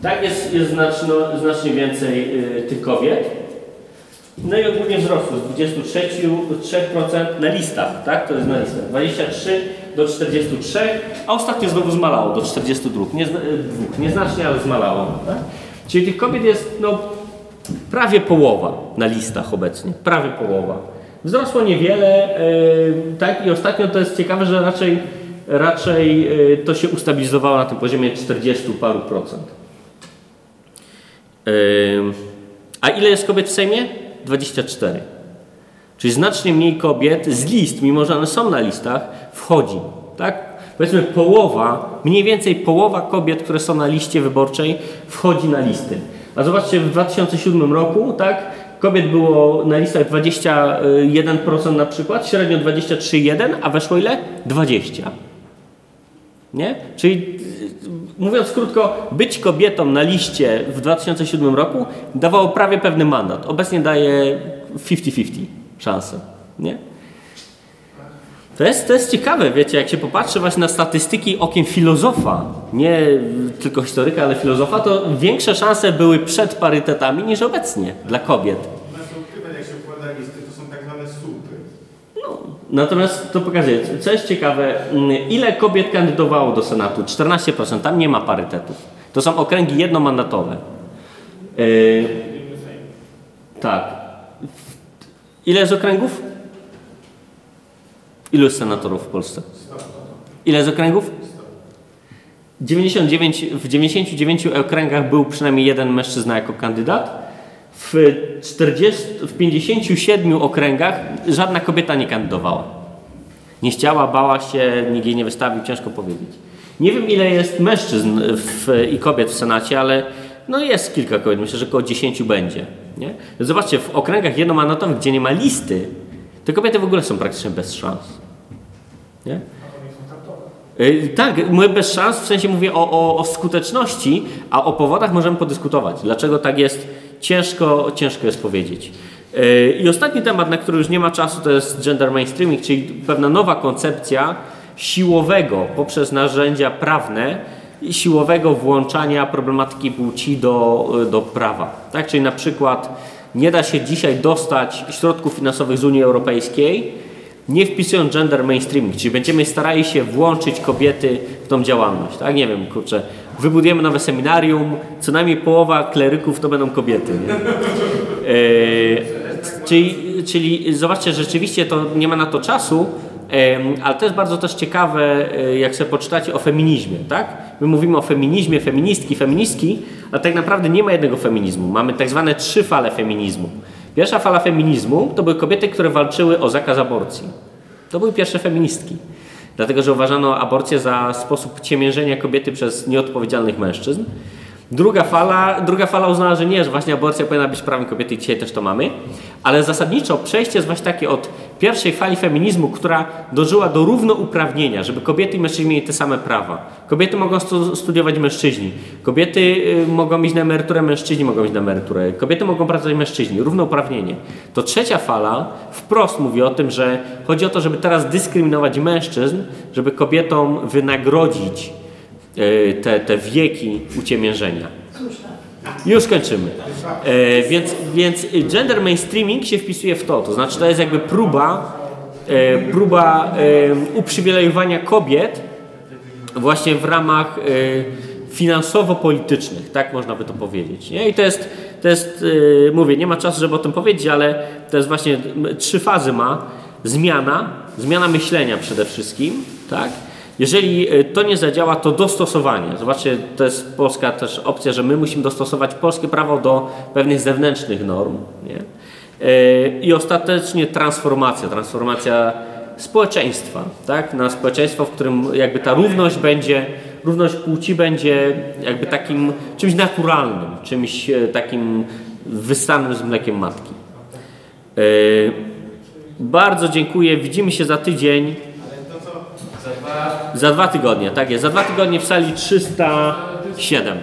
Tak jest, jest znaczno, znacznie więcej y, tych kobiet. No i ogólnie wzrosło z 23% na listach, tak? To jest na listach. 23 do 43, a ostatnio znowu zmalało do 42. Nie, y, dwóch. Nieznacznie, ale zmalało. Tak? Czyli tych kobiet jest no, prawie połowa na listach obecnie. Prawie połowa. Wzrosło niewiele, y, tak? I ostatnio to jest ciekawe, że raczej, raczej y, to się ustabilizowało na tym poziomie 40 paru procent. A ile jest kobiet w Sejmie? 24. Czyli znacznie mniej kobiet z list, mimo że one są na listach, wchodzi. Tak? Powiedzmy połowa, mniej więcej połowa kobiet, które są na liście wyborczej, wchodzi na listy. A zobaczcie, w 2007 roku, tak, kobiet było na listach 21% na przykład, średnio 23,1, a weszło ile? 20. Nie? Czyli y, mówiąc krótko, być kobietą na liście w 2007 roku dawało prawie pewny mandat. Obecnie daje 50-50 szansę. Nie? To jest, to jest ciekawe, wiecie, jak się popatrzy właśnie na statystyki okiem filozofa, nie tylko historyka, ale filozofa, to większe szanse były przed parytetami niż obecnie dla kobiet. One są ukryte, jak się układa listy, to są tak zwane słupy. Natomiast to pokazuje, co jest ciekawe, mm, ile kobiet kandydowało do Senatu? 14%, tam nie ma parytetów. To są okręgi jednomandatowe. Yy, tak. Ile jest okręgów? Ilu jest senatorów w Polsce? Ile jest okręgów? 99, w 99 okręgach był przynajmniej jeden mężczyzna jako kandydat. W, 40, w 57 okręgach żadna kobieta nie kandydowała. Nie chciała, bała się, nikt jej nie wystawił, ciężko powiedzieć. Nie wiem ile jest mężczyzn w, i kobiet w Senacie, ale no jest kilka kobiet, myślę, że około 10 będzie. Nie? Zobaczcie, w okręgach jednomandatowych, gdzie nie ma listy, te kobiety w ogóle są praktycznie bez szans. Nie? Yy, Tak, mówię bez szans, w sensie mówię o, o, o skuteczności, a o powodach możemy podyskutować. Dlaczego tak jest, ciężko, ciężko jest powiedzieć. Yy, I ostatni temat, na który już nie ma czasu, to jest gender mainstreaming, czyli pewna nowa koncepcja siłowego poprzez narzędzia prawne siłowego włączania problematyki płci do, do prawa. Tak? Czyli na przykład nie da się dzisiaj dostać środków finansowych z Unii Europejskiej, nie wpisując gender mainstreaming, czyli będziemy starali się włączyć kobiety w tą działalność. Tak? Nie wiem, kurczę, wybudujemy nowe seminarium, co najmniej połowa kleryków to będą kobiety. E, czyli, czyli zobaczcie, rzeczywiście to nie ma na to czasu, ale to jest bardzo też ciekawe, e, jak sobie poczytacie o feminizmie, tak? My mówimy o feminizmie, feministki, feministki, a tak naprawdę nie ma jednego feminizmu. Mamy tak zwane trzy fale feminizmu. Pierwsza fala feminizmu to były kobiety, które walczyły o zakaz aborcji. To były pierwsze feministki. Dlatego, że uważano aborcję za sposób ciemiężenia kobiety przez nieodpowiedzialnych mężczyzn. Druga fala, druga fala uznała, że nie, że właśnie aborcja powinna być prawem kobiety i dzisiaj też to mamy, ale zasadniczo przejście jest właśnie takie od pierwszej fali feminizmu, która dążyła do równouprawnienia, żeby kobiety i mężczyźni mieli te same prawa. Kobiety mogą stu- studiować mężczyźni, kobiety y, mogą iść na emeryturę, mężczyźni mogą iść na emeryturę, kobiety mogą pracować mężczyźni, równouprawnienie. To trzecia fala wprost mówi o tym, że chodzi o to, żeby teraz dyskryminować mężczyzn, żeby kobietom wynagrodzić te, te wieki uciemiężenia. Już kończymy. E, więc, więc gender mainstreaming się wpisuje w to. To znaczy to jest jakby próba, e, próba e, uprzywilejowania kobiet właśnie w ramach e, finansowo-politycznych, tak można by to powiedzieć. Nie? I to jest, to jest e, mówię, nie ma czasu, żeby o tym powiedzieć, ale to jest właśnie trzy fazy ma. Zmiana, zmiana myślenia przede wszystkim, tak? Jeżeli e, to nie zadziała, to dostosowanie. Zobaczcie, to jest polska też opcja, że my musimy dostosować polskie prawo do pewnych zewnętrznych norm. Nie? E, I ostatecznie transformacja, transformacja społeczeństwa, tak? Na społeczeństwo, w którym jakby ta równość będzie, równość płci będzie jakby takim czymś naturalnym, czymś e, takim wystanym z mlekiem matki. Bardzo dziękuję. Widzimy się za tydzień. Za dwa tygodnie, tak jest. Za dwa tygodnie w sali 307.